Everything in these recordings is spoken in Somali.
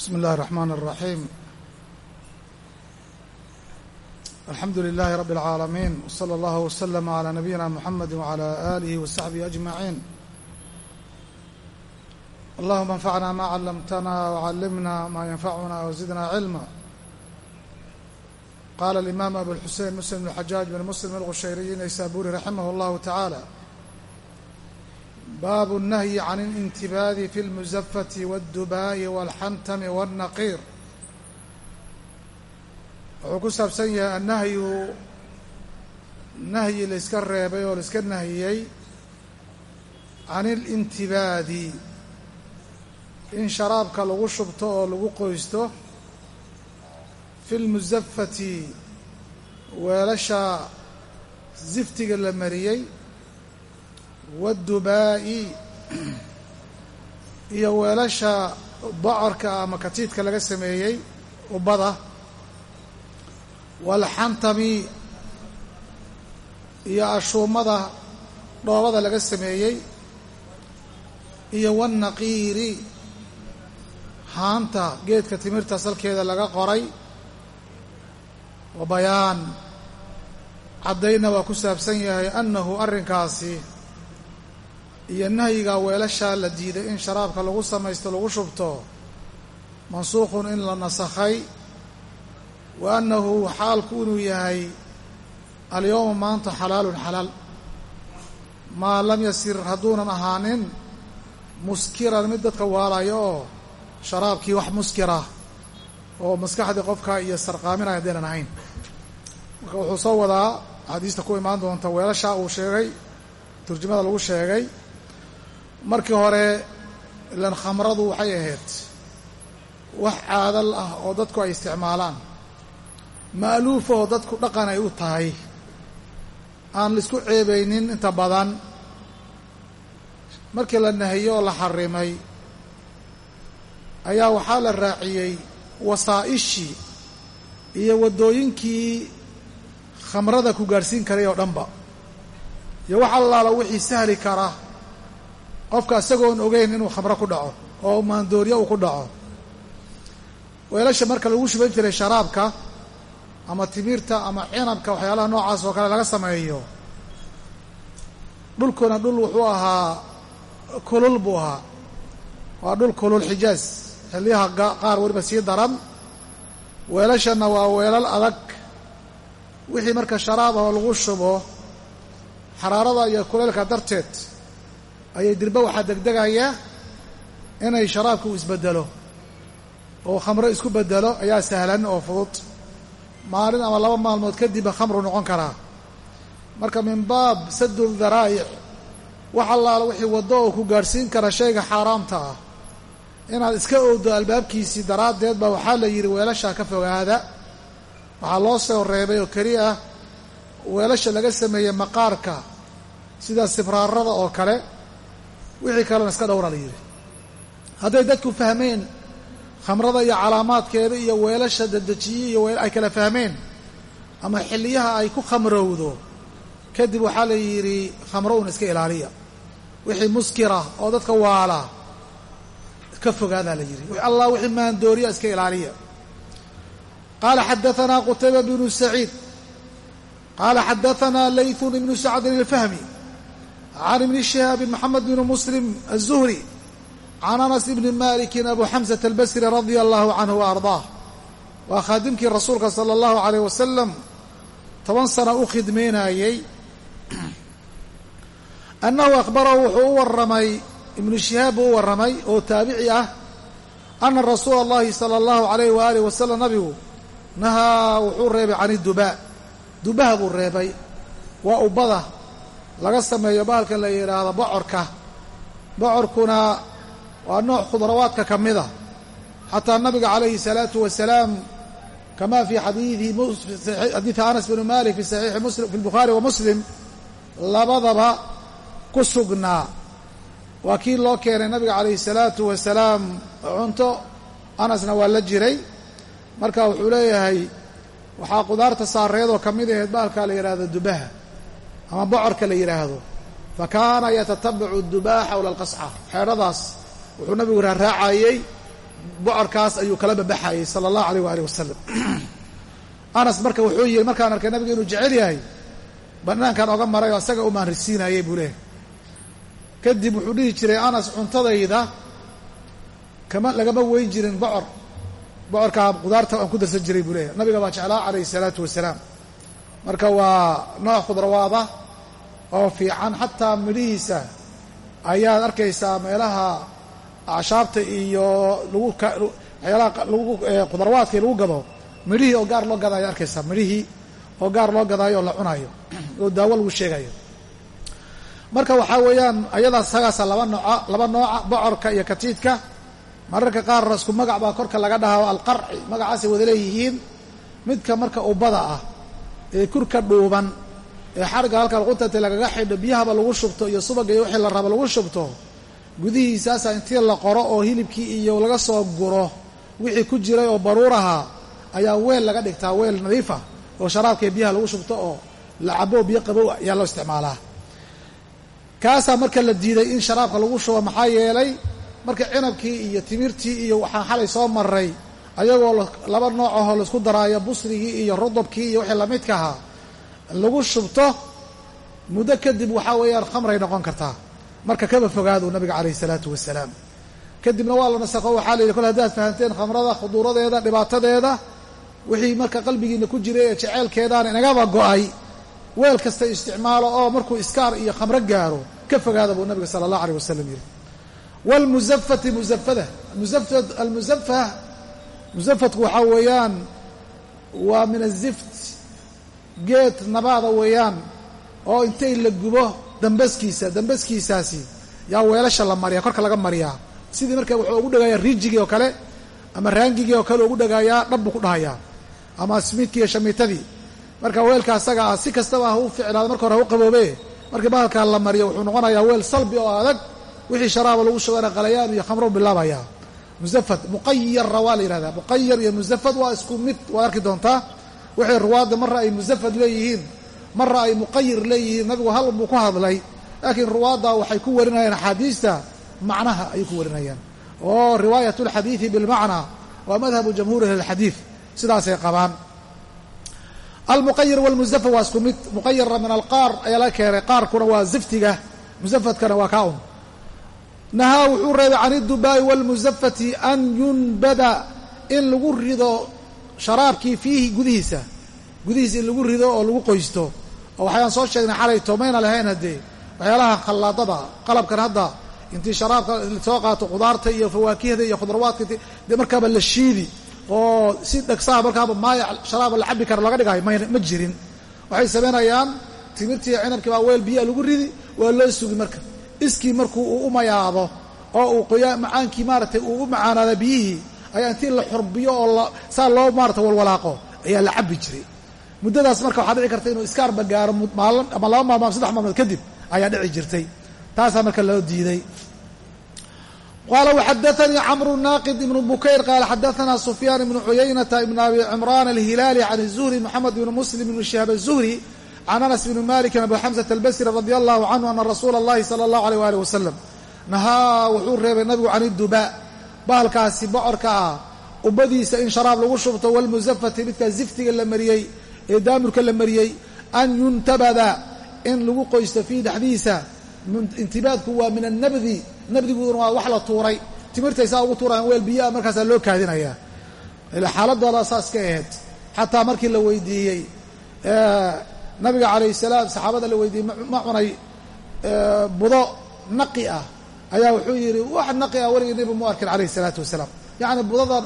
بسم الله الرحمن الرحيم الحمد لله رب العالمين وصلى الله وسلم على نبينا محمد وعلى آله وصحبه أجمعين اللهم انفعنا ما علمتنا وعلمنا ما ينفعنا وزدنا علما قال الإمام أبو الحسين مسلم بن الحجاج بن مسلم الغشيري نيسابوري رحمه الله تعالى baabu الnahyi can اlintibaadi fi اlmusafati wاddubaa'i wاlxantami wاlnaqiir wuxuu ku saabsan yahay annahyu nahyi la iska reebay oo la iska nahiyey can اlintibaadi in sharaabka lagu shubto oo lagu qoysto fi اlmusafati weelasha ziftiga la mariyey waddubaa'i iyo weelasha bocorka ama katiidka laga sameeyey ubada waalxantami iyo ashuumada dhoobada laga sameeyey. iyo wannaqiiri. Haanta geedka timirta salkeeda laga qoray. Wa bayaan. Caddayna waa ku saabsan yahay annahu arrinkaasi iyo nahyiga weelashaa la diiday in sharaabka lagu samaysto lagu shubto mansuukhun in la nasakhay wa annahu xaalku inuu yahay alyowma maanta xalaalun xalaal. Maa lam yasir hadduunan ahaanin muskiran mid dadka waalayo oo sharaabkii wax muskira oo maskaxdii qofka iyo sarqaaminaya haddaynan ahayn. Marka wuxuu soo wadaa axaadiista ku imaan doonta weelashaa uu sheegay turjumada lagu sheegay markii hore ilan khamradu waxay ahayd wax caadal ah oo dadku ay isticmaalaan. Ma'luufa oo dadku dhaqan ay u tahay. Aan la isku ceebaynin inta badan. Markii la nahiyey oo la xarimay. Ayaa waxaa la raaciyey wasaa'ishii iyo waddooyinkii khamrada ku gaadhsiin karay oo dhanba. Iyo wax allaala wixii sahli kara qofka isagoon ogeyn inuu khamro ku dhaco oo maandooriyo uu ku dhaco. Weelasha marka lagu shuban jiray sharaabka ama timirta ama cinabka waxyaalaha noocaas oo kale laga sameeyo dhulkuna dhul wuxuu ahaa kulul buu ahaa. Waa dhul kulul xijaaz. Xilliyaha qaar weliba sii daran. Weelashanna waa weelal adag. Wixii marka sharaab oo lagu shubo xaraarada iyo kuleylka darteed ayay dirba waxaa degdegaya inay sharaabka uu isbedelo oo khamro isku bedelo ayaa sahlan oo fudud. Maalin ama laba maalmood kadibba khamru noqon karaa marka min baab sadu daraa'ic wax allaala wixii waddo oo ku gaadhsiin kara shayga xaaraamta ah. Inaad iska ooddo albaabkiisii daraaddeed baa waxaa la yidhi weelashaa ka fogaada. Waxaa loo soo reebay oo keliya ah weelasha laga sameeyey maqaarka sida sibraarada oo kale wixii kalena iska dhowra la yidhi. Hadday dadku fahmeen khamrada iyo calaamaadkeeda iyo weelasha dadejiye iyo ay kala fahmeen ama xilliyaha ay ku khamrowdo kadib waxaa la yidhi khamro una iska ilaaliya. Wixii muskira oo dadka waala ka fogaadaa la yidhi. Allah wixii maandooriya iska ilaaliya. Qaala xadaanaa qutayba bnu saciid. Qaala xadaanaa laythun ibnu sacdin ilfahmi can ibni shihaabi maxamed bn muslim aلzuhri can anas ibni maliki abu xamsata albasri radia allahu canhu wa ardaah waa khaadimkii rasuulka sala allahu alayh wasalam toban sana u khidmeynayey annahu akhbarahu wuxuu u warramay ibnu shihaab buu u warramay oo taabici ah ana rasuula allahi sala allahu alayh waaalih wasalam nabigu nahaa wuxuu reebay can idubaa dubaha buu reebay waa ubada laga sameeyo bahalkan la yidhaahdo bocorka. Bocorkuna waa nooc khudrawaadka ka mida xataa nabiga calayhi salaatu wasalaam kama fi xadiidi xadiidi anas bn malik fi saxiixi muslim fi lbukhaari wa muslim labadaba ku sugnaa. Waa kii loo keenay nabiga calayhi salaatu wasalaam cunto anasna waa la jiray. Marka wuxuu leeyahay waxaa qudaarta saareedoo ka mid ahayd bahalka la yidhahdo dubaha ama bocorka la yidhaahdo fa kaana yatatabacu dubaa xawla alqasca xeedhadaas wuxuu nabigu raaraacayey bocorkaas ayuu kala babaxayay sala allahu alayh waaalih wasalam anas marka wuxuu yidhi markaan arkay nabiga inuu jecel yahay banaankan oga maray oo asaga u maanrisiinayay buu leehay kadib wuxuu dhihi jiray anas cuntadayda kama lagama weyn jirin bocor bocorkaa qudaarta aan ku darsan jiray buu leeyahy nabiga baa jeclaa calayhi salaatu wasalaam. Marka waa nooc khudrawaada oo fiican xataa midhihiisa. Ayaad arkaysaa meelaha acshaabta iyo lagu waxyaalaha lagu khudrawaadkii lagu gado. Midhihii oo gaar loo gadaayo arkaysaa. Midhihii oo gaar loo gadaayo oo la cunayo oo daawo lagu sheegayo. Marka waxaa weeyaan ayadaa sagaasa laba nooca laba nooca bocorka iyo katiidka. Mararka qaarna isku magac baa korka laga dhahaa alqarci. Magacaasay wada leeyihiin. Midka marka ubada ah ee kurka dhuuban ee xarga halka quntata lagaga xidho biyahaba lagu shubto iyo subaga iyo wixii la raba lagu shubto gudihiisaasa intii la qoro oo hilibkii iyo laga soo guro wixii ku jiray oo baruuraha ayaa weel laga dhigtaa weel nadiif ah oo sharaabkaiyo biyaha lagu shubto oo la cabo biyo qabow ayaa loo isticmaalaa. Kaasaa marka la diiday in sharaabka lagu shubo maxaa yeelay marka cinabkii iyo timirtii iyo waxaan xalay soo maray ayagoo laba nooc ahoo la isku daraayo busrigii iyo rudabkii iyo wixii lamidka ahaa lagu shubto muddo kadib waxaa weeyaan khamray noqon kartaa. Marka kaba fogaadu nabiga calayhi salaatu wasalaam kadibna waa la nasaqo waxaa la yidhi kol haddaad fahanteen khamrada khuduuradeeda dhibaatadeeda wixii marka qalbigiina ku jiray ee jeceelkeedaan inagaba go'ay weel kasta isticmaalo oo markuu iskaar iyo khamro gaaro ka fogaada buu nabiga sala allah aleyh wasalam yidhi wlmuzafati muzafada almuzafa muzafatku waxaa weeyaan waa min azift geed nabaada weeyaan oo intay la gubo dambaskiisa dambaskiisaasi. Yaa weelasha la mariyaa korka laga mariyaa. Sidii marka wuxuu ugu dhagayaa riijigii oo kale ama raangigii oo kale ugu dhagaayaa dhab buu ku dhahayaa. Ama smiidkii iyo shamiitadii. Marka weelka asaga ah si kastaba ha u ficnaado marka hore ha u qaboobe markii bahalkaa la mariyo wuxuu noqonayaa weel salbi oo adag. Wixii sharaaba lagu shugana qalayaan iyo khamro bilaabayaa. Musafad muqayarra waa la yihahdaa muqayar iyo musafad waa isku mid waad arki doontaa waxay ruwaadda marra ay musafad leeyihiin marra ay muqayir leeyihiin nabigu hal buu ku hadlay. Laakiin ruwaadda waxay ku warinayaan axaadiista macnaha ayay ku warinayaan. Oo riwaayat alxadiidi bilmacnaa waa madhabu jamhuuri ahli lxadiid sidaasay qabaan. Almuqayir walmuzafa waa isku mid muqayarna min alqaar ayaa laga keenay qaarkuna waa ziftiga musafadkana waa kaa un nahaa wuxuu reebay can idubaa'i walmusafati an yunbada in lagu rido sharaabkii fiihi gudihiisa gudihiisa in lagu rido oo lagu qoysto. Oo waxayaan soo sheegnay xalay tomayna lahayn haddee waxyaalaha khallaadada qalabkan hadda intii sharaabka soo qaato khudaarta iyo fawaakihda iyo khudrawaadka dee markaaba la shiidi oo si dhagsaha markaaba maaya sharaaba la cabi kara laga dhigayo ma jirin. Waxay samaynayaan timirtii cinabkii baa weel biyaa lagu ridi waa loo sugi marka. Iskii markuu uu u mayaado oo uu qoyaa macaankii maaratay uu u macaanaada biyihii ayaa intii la xurbiyo oo saa loo maarata walwalaaqo ayaa la cabbi jiray. Muddadaas marka waxaa dhici karta inuu iskaarba gaaro maalin ama laba maalmo ama saddex maalmood kadib ayaa dhici jirtay. Taasaa marka loo diiday. Qaala waxadaanii camru naaqid ibnu bukayr qaala xadaanaa sufyaan ibnu cuyaynata ibn abi cimraan alhilaali can zuhri moxamed ibnu muslim ibnu shihaab azuhri can anas bni malikin abu xamsata albasri radi allahu canhu ana rasuula allahi sala allahu aleyh waali wasalam nahaa wuxuu reebay nabigu can bahalkaasi bocorka ah ubadiisa in sharaab lagu shubto walmusafati midkaa ziftiga la mariyey ee daamurka la mariyey an yuntabada in lagu qoysto fiih dhexdiisa intibaadku waa min annabdi nabdiguna waa wax la tuuray. Timirtay saa ugu tuurayaan weel biyaa markaasaa loo kaadinayaa xaaladooda saas ka ahayd xataa markii la weydiiyey nabiga calayh salaam saxaabada la weydiiyey ma cunay budo naqi ah ayaa wuxuu yidhi wax naqi ah weligii nebigu mu arkin calayhi salaatu wasalaam. Yacni budadan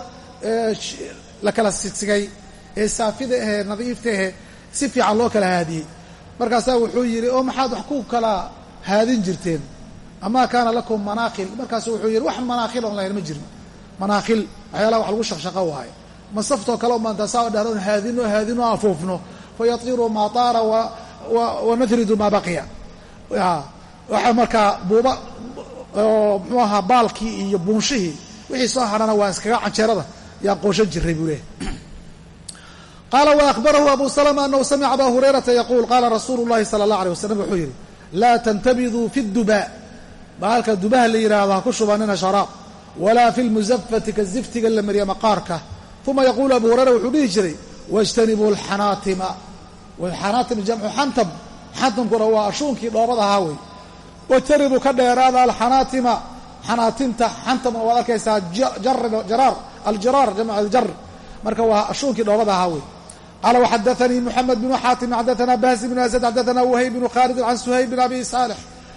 la kala sigsigay ee saafida ahee nadiifta ahe si fiican loo kala haadiyey. Markaasaa wuxuu yidhi oo maxaad wax ku kala haadin jirteen? Amaa kaana lakum manaakil markaasu wuxuu yidhi wax manaakhil oon lahayn ma jirin. Manaakhil waxyaalaha wax lagu shaqshaqo waaye. Masaftoo kale umaanta saa dhahdoon haadino haadino afuufno. Fayatiru maa taara wa nadridu maa baqiya. Waxa markaa buuba oo muxuu ahaa baalkii iyo buunshihii. Wixii soo hadhana waa iskaga canjeerada. Yaan qooshan jiray buu leehay qaala wa akhbarahu abu salama anahu samica aba hurayrata yaquul. Qaala rasuulu llahi sala allah alay wasalam wuxuu yidhi laa tantabiduu fi dubaa baalka dubaha la yidhaahdo ha ku shubanina sharaab walaa fi lmusafati ka la mariya maqaarka uma yaquulu abu hurayra wuxuu dhihi jiray wاjtanibuu alxanaatima xanaatim jamcu xantam xantamkuna waa ashuunkii dhoobada ahaa wey wataridu ka dheeraada alxanaatima. Xanaatinta xantamna waad arkaysaa jaraar aljaraar jamc aljar marka waa ashuunkii dhoobada ahaa wey qaala waxadaanii moxamed bnu xaatim xadaanaa bahsi bnu asad xadaanaa wahayb bnu khaalid can suhayb bn abi saalix.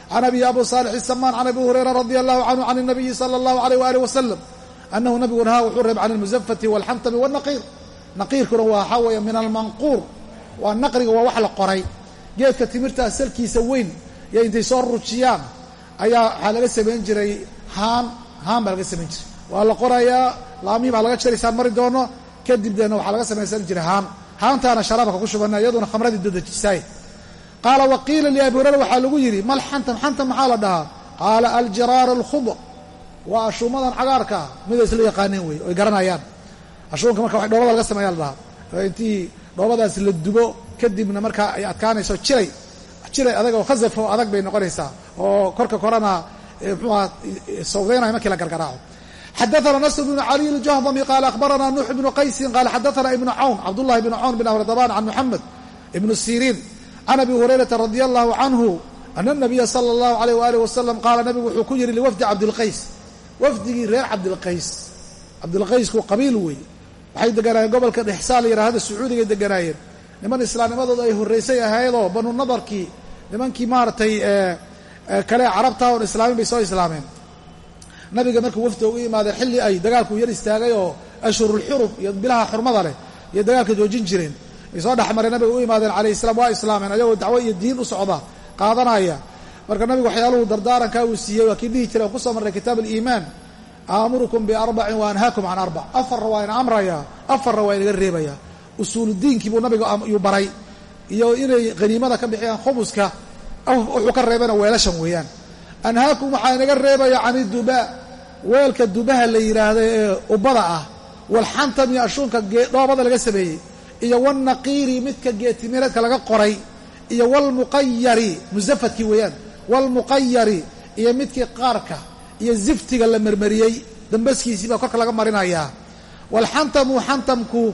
Can abi abu saalix isamaan can abi hurayra radia allahu canhu can nabiyi sala allahu aleyh waali wasalam anahu nabigu nahaa wuxuu reeb can almuzafati walxantami waalnaqiir naqiirkuna waa waxaa weeye min almanquur. Waa naqriga waa wax la qoray. Geedka timirtaa salkiisa weyn iyo intay soo rujiyaan ayaa waxaa laga samayn jiray haan haan baa laga samayn jiray. Waa la qorayaa laamihii baa laga jaraysaan mari doono kadib deena waxaa laga samaysan jiray haan. Haantaana sharaabka ku shubana iyaduna khamradii dodajisaay qaala wa qiila liabi hurayra waxaa lagu yidhi mal xantam xantam maxaa la dhahaa? Qaala aljiraar alkhudr waa ashuumadan cagaarka ah mida isla yaqaaneen wey oy garanayaan. Ashuunka marka wax dhoobada laga sameeya la dhahaa. Intii dhoobadaas la dubo kadibna markaa ay adkaanayso jiray jiray adag oo khasaf oo adag bay noqonaysaa oo korka korana mxuuha sawdaynaya markii la gargaraaco. Xadaana nasr bnu caliy اljahdami qaala akhbarana nuux bnu qaysin qaala xadaana ibnu cawn cabdullahi bnu cawn bin awrdaban can muxamed ibnu siriin can abi hurayrata radi allahu canhu ana nabiya sala allahu alayh waalih wasalam qaala nabigu wuxuu ku yidhi liwafdi cabdilqays wafdigii reer cabdilqays cabdilqaysku qabiil weeye waxay deganaayeen gobolka dhexsaa la yidhahda sacuudigay deganaayeen niman islaamnimadooda ay horraysay ahaydoo banu nadarkii nimankii maaragtay kale carabta oon islaamin bay soo islaameen. Nabiga markuu wafdiga u imaadeen xilli ay dagaalku yar istaagay oo ashhurulxurub iyo bilaha xurmada leh iyo dagaalka joojin jireen ay soo dhexmareen nabiga u imaadeen calayhi salaam waa islaameen ayagoo dacwo iyo diin u socda qaadanaya. Marka nabigu waxyaaluhu dardaarankaa uu siiyey waa kii dhihi jiray aan ku soo marray kitaab aliimaan aamurukum biarbacin wa anhaakum can arbac afarna waa ina amrayaa afarna waa inaga reebayaa usuuludiinkii buu nabiga yuu baray iyo inay haniimada ka bixiyaan khumuska wuxuu ka reebana weelashan weeyaan. Anhaakum waxaa inaga reebaya can idubaa weelka dubaha la yidhaahda ee ubada ah walxantam ashuunka dhoobada laga sameeyey iyo walnaqiiri midka geetimireedka laga qoray iyo walmuqayari musafadkii weeyaan walmuqayari iyo midkii qaarka iyo ziftiga la marmariyey dambaskiisii baa korka laga marinayaa. Walxantamu xantamku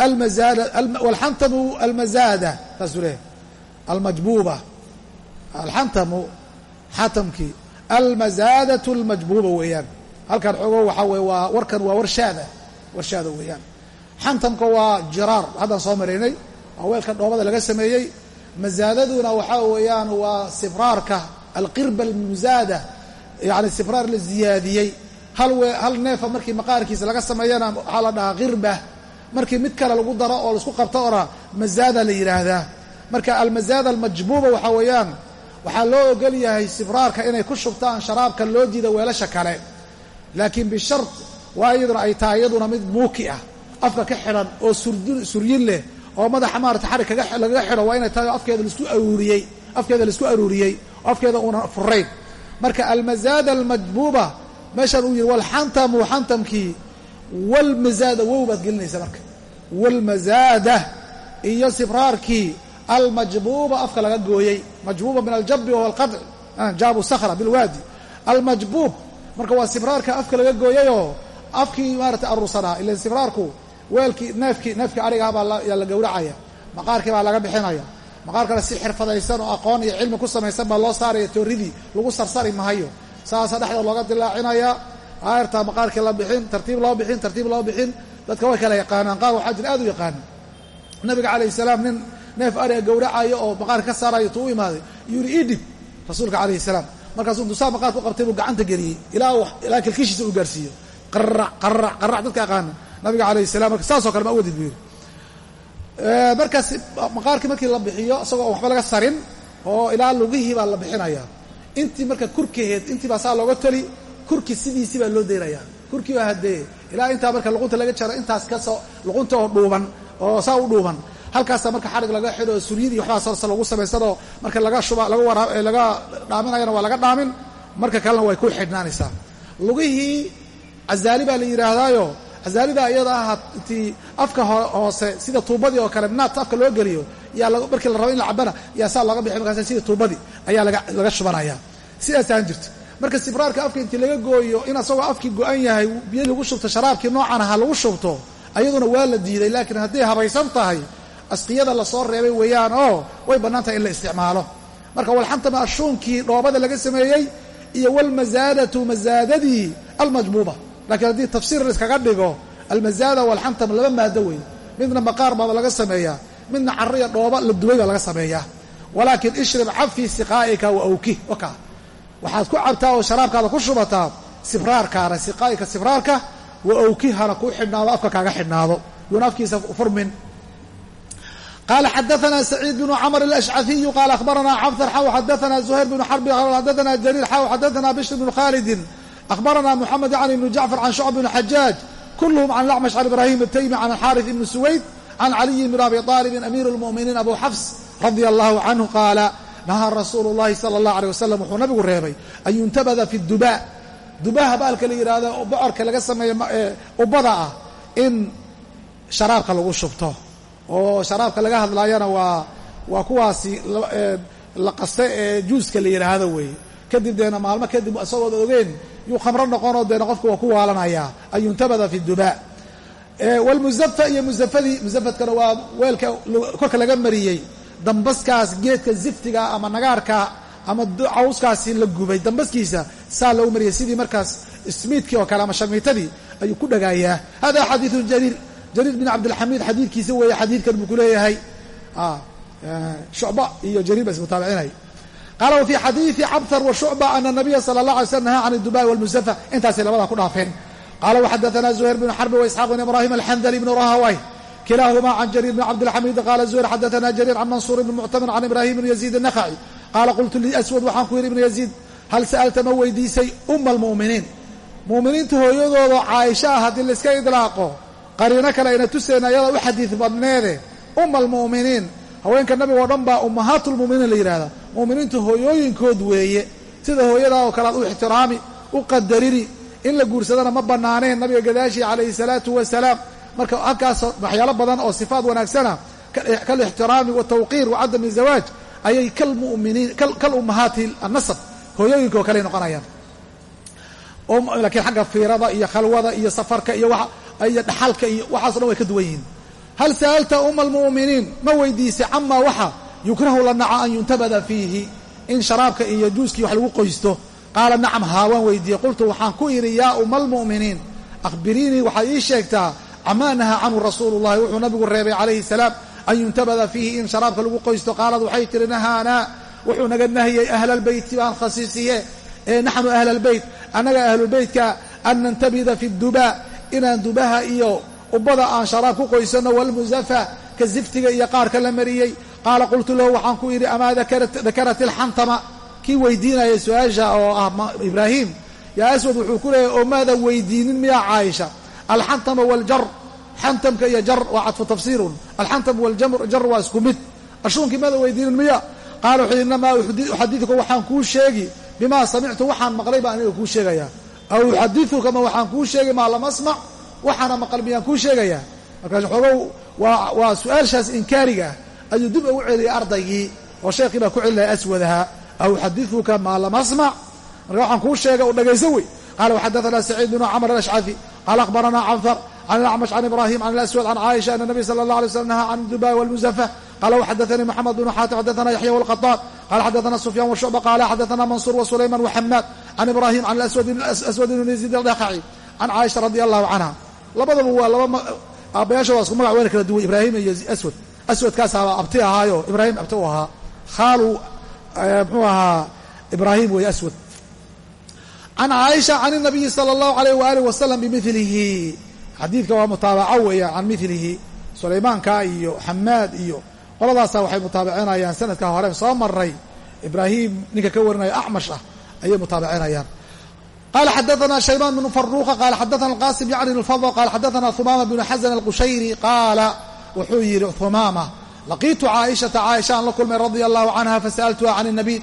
walxantamu almazaada saasuu leehay almajbuuba alxantamu xatamkii almazaadatu almajbuuba weeyaan halkan xoogo waxaa weye waa warkan waa warshaada warshaada weeyaan xantamka waa jiraar haddaan soo maraynay waa weelkan dhoobada laga sameeyey mazaadaduna waxaa weeyaan waa sibraarka alqirba almuzaada yacni sibraar la ziyaadiyey hal we hal neefa markii maqaarkiisa laga sameeyana waxaa la dhahaa qirba markii mid kale lagu daro oo la isku qabto ora mazaada la yidhaahdaa marka almazaada almajbuuba waxaa weeyaan waxaa loo ogol yahay sibraarka inay ku shubtaan sharaabka loo diida weelasha kale. Laakiin bishart waa iyaduna ay tahay iyaduna mid muuki ah afka ka xidhan oo suryin leh oo madaxa maarata xarig lagaga xidho waa inay tahay afkeeda la isku aruuriyey afkeeda la isku aruuriyey oo afkeeda uuna furayn marka almazaada almajbuuba meeshaan uu yihi walxantamu xantamkii walmazaada wow baad gelinaysa marka. Walmazaada iyo sibraarkii almajbuuba afka laga gooyey. Majbuuba min aljabi wahuwa alqadc jaabu sakhra bilwaadi. Almajbuub marka waa sibraarka afka laga gooyayoo afkii maarata aruursanaa ilan sibraarku weelkii neefkii neefkii arigaha baa yaa la gowracaya maqaarkii baa laga bixinaya. Maqaarkana si xirfadaysan oo aqoon iyo cilmi ku samaysan baa loo saaraya tooridii lagu sarsari mahayo saasa dhexda looga dilaacinaya aayartaa maqaarkii la bixin tartiib loo bixin tartiib loo bixin. Dadka way kala yaqaanaan qaar waxaa jira aad u yaqaanan nabiga calayhi salaam nin neef ariga gowracayo oo maqaarka ka saarayo tuu u imaaday yuu yihi ii dhib rasuulka calayhi salaam. Markaasuu dusaa maqaarka u qabtay buu gacanta geliyey ilaa ilaa kilkishiisa uu gaarsiiyo. Qarrac qarrac qarrac dadka yaqaana nabiga calayhi salam marka saasoo kale ma awadid buu yidhi. Markaas maqaarkii markii la bixiyo isagoo waxba laga sarin oo ilaa lugihii baa la bixinayaa. Intii marka kurkaheed intii baa saa looga toli kurki sidiisii baa loo deynayaa kurkii baa haddee ilaa intaa marka luqunta laga jaro intaas ka soo luqunta oo dhuuban oo saa u dhuuban. Halkaasaa marka xarig laga xidho oo suryadii waxbaa sarsa lagu samaysanoo marka laga shuba laga waraa laga dhaaminayana waa laga dhaamin marka kalena way ku xidhnaanaysaa. Lugihii cazaali baa la yidhaahdaayo. Cazaalida iyada ah intii afka hoose sida tuubadii oo kale naadta afka loo geliyo yaa markii la rabo in la cabana yaa saa looga bixi markaas sida tuubadii ayaa laga shubanaya. Sidaasaan jirto marka sibraarka afka intii laga gooyo in asagoo afkii go-an yahay biyo lagu shubto sharaabkii noocan aha lagu shubto ayaduna waa la diiday. Laakiin hadday habaysan tahay asqiyada la soo reebay weeyaan oo way bannaan tahay in la isticmaalo. Marka walxantama ashuunkii dhoobada laga sameeyey iyo walmasaadatu masaadadii almajbuuba lakiin haddii tafsiir laiskaga dhigo almasaada walxantam laba maado weeye midna maqaar baaba laga sameeyaa midna carriya dhooba la dubay baa laga sameeyaa. Walaakin ishrib cafi siqaa'ika wa awki waka waxaad ku cabtaa oo sharaabkaada ku shubataa sibraarkaana siqaa'ika sibraarka wa awkihana kuu xidhnaado afka kaaga xidhnaado yuuna afkiisa furmin qala xadaثna سacيid بن cmr الأشcثiyu qala akhbarana cbdr xaw xadaثna زhayr بن xrb xadaثna jrيir xaw xadaثna bشhr بن khاldi akhbarana mحamed عn بn jacفر can شhucb بn xajاaj kulhm can اlأcmش can ibrahim الtaymi can الxاriث بn suwayd can caliyi bn abi طاalب amir الmؤminiin abu xafs radي الlah canhu qaala nahaa rasuulu llahi sala allah aleh wasalam wuxuu nabigu reebay an yuntabada fi dubaa dubaha baalka la yidhahdo bocorka laga sameeyo ubada ah in sharaabka lagu shubto oo sharaabka laga hadlaayana waa waa kuwaasi la qaste ee juuska la yidhaahdo weeye kadib deena maalmo kadib isagood ogeen yuu khamro noqonoo deena qofka waa ku waalanayaa an yuntabada fi dubaa walmuzafa iyo muzafadii muzafadkana waa weelka korka laga mariyey dambaskaas geedka ziftiga ama nagaarka ama cawskaasi la gubay. Dambaskiisa saa loogu mariyay sidii markaas ismiidkii oo kale ama shamiitadii ayuu ku dhagaayaa. Hada xadiiثu jariir jariir bin cabdilxamiid xadiidkiisa weeye xadiidkan buu ku leeyahay. Shucba iyo jariir ba ismutaabicinay qaala wa fii xadiidi cabtar wa shucba ana nabiya sala allah alay slam nahaa can idubai walmusafa intaasay labadaa ku dhaafeen. Qaala waxadaثana zuhayr bn xarbi waisxaaq bn ibrahim alxandali bn rahaway kilaahumaa can jariir bn cabdilxamiid qaala zuhayr xadaanaa jariir can mansuur bni muctamir can ibraahim bni yaziid annakhaci qaala qultu liaswad waxaan ku yidhi ibnu yaziid hal sa'alta ma weydiisay umma almu'miniin mu'miniinta hooyadooda caaisha ah haddii layska idlaaqo qariino kale ayna tusayna ayada u xadiid badneede umma almu'miniin haweenka nabiga oo dhan baa ummahaatulmu'miniin la yidhahda mu'miniintu hooyooyinkood weeye sida hooyadaa oo kale aad u ixtiraami u qadariri in la guursadana ma bannaaneen nabiga gadaashii calayhi salaatu wasalaam marka halkaas waxyaalo badan oo sifaad wanaagsana kalixtiraami watawqiir wa cadami zawaaj ayay kalmuminiin kal ummahaati annasab hooyooyinka oo kale noqonayaan. Laakiin xagga fiirada iyo khalwada iyo safarka iyo iyo dhaxalka iyo waxaaso dhan way ka duwan yihiin. Hal sa'alta uma almu'miniin ma weydiisay camaa waxa yukrahu la naca an yuntabada fiihi in sharaabka iyo juuskii wax lagu qoysto. Qaala nacam haa waan weydiiyey. Qultu waxaan ku idhi yaa uma almu'miniin akhbiriinii waxaad ii sheegtaa camaa nahaa canhu rasuulu llahi wuxuu nabigu reebay calayhi salaam an yuntabada fiihi in sharaabka lagu qoysto qaalad waxay tihi nahaanaa wuxuu naga nahiyey ahlalbeyti baan khasiisiye. Ee naxnu ahlalbeyt annaga ahlulbeytka an nantabida fi duba inaan dubaha iyo ubada aan sharaab ku qoysano walmuzafa ka ziftiga iyo qaarka la mariyey. Qaala qultu lahu waxaan ku yidhi amaa dakarat ilxantama kii weydiinaya su'aasha oo ah ibraahim yaa aswad wuxuu ku leeyahy oo maada weydiinin miyaa caaisha alxantama waljar xantamka iyo jar waa cadfu tafsiirun alxantam waljar waa isku mid. Ashuunkii maada weydiinin miya. Qaala wuxuu yidhi inamaa uxadiduka waxaan kuu sheegi bimaa samictu waxaan maqlay baan aniga kuu sheegayaa aw uxadiduka ma waxaan kuu sheegay maa lam asmac waxaana maqal miyaan kuu sheegayaa markaas xoogow waa su'aalshaas inkaariga ah ayuu dib ugu celiyay ardaygii oo sheekhii baa ku celinaya aswadaha. Aw uxadiduka maa lam asmac marka waxaan kuu sheega oo dhagayso wey. Qala waxadaثana saciid bn cmr alashcafi qaala akhbaranaa canfar can alacmash can ibrahim can alaswad can caaisha ana nabiy sala allah alay slam nahaa can duba walmuzafa qala waxadaanii moxamed bnu xaatim xadaana yaxya walqataan qala xadaana sufyan washucba qaala xadaana mansuur wasulayman waxamaad can ibrahim can aswad ibn yaziid aldhaqaci can caaisha radi allahu canha labadaba waa laba aabbayaasha waa isku magac weyna kala duway ibraahim iyo aswad aswadkaasaaba abti ahaayo ibraahim abti u ahaa khaalu mxuu ahaa ibraahim weeye aswad can caaisha can inabiyi sala allahu alayh waaalih wasalam bimilihi xadiidka waa mutaabaco weeyaan can milihi sulaymaanka iyo xamaad iyo qoladaasa waxay mutaabacinayaan sanadka hore soo maray ibraahim ninka ka warinaya acmash ah ayay mutaabacinayaan qala xadaana shaymaan bnu faruqa qala xadaana qasim yacni lfadl qala xadaana humama bnu xasan alqushayri qaala wuxuu yihi humama laqiitu caaishata caaisha aan la kulmay radia allahu canha fasa'altuha can nabiy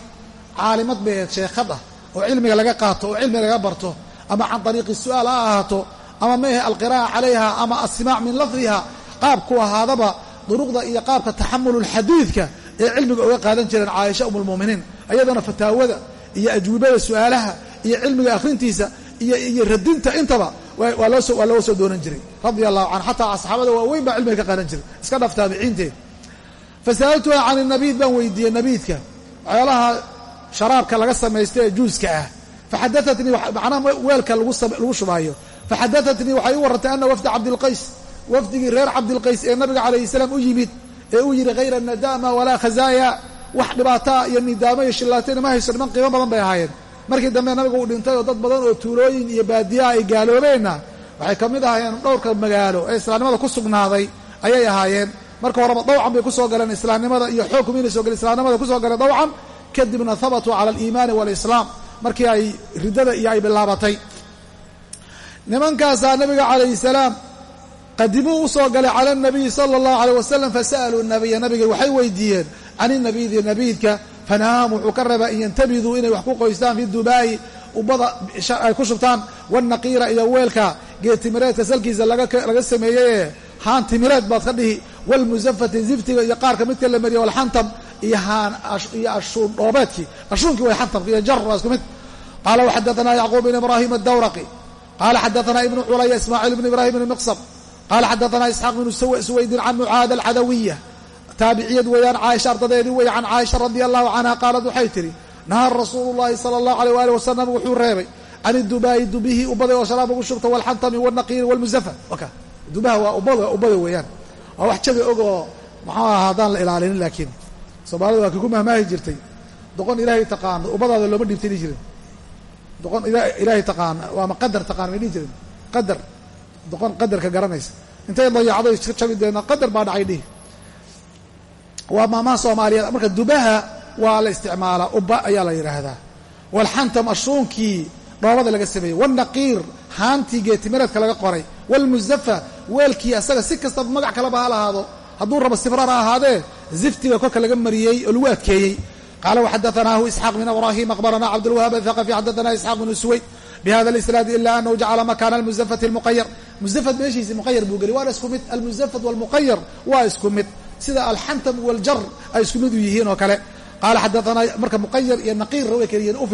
caalimad beed sheekhad ah oo cilmiga laga qaato oo cilmiga laga barto ama can طariiqi su'aal ha ahaato ama maehe alqiraa'a calayha ama assimaac min lafdiha qaabku ahaadaba duruqda iyo qaabka taxamulu lxadiidka ee cilmiga uga qaadan jireen caaisha um lmu'miniin ayadana fataawada iyo ajwibada su'aalaha iyo cilmiga akhrintiisa iyo radinta intaba waa looga soo doonan jiray. Radia allahu canhu xataa saxaabada waaweyn baa cilmiga ka qaadan jiray. Iska dhaf taabiciinteed. Fasa'altuha can nabiid baan weydiiyey nabiidka. Waxyaalaha sharaabka laga samaysta ee juuska ah. Faxadaatnii macnaha weelka lagu shubaayo. Faxadaatnii waxay u warrantay ana wafda cabdilqays wafdigii reer cabdilqays ee nabiga calayhi salaam u yimid ee uu yidhi hayra nadama walaa khazaaya. Wax dhibaataa iyo nidaamo iyo shillaatayna ma hayso niman qiimo badan bay ahaayeen. Markii dambe nabigu uu dhintay oo dad badan oo tuulooyin iyo baadiyaha ay gaaloobeenna waxay ka mid ahaayeen dhowrka magaalo ee islaamnimada ku sugnaaday ayay ahaayeen. Marka horeba dawcan bay ku soo galeen islaamnimada iyo xoogkum inay soo galeen islaamnimada ku soo galeen dawcan kadibna habatuu cala aliimaani waalislaam markii ay riddada iyo ay bilaabatay. Nimankaasaa nabiga calayhi salaam qadimuu u soo galay cala nabiyi sala allahu aleyh wasalam fasa'aluu nabiya nabiga waxay weydiiyeen can inabiidi nabiidka fanahaam wuxuu ka rabaa in yantabiduu inay wax ku qoystaan fi dubaa'i ubada ay ku shubtaan wanaqiira iyo weelka geetimireedka salkiisa laga sameeyey ee haan timireed baad ka dhihi walmusafati ziftiga iyo qaarka midka la mariya walxantam iyo iyo ashuun dhoobeedkii ashuunkii way xantamka iyo jar waa isku mid. Qaala waxadaanaa yacquub bn ibraahim adawraqi qaala xadaanaa ibnu culaya ismaaciil bn ibrahim bn miqsam qaala xadaanaa isxaaq bnu suwaydin can mucaada alcadawiya. Taabiciyad weeyaan caaisha ardadeedii weeye can caaisha radia allahu canha qaalad waxay tidhi nahaa rasuulu llahi sala allahu aleyh waali wasalam wuxuu reebay can idubaa'i dubihii ubada oo sharaab ugu shubta walxantami walnaqiiri walmusafa waka dubaha waa ubada weeyaan. Waa wax jabi og oo maxuu aha haddaan la ilaalinin laakiin soomaalida waa kiku mahmaahi jirtay. Doqon ilaahay taqaano ubadaada looma dhiibtay dhihi jirin. Doqon ilaahay taqaana waama qadar taqaana may dhihi jirin? Qadar. Doqon qadarka garanaysa. Intay dayacday iska jabi deedna qadar baa dhacay dhihi. Waa maamaha soomaaliyeed. Marka dubaha waa la isticmaalaa uba ayaa la yidhaahdaa walxantam ashuunkii dhoobada laga sameeyey. Walnaqiir haantii geetimireedka laga qoray. Walmusafa weelkii asaga si kastaba magac kaleba ha lahaado. Hadduu rabo sifrar ha ahaadee ziftiga korka laga mariyey oo lagu adkeeyey. Qaala waxadaanaahu isxaaq bin ibraahim aqbaranaa cabdulwahaab athaqafi xadaanaa isxaaq bnu suwayd bihada lisnaadi ila anahu jacala makaana almusafati almuqayar musafad meeshiisi muqayar buu geliy waana isku mid almusafad walmuqayar waa isku mid. Sida alxantam waljar ay isku mid u yihiin oo kale. Qaala xadaanaa marka muqayar iyo naqiirra way kala yihiin u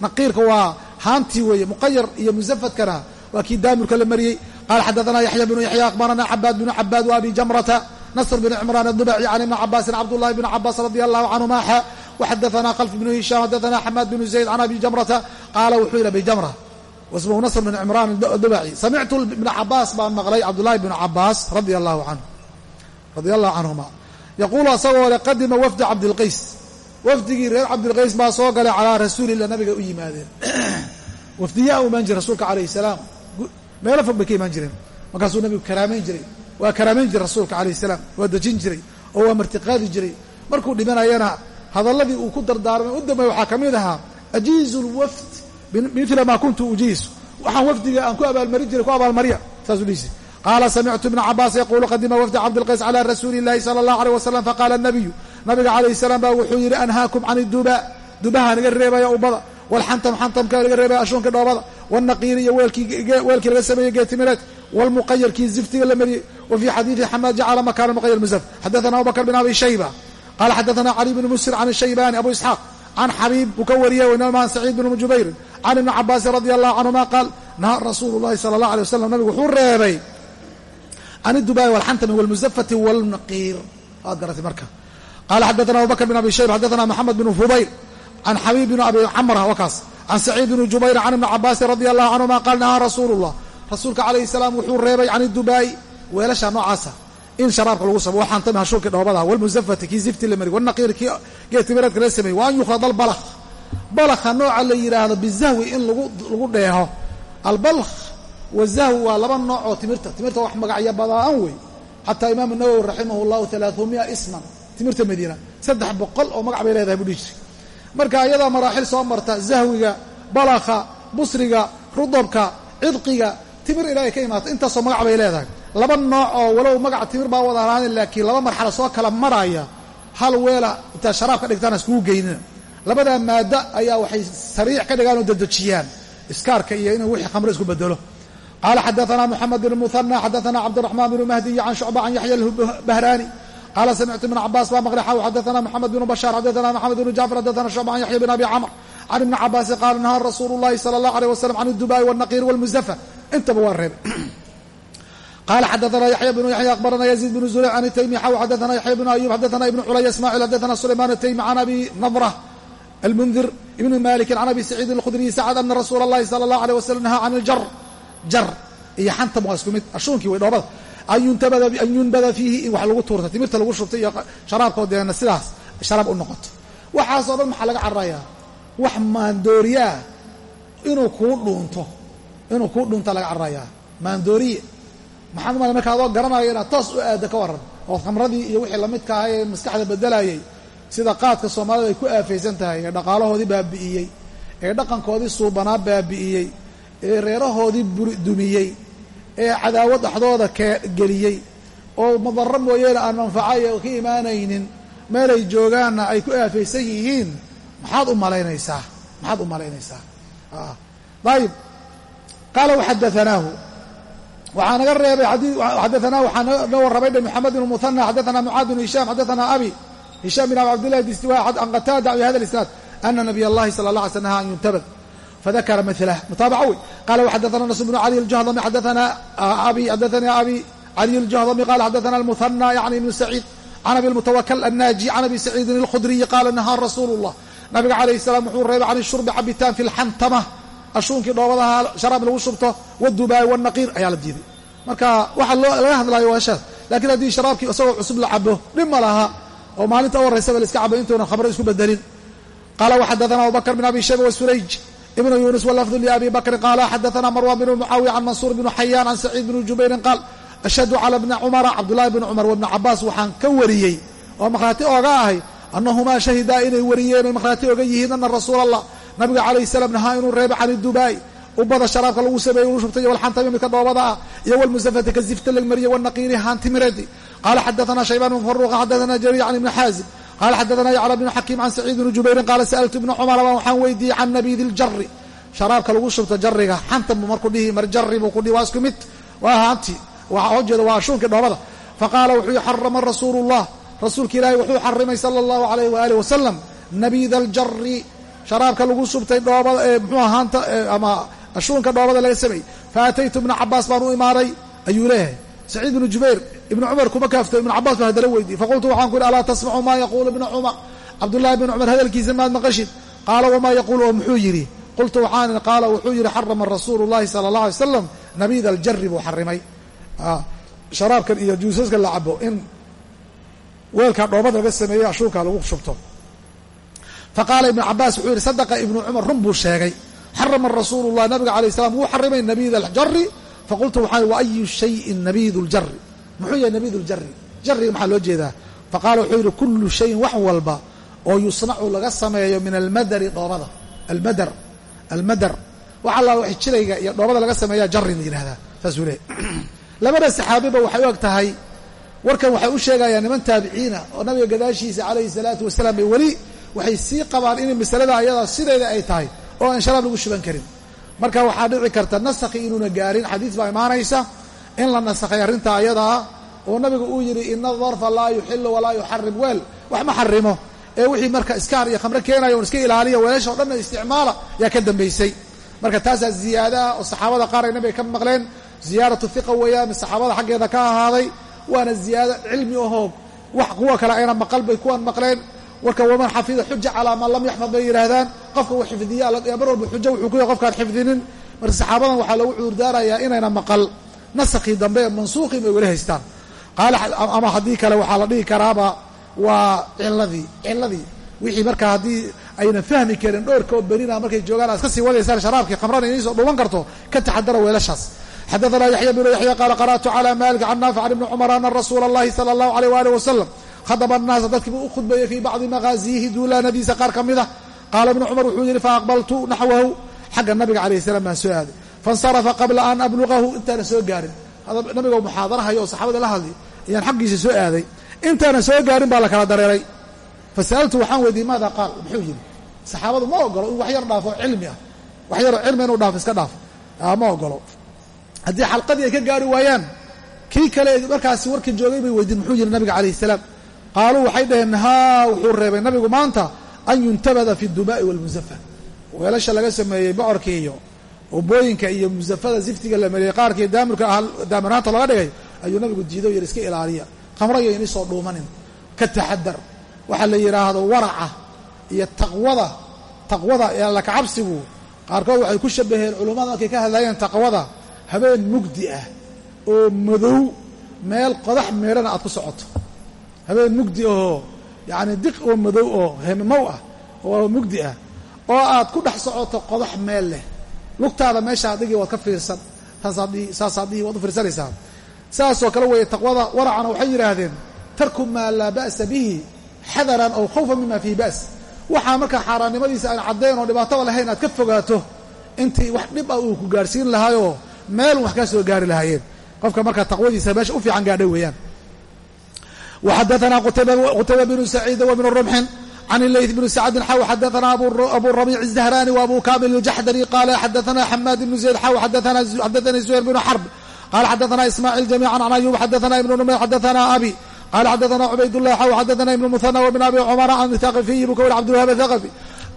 naqiirka waa haantii weeye muqayar iyo musafadkana waa kii daamurka la mariyey. Qaala xadaanaa yaxya bnu yaxya aqbaranaa cabaad bnu cabaad wa abi jamrata nasr bn cimraan adubaci can ibni cabaasin cabdullahi bn cabaas radi allahu canhuma xa waxadaanaa kalf bnu hishaam xadaanaa xamaad bnu zayd can abi jamrata qaala wuxuu yidhi abi jamra wasmuhu nasr bn cimraan adubaci samictu ibna cabaas baan maqlay cabdullahi bnu cabaas radia allahu canhu radia allahu canhuma yaquulu asagoo le qadima wafda cabdilqays wafdigii reer cabdilqays baa soo galay calaa rasuulillah nabiga u yimaadeen. Wafdiyaa u imaan jiray rasuulka calayhi salaam. Meelo fog bay ka imaan jireen. Markaasuu nabigu karaamayn jiray waa karaamayn jiray rasuulka calayhi salaam. Waa dejin jiray. Oo waa martiqaadi jiray. Markuu dhimanayana hadalladii uu ku dardaarmay u dambeey waxaa ka mid ahaa ajiizu lwafd mila maa kuntu ujiisu waxaan wafdiga aan ku abaalmarin jiray ku abaalmarya saasuu dhihisi qaala samictu ibna cabaas yaquulu qadima wafda cabdilqays cala rasuuli illahi sala allahu aleyh wasalam faqaala nabiyu nabiga calayhi salaam baa wuxuu yidhi anhaakum can iduba dubaha naga reebaya ubada walxantam xantamka laga reebaya ashuunka dhoobada. Walnaqiiri iyo weelkii laga sameeyey geetimireed walmuqayarkii ziftiga la mariyey wa fii xadiidi xamaad jacala makaana muqayar musaf xadaana abubakr bin abi shayba qaala xadaana cali bn musir can shaybani abu isxaaq can xabiib buu ka wariyey wnamaan saciid bn jubayrin can ibni cabaasin radi allahu canhuma qaal nahaa rasuulu llahi sala allah alay wasalam nabigu wuxuu reebay can idubaai walxantami walmusafati walnaqiir waad garatay marka qala xadaana abubakr bin abi shayba xadaana maxamed bn fubayr can xabiib bn abi camra wakaas can saciid bni jubayr can ibni cabaasin radi allahu canhuma qaal nahaa rasuulu llah rasuulka calayhi salaam wuxuu reebay can idubaa'i weelasha noocaasa in sharaabka lagu samo waxaantami hashuurkii dhoobadaha walmusafati kii zifti la mari walnaqiiri kii geetimireedka la sameeyey wa an yukhrad albalakh balakha nooca la yidhaahdo bizahwi in lagu dheeho. Albalkh wazahwi waa laba nooc oo timirta timirta wax magacyo badaan wey. Xataa imaamu nawowi raximah llahu alaaثumia isman timirta madiina saddex boqol oo magac bay leedahay buu dhihi jiray. Marka iyadaa maraaxil soo marta zahwiga balakha busriga rudabka cidqiga timir ilaahay ka imaata intaasoo magac bay leedahay laba nooc oo walow magaca timir baa wada ahaani laakiin laba marxalo soo kala maraya hal weela intaa sharaab ka dhigtaan iskugu geynina labadaa maaddo ayaa waxay sariix ka dhigaan oo dedejiyaan iskaarka iyo inuu wixii khamre isku bedelo qaala xadaana moxamed bn muhana xadaana cabdiraxmaan bnu mahdiy can shucba can yaxya albahraani. Qaala samictu ibn cabaas baa maqlay xaw xadaana moxamed bnu bashaar xadaana moxamed bnu jacfar xadaana shucba can yaxya bn abi camr. Can ibni cabaasin qaala nahaa rasuulu llahi sala allahu aleyh wasalam can idubaai walnaqiiri walmuzafa intaba waa reebay qala xadaثna yaحya بن yaحya akhbarana يزيد بن زurيع عن التymi xaw xadaثna yaحya بن أyub xadaثna iبن culay ismاعيل xadaثna سulayman التymi can abi نضرة المنdir ibn maliki can abi سacيidin الkhudriyi sacd ana rasuula الlahi salى الlaه عليه waslم nahaa can اljar jar iyo xantam waa isku mid ashuunkii way dhoobada an yunbada fiihi in wax lagu tuurta timirta lagu shubtay iyo sharaabkoodeena sidaas sharaab u noqoto waxaasoo dhan maxaa laga cararayaa wax maandooriyaa inuu kuu dhuunto inuu kuu dhuunta laga cararayaa maandooriye maxaad umala marka adoo garanaya inaad toos u aadda ka waran oo khamradii iyo wixii lamidka ahay ee maskaxda bedelayay sida qaadka soomaalida ay ku aafaysan tahay ee dhaqaalahoodii baabi'iyey ee dhaqankoodii suubanaa baabi'iyey ee reerahoodii dumiyey ee cadaawad dhaxdooda geliyey oo madaro mooyeene aan manfacayo ka imaanaynin meelay joogaanna ay ku aafaysan yihiin maxaad u malaynaysaa maxaad u malaynaysaa. Ayib. Qaala waxadaanaahu waxaa naga reebay xadaanaa waxaa noo warramay dhe moxamed bn muhana xadaana mucaad bn hishaam xadaana abi hishaam bin abi cabdillahi distiwa can qataada bi hada isnaad ana nabiy allahi sala allah alay sl naha an yuntabad fadakara milah mutaabaca wey qala waxadaana nas bnu cali aljahdami xadaana abi xadaanii abi caliy aljahdami qala xadaana almuhana yani ibnu saciid can abi lmutawakl annaaji can abi saciidin alkhudriyi qaala nahaa rasuulu llah nabiga calayh salaam wuxuu reebay can shurbi cabitaan fi lxantama ashuunkii dhoobadaha sharaab lagu shubto wadubaai wanaqiir ayaa la diiday. Marka waxa laga hadlaayo waa shaas lakiin haddii sharaabkii isagoo cusub la cabo dhib ma laha. Oo maalinta u horeysaba la iska cabo intuunan khamro isku bedelin qala waxadaana abubakr bn abi shayba wasurayj ibnu yunis walafdu liabi bakrin qaala xadaana marwan bn mucaawiya can mansuur bn xayaan can saciid bni jubayrin qaal ashhadu cala bni cumara cabdullahi bni cumar wabni cabaas waxaan ka wariyey. Oo makhraati ooga ahay annahumaa shahidaa inay wariyeen oy makhraati oga yihiin ana rasuula allah nabiga calayh salaam nahaa inuu reebo can idubaai ubada sharaabka lagu sameeye lagu shubtay walxantami midka dhoobada ah iyo walmusafati ka zifta la mariye wanaqiiri haantimiredi qaala xadaana shaybaan bn faruqa xadaana jariir can ibni xaazim qaala xadaana yacla bnu xakiim can saciid bni jubayrin qaala sa'altu ibna cumara waxaan weydiiyey can nabidi ljari sharaabka lagu shubto jariga xantan buu markuu dhihi mar jari buu ku dhihi waa isku mid waa haanti waxaa hojeeda waa ashuunkii dhoobada. Faqaala wuxuu yihi xarama rasuulu llah rasuulka ilaahi wuxuu xarimay sala allahu alayh waaalih wasalam nabida aljari sharaabka lagu shubtay dhoobada ee mxuu ahaanta ama ashuunka dhoobada laga sameeyey faataytu ibna cabaas baan u imaaday ayuu leeyahay. Saciid ibnu jubayr ibnu cumar kuma kaafto ibnu cabaas baan hadala weydiiyey. Faqultu waxaan ku yidhi alaa tasmacu maa yaquulu ibnu cumar? Cabdullahi bn cumar hadalkiisa maad maqashid. Qaala wamaa yaquulu? Oo muxuu yidhi. Qultu waxaan qaala wuxuu yidhi xarama rasuulu llahi sala allah alay slam nabida aljari buu xarimay. Sharaabkan iyo juusaskan la cabo in weelkaa dhoobada laga sameeyey ashuunka lagu shubto faqaala ibnu cabaas wuxuu yidhi sadaqa ibnu cumar run buu sheegay xarama rasuulu llah nabiga alayh salam wuu xarimay nabid aljari faqultu waxaan wa ayu shayin nabidu ljari muxuu yahay nabidu ljari jariga maxaa loo jeedaa faqaala wuxuu yidhi kullu shayin wax walba oo yusnacu laga sameeyo min almadari dhoobada almadar almadar wax alla wax jirayga iyo dhoobada laga sameeyaa jari la yidhahdaa saasuu leehay labada saxaabiba waxay u eg tahay warkan waxay u sheegayaan niman taabiciina oo nabiga gadaashiisa calayhi salaatu wasalaam weli waxay sii qabaan inay masalada ayada sideeda ay tahay oo aan sharaab lagu shuban karin. Marka waxaa dhici karta nasakhi inuuna gaarin. Xadiis baa imaanaysa in la nasakhay arrinta ayadaa oo nabigu uu yidhi ina darfa laa yuxilu walaa yuxarim weel wax ma xarimo ee wixii marka iskaar iyo khamre keenaya on iska ilaaliya weelasha o dhanna isticmaala yaa ka dambaysay. Marka taasaa ziyaada ah oo saxaabada qaar ay nabiga ka maqleen ziyaaratu hiqa weeyaan saxaabada xaggeeda ka ahaaday waana ziyaado cilmi ahoo wax kuwa kale ayna maqal bay kuwan maqleen warka waman xafida xuja calaa man lam yaxfad bay yidhaahdaan. Qofka u xifdiya mar walba xujo wuxuu kuya qofkaan xifdinin. Marka saxaabadan waxaa lagu cuurdaarayaa inayna maqal. Nasakii dambe ee mansuuqii may weli haystaan. Qaalaama haddii kale waxaa la dhihi karaaba waa ciladii ciladii wixii marka haddii ayna fahmi karin dhowrkaoo berina markay joogaan aad ka sii wadaysaan sharaabkii khamrana inaysoo dhuman karto ka taxadara weelashaas. Xadaanaa yaxya binu yaxya qaala qara'tu cala malik can naafic can ibni cumar ana rasuula allahi sala allahu aleyh waalih wasalam khadaba annaasa dadkii buu u khudbeeyey fii bacdi maqaasiyihi duulaanadiisa qaar ka mid ah. Qaala ibnu cumar wuxuu yidhi faaqbaltu naxwahu xagga nabiga calayh salam baan soo aaday. Faاnsarafa qabla an ablugahu intaana soo gaarin. Nabigoo muxaadarahayo oo saxaabada la hadlay ayaan xaggiisa soo aaday. Intaana soo gaarin baa la kala dareeray. Fasa'altu waxaan weydiiyey maada qaal? Muxuu yidhi saxaabadu ma ogolo in wax yar dhaafo cilmi ah. Wax yaroo cilmi inuu dhaafo iska dhaafo ma ogolo haddii xalqadii ay ka gaari waayaan kii kale markaasi warkii joogay bay weydiin muxuu yidhi nabiga calayh salaam qaaluu waxay dhaheen haa wuxuu reebay nabigu maanta an yuntabada fi dubaai walmusafa weelasha laga sameeyey bocorka iyo ubooyinka iyo musafada ziftiga la mariyey qaarkii daamurka daamiraanta looga dhigay ayuu nabigu diido yidhi iska ilaaliya. Khamrayo inii soo dhuumanin. Ka taxadar waxaa la yidhaahdo waraca iyo taqwada. Taqwada ee alla kacabsigu. Qaarkood waxay ku shabaheen culummada markay ka hadlayeen taqwada habeen mugdi ah oo madow meel qodax meedhana aad ku socoto habeen mugdi ahoo yacni diq oo madow oo hemmow ah oo mugdi ah oo aad ku dhex socoto qodax meel leh. Lugtaada meeshaa dhigi waad ka fiirsan saasaa dhihi waad u fiirsanaysaa saasoo kale weeye taqwada waracana waxay yidhaahdeen tarku maa laa ba'sa bihi xadaran aw khawfan mima fihi ba's. Waxaa markaa xaaraannimadiisa aan caddayn oo dhibaataba lahayn aad ka fogaato intii wax dhib ah uu ku gaarhsiin lahaayoo meelun wax kaa soo gaari lahaayeen. Qofka markaa taqwadiisa meesha u fiican gaadhay weeyaan وxadثna qتyبة بن سعيid وبن رمحin عن اللyث بن سعد xw xadثna أbو الربيع الزهراني وأbو كامل الجحdري qال xadثna حmاd بن زيد xw xadثnي زهير بن حرب qال xadثna إسماعيل جميعا عن أيوب xadثna iبن نمير xadثna أbي qال xadثna عbayd الله xw xadثna iبن مثنى وبن أbي cمر عن ثقفي buu ka wri cبدالوهاب الثقفي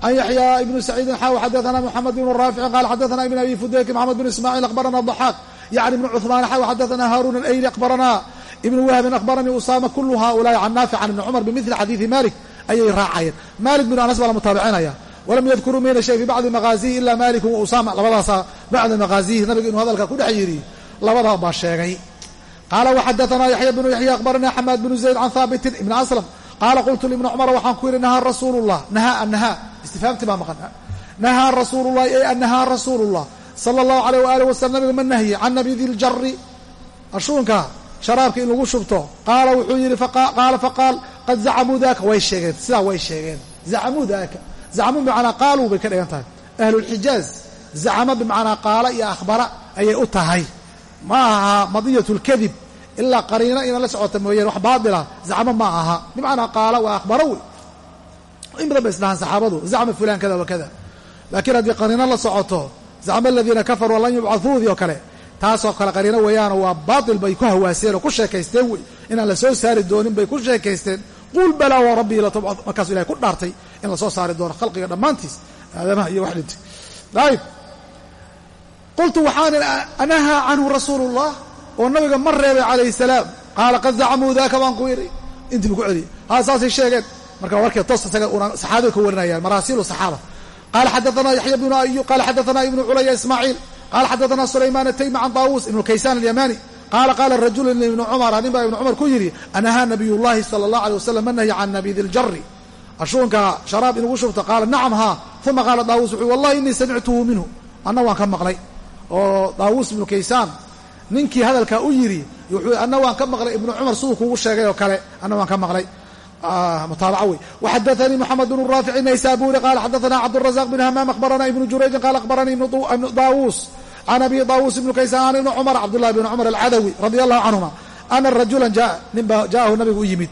عن يحyى بن سعيد xw xadثna محمد بن رافع qال xadثna iبن أbي فudayk محمد بن إسماعيل أخبرna الضحاك يعني بن cثمان xw xadثna هاrون الأyلي أخبرna ibn wahbin akhbaranii usaama kulu haulaai can naafic can ibni cumar bimili xadiidi malik ayay raacayeen. Malik binu anas baa la mutaabicinaya. Walam yadkuruu mayna shay fi bacdi maqaasihi ila maliku wa usama labadaasa bacda maqaasihi nabiga inuu hadalka ku dhex yidhi labadaa baa sheegay. Qaala waxadaanaa yaxya bnu yaxya akhbaranii xamaad bnu zayd can haabitin ibni aslam. Qaala qultu libni cumara waxaan ku yidhi nahaa rasuulu llah nahaa. Annahaa istifaamti baa maqan. Nahaa rasuulu llahi ay annahaa rasuulu llah sala allahu alayh waaalih wasalam nabiga ma nahyi. Can nabidi ljari ashuunka sharaabka in lagu shubto. Qaala wuxuu yidhi qaala faqaal qad zacamuu daaka. Way sheegeen sidaa way sheegeen. Zacamuu daaka. Zacamuu bimacnaa qaaluu bay ka dhigan tahay. Ahlulxijaaz zacama bimacnaa qaala iyo akhbara ayay u tahay. Ma aha madiyat lkadib ilaa qariino ina la socota mooyane wax baatila zacmo ma aha. Bimacnaa qaala waa akhbaro wey in badan bay isdhahaan saxaabadu zacma fulan kada wa kada. Laakiin haddii qariino la socoto zacma aladiina kafaruu lan yubcahuudii oo kale taasoo kale qariino weeyaano waa baatil bay ku hawaaseen oo ku sheekaysteen wey. Inaan la soo saari doonin bay ku sheekaysteen. Qul balaa wa rabbii latubcad markaasuu ilahay ku dhaartay in la soo saari doono khalqiga dhammaantiis. Aadamaha iyo wax dhintay. Ayib. Qultu waxaan anahaa canhu rasuulu ullah oo nabiga ma reebay calayhi salaam. Qaala qad zacamuu daaka baan ku yidhi. Intii bu ku celiyay haa saasay sheegeen. Marka warkee toos isaga una saxaabada ka warinayaan maraasiilu saxaaba. Qaala xadaanaa yaxya bnu ayub qaala xadaanaa ibnu culaya ismaaciil qala xadaana sulaymaan tayma can daawuus ibnu kaysaan alyamani qaala qaala rajulu ibnu cumara nin baa ibnu cumar ku yidhi anahaa nabiy llahi sala allah alay wasalam manahyi can nabidljari ashuunka sharaab inugu shubto qaala nacam haa uma qaala daawuus wuxuu wallahi inii samictuhu minhu anna waan ka maqlay oo daawuus ibnu kaysaan ninkii hadalkaa u yidhi wuxuu anna waan ka maqlay ibnu cumar siduu kuugu sheegay oo kale anna waan ka maqlay mutaabaca wey waxadaanii moxamed bnu raafici naysaburi qaala xadaanaa cabdurazaq bn hamaam akhbarana ibnu jurayjin qaala akhbaranii ibnu daawuus can abi daawuus ibni kaysaan ibni cumar cabdullahi bn cumar alcadawi radia allahu canhuma ana rajula jaa ninba jaahu nabigu u yimid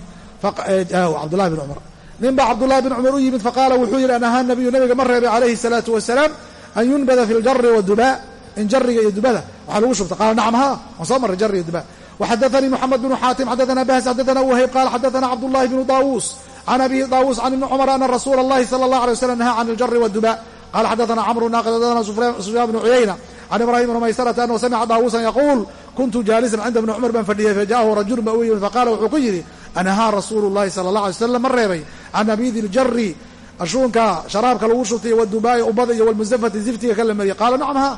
jaahu cabdullahi bn cumar ninba cabdullahi bn cumar u yimid faqaala wuxuu yidhi an ahaa nabiyu nabiga ma reebay calayhi salaatu wasalaam an yunbada fi ljari wadubaa in jariga iyo dubada waxaa lagu shubta qaala nacam haa waan soo marray jari iyo dubaa waxadaanii moxamed bnu xaatim xadaana bahs xadaana wahayb qaala xadaana cabdullahi bnu daawuus can abi daawuus can ibni cumar ana rasuula allahi sala allah alay waslm nahaa can iljari waduba qala xadaana camru naaqid xadaana sufyaan bnu cuyayna can ibraahim bn maysarata anhu samica daawuusan yaquul kuntu jaalisan cinda bni cumar baan fadhiyey fajaahu rajul ba u yimid faqaala wuxuu ku yidhi anhaa rasuulu llahi sala allah alay slam ma reebay can abiidi ljari ashuunka sharaabka lagu shubtay wadubaai ubada iyo wlmusafati ziftiga ka la mariyey qaala nacam ha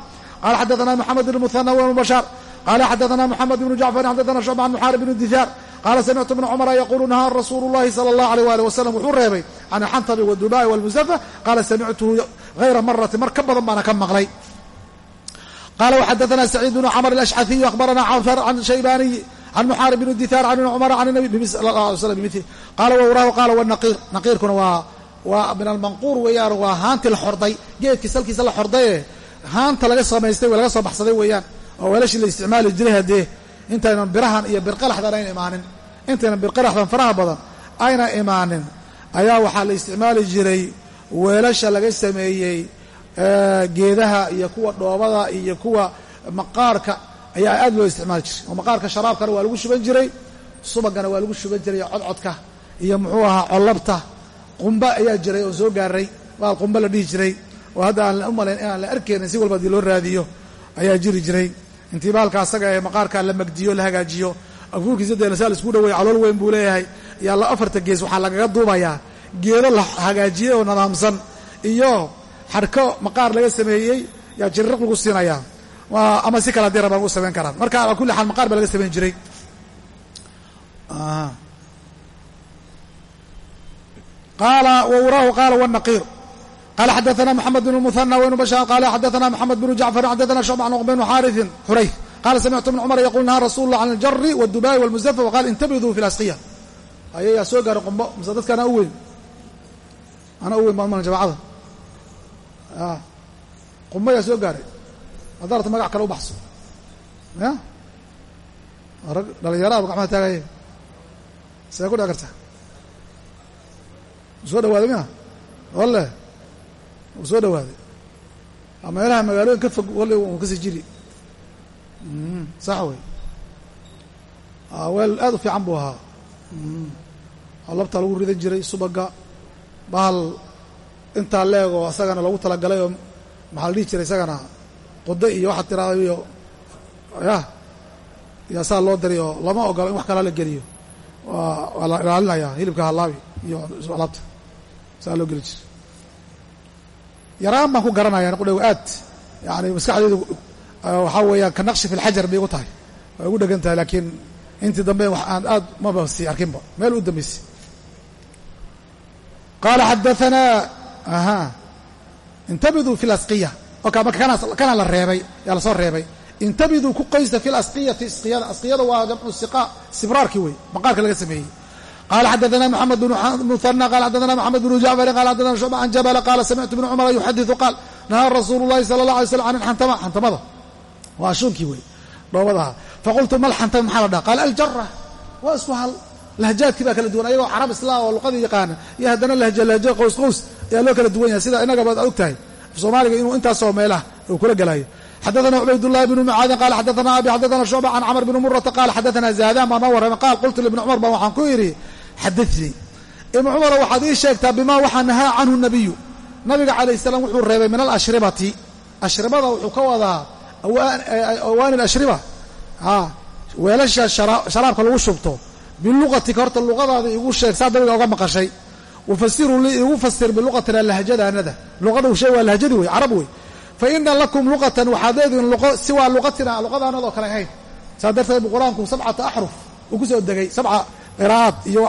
qaala xadaana maxamed bn muhana wbn bashaar qaala xadaana moxamed bnu jacfar xadaana shucba can muxaarib bni dihaar qaala samictu bna cumara yaquulu nahaa rasuulu llahi sala allahu aleyh waalih wasalam wuxuu reebay can alxantabi wadubaai walmusafa qaala samictuhu hayra maratin mar ka badan baana ka maqlay qala wxadaثna saciid bnu cmr alashcaثiyu akhbarana cafar can shaybaniyi can muxaarib bn dihaar can ibni cumara can nabi sal اla alay slam bimili qala wawraahu qala wnaqiir naqiirkuna waa waa min almanquur weeyaan waa haanti la xorday geedkii salkiisa la xordaye haanta laga samaystay laga soo baxsaday weeyaan oo weelashii la isticmaali jiray haddee intaynan birahan iyo birqalaxdan ayna imaanin intaynan birqalaxdan faraha badan ayna imaanin ayaa waxaa la isticmaali jiray weelasha laga sameeyey geedaha iyo kuwa dhoobada iyo kuwa maqaarka ayaa aad loo isticmaali jiray. Oo maqaarka sharaabkana waa lagu shuban jiray subagana waa lagu shuban jiray codcodka iyo muxuu ahaa collabta. Qumba ayaa jiray oon soo gaaray. Baal qumba la dhihi jiray. Oo hadda aan u malayn inaan la arkaynin si walba haddii loo raadiyo ayaa jiri jiray. Intii baalka asaga ee maqaarkaa la magdiyo la hagaajiyo afuurkiisa deena saa la isku dhaweeya calool weyn buu leeyahay. Yaa la afarta gees waxaa lagaga duubayaa. Geedo la hagaajiyey oo nadaamsan. Iyo xadhko maqaar laga sameeyey yaa jiriq lagu siinaya. Ama si kale haddii rabaan u samayn karaan marka ala kulli xaal maqaar baa laga samayn jiray. Qaala wawraahu qaala wanaqiir qaala xadaana moxamed bn muhana waynu bashaar qaala xadaana moxamed bnu jacfar xadaana shucba an bnu xaariin xurayf qaala samictu ibn cumar yaqul nahaa rasuul llah can aljari wadubaai walmuzafa waqaal intabiduu fi lasqiya ayayaa soo gaara qumbo. Mise dadka anaa u weyn. Anaa u weyn baan mana jamacada qumbo yaa soo gaaray. Haddaa magac kale u baxso. Ya? Rag dhalinyaraaba gacmaha taagaye see ku dhici karta. Soo dhawaaday miya walle uu soo dhawaaday meelaha magaalooyin ka fog walle u ka sii jiri. Sax wey weel aad u fiican buu ahaa. Labtaa lagu ridan jiray subaga bahal intaa leegoo isagana loogu talagalay oo maxaa la dhihi jiray isagana qudo iyo waxaad tiraada iyo yah yaa saa loo dari oo lama ogolo in wax kalaa la geliyo. Waa la ilaalinayaa hilibka halaabi iyo alaabta. Saa loo geli jiray. Yaraan baan ku garanaya qudhow aad yani maskaxdeedu waxaa weeyaan ka naqshi fi lxajar bay igu tahay. Way igu dhegan tahay laakiin intii dambe aan aad maba sii arkinba meel u dambaysay qaala xadaanaa intabiduu fi lasqiya oo kana la reebay yaa la soo reebay. Intabiduu ku qoysta fi lasqiyati isqiyada asqiyada waa jamcu siqa sibraarkii wey maqaarka laga sameeyey. Qala xadaana mxamed bn qala xadaana maxamed bnu jacfarin qala xadaana shucba can jabala qaala samictu bn cumara yuxadiu qaal nahaa rasuulu llahi sala allah alay slam can ilxantama xantamada waa ashuunkii wey dhoobadaha. Faqultu malxantama maxaa la dhaha qaala aljara waa isku hal. Lahjaadkii baa kala duwan ayagoo carab isla oo luqada yaqaana iyo haddana lahja lahja qows qows yaa loo kala duwan yahay sida inagaba ad ogtahay af soomaaliga inuu intaasoo meelaha uu kula gelaayo xadaana cubaydاlahi bn mcaadin qal xadaana abi xadaana shucba can cmr bn murata qaal xadaana zaadan baa noo warrama qaal qultu libni cumar baa waxaan ku idhi xadinii ibn cumar waxaad ii sheegtaa bima waxaa nahaa canhu nabiyu. Nabiga calayh salaam wuxuu reebay min alashribati ashribada wuxuu ka wadaa awaani ashriba weelasha sharaabka lagu shubto. Bilugatika horta luqadaada igu sheeg saad nabiga oga maqashay wafasiruu lii igu fasir biluqatina lahjadaanada luqada u sheeg waa lahjadi wey carab wey fa ina lakum luqatan waxaad leedihin luqo siwaa luqatina luqadaanadoo kale ahayn saa darteed bu qur'aanku sabcata axruf uu ku soo degay sabca qiraa'aad iyo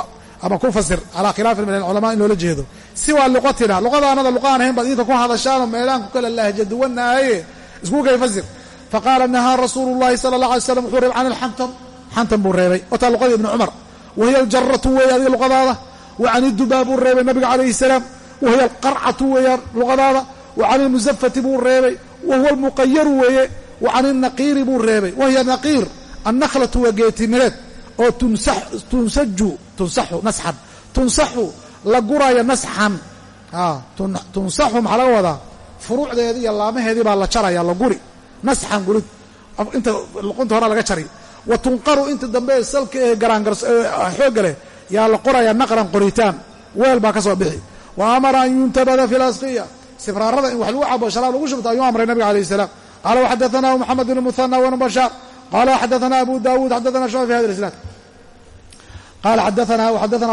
ama ku fasir calaa khilaafin min alculamaa in loola jeedo siwaa luqatina luqadaanada luqaan ahayn baad idinka ku hadashaanoo meelaan ku kala lahja duwanaaye iskugu kay fasir faqaala nahaa rasuulu llahi sala allah alay slam wuxuu reebay can alxantam xantam buu reebay wataa luqadii ibni cumar wahiya aljaratu weeye adiga wa can idubaa buu reebay nabiga calayhi salaam wahiya alqarcatu weeyaan luqadaada wa can ilmusafati buu reebay wa huwa almuqayaru weeye wa can ilnaqiiri buu reebay wahiya naqiir annakhlatu waa geetimireed oo tunsaju tunsaxu nasxan tunsaxu la guraya nasxan tunsaxu maxaa laga wadaa furuucdeedii iyo laamaheedii baa la jaraya la guri nasxan gurid inta luqunta horaa laga jari wa tunqaru inta dambe salka ee garaangar xoogga leh yaa la qorayaa naqran qoritaan weel baa ka soo bixi. Wa amara an yuntabada fi lasqiya sibraarada in wax lagu cabo sharaab lagu shubto ayuu amray nabiga alayh salaam. Qaala waxadaanah moxamed bn muhana wbn bashaar qala xadaana abu dawud xadaana shucba fi hada isnaad. Qala xadaana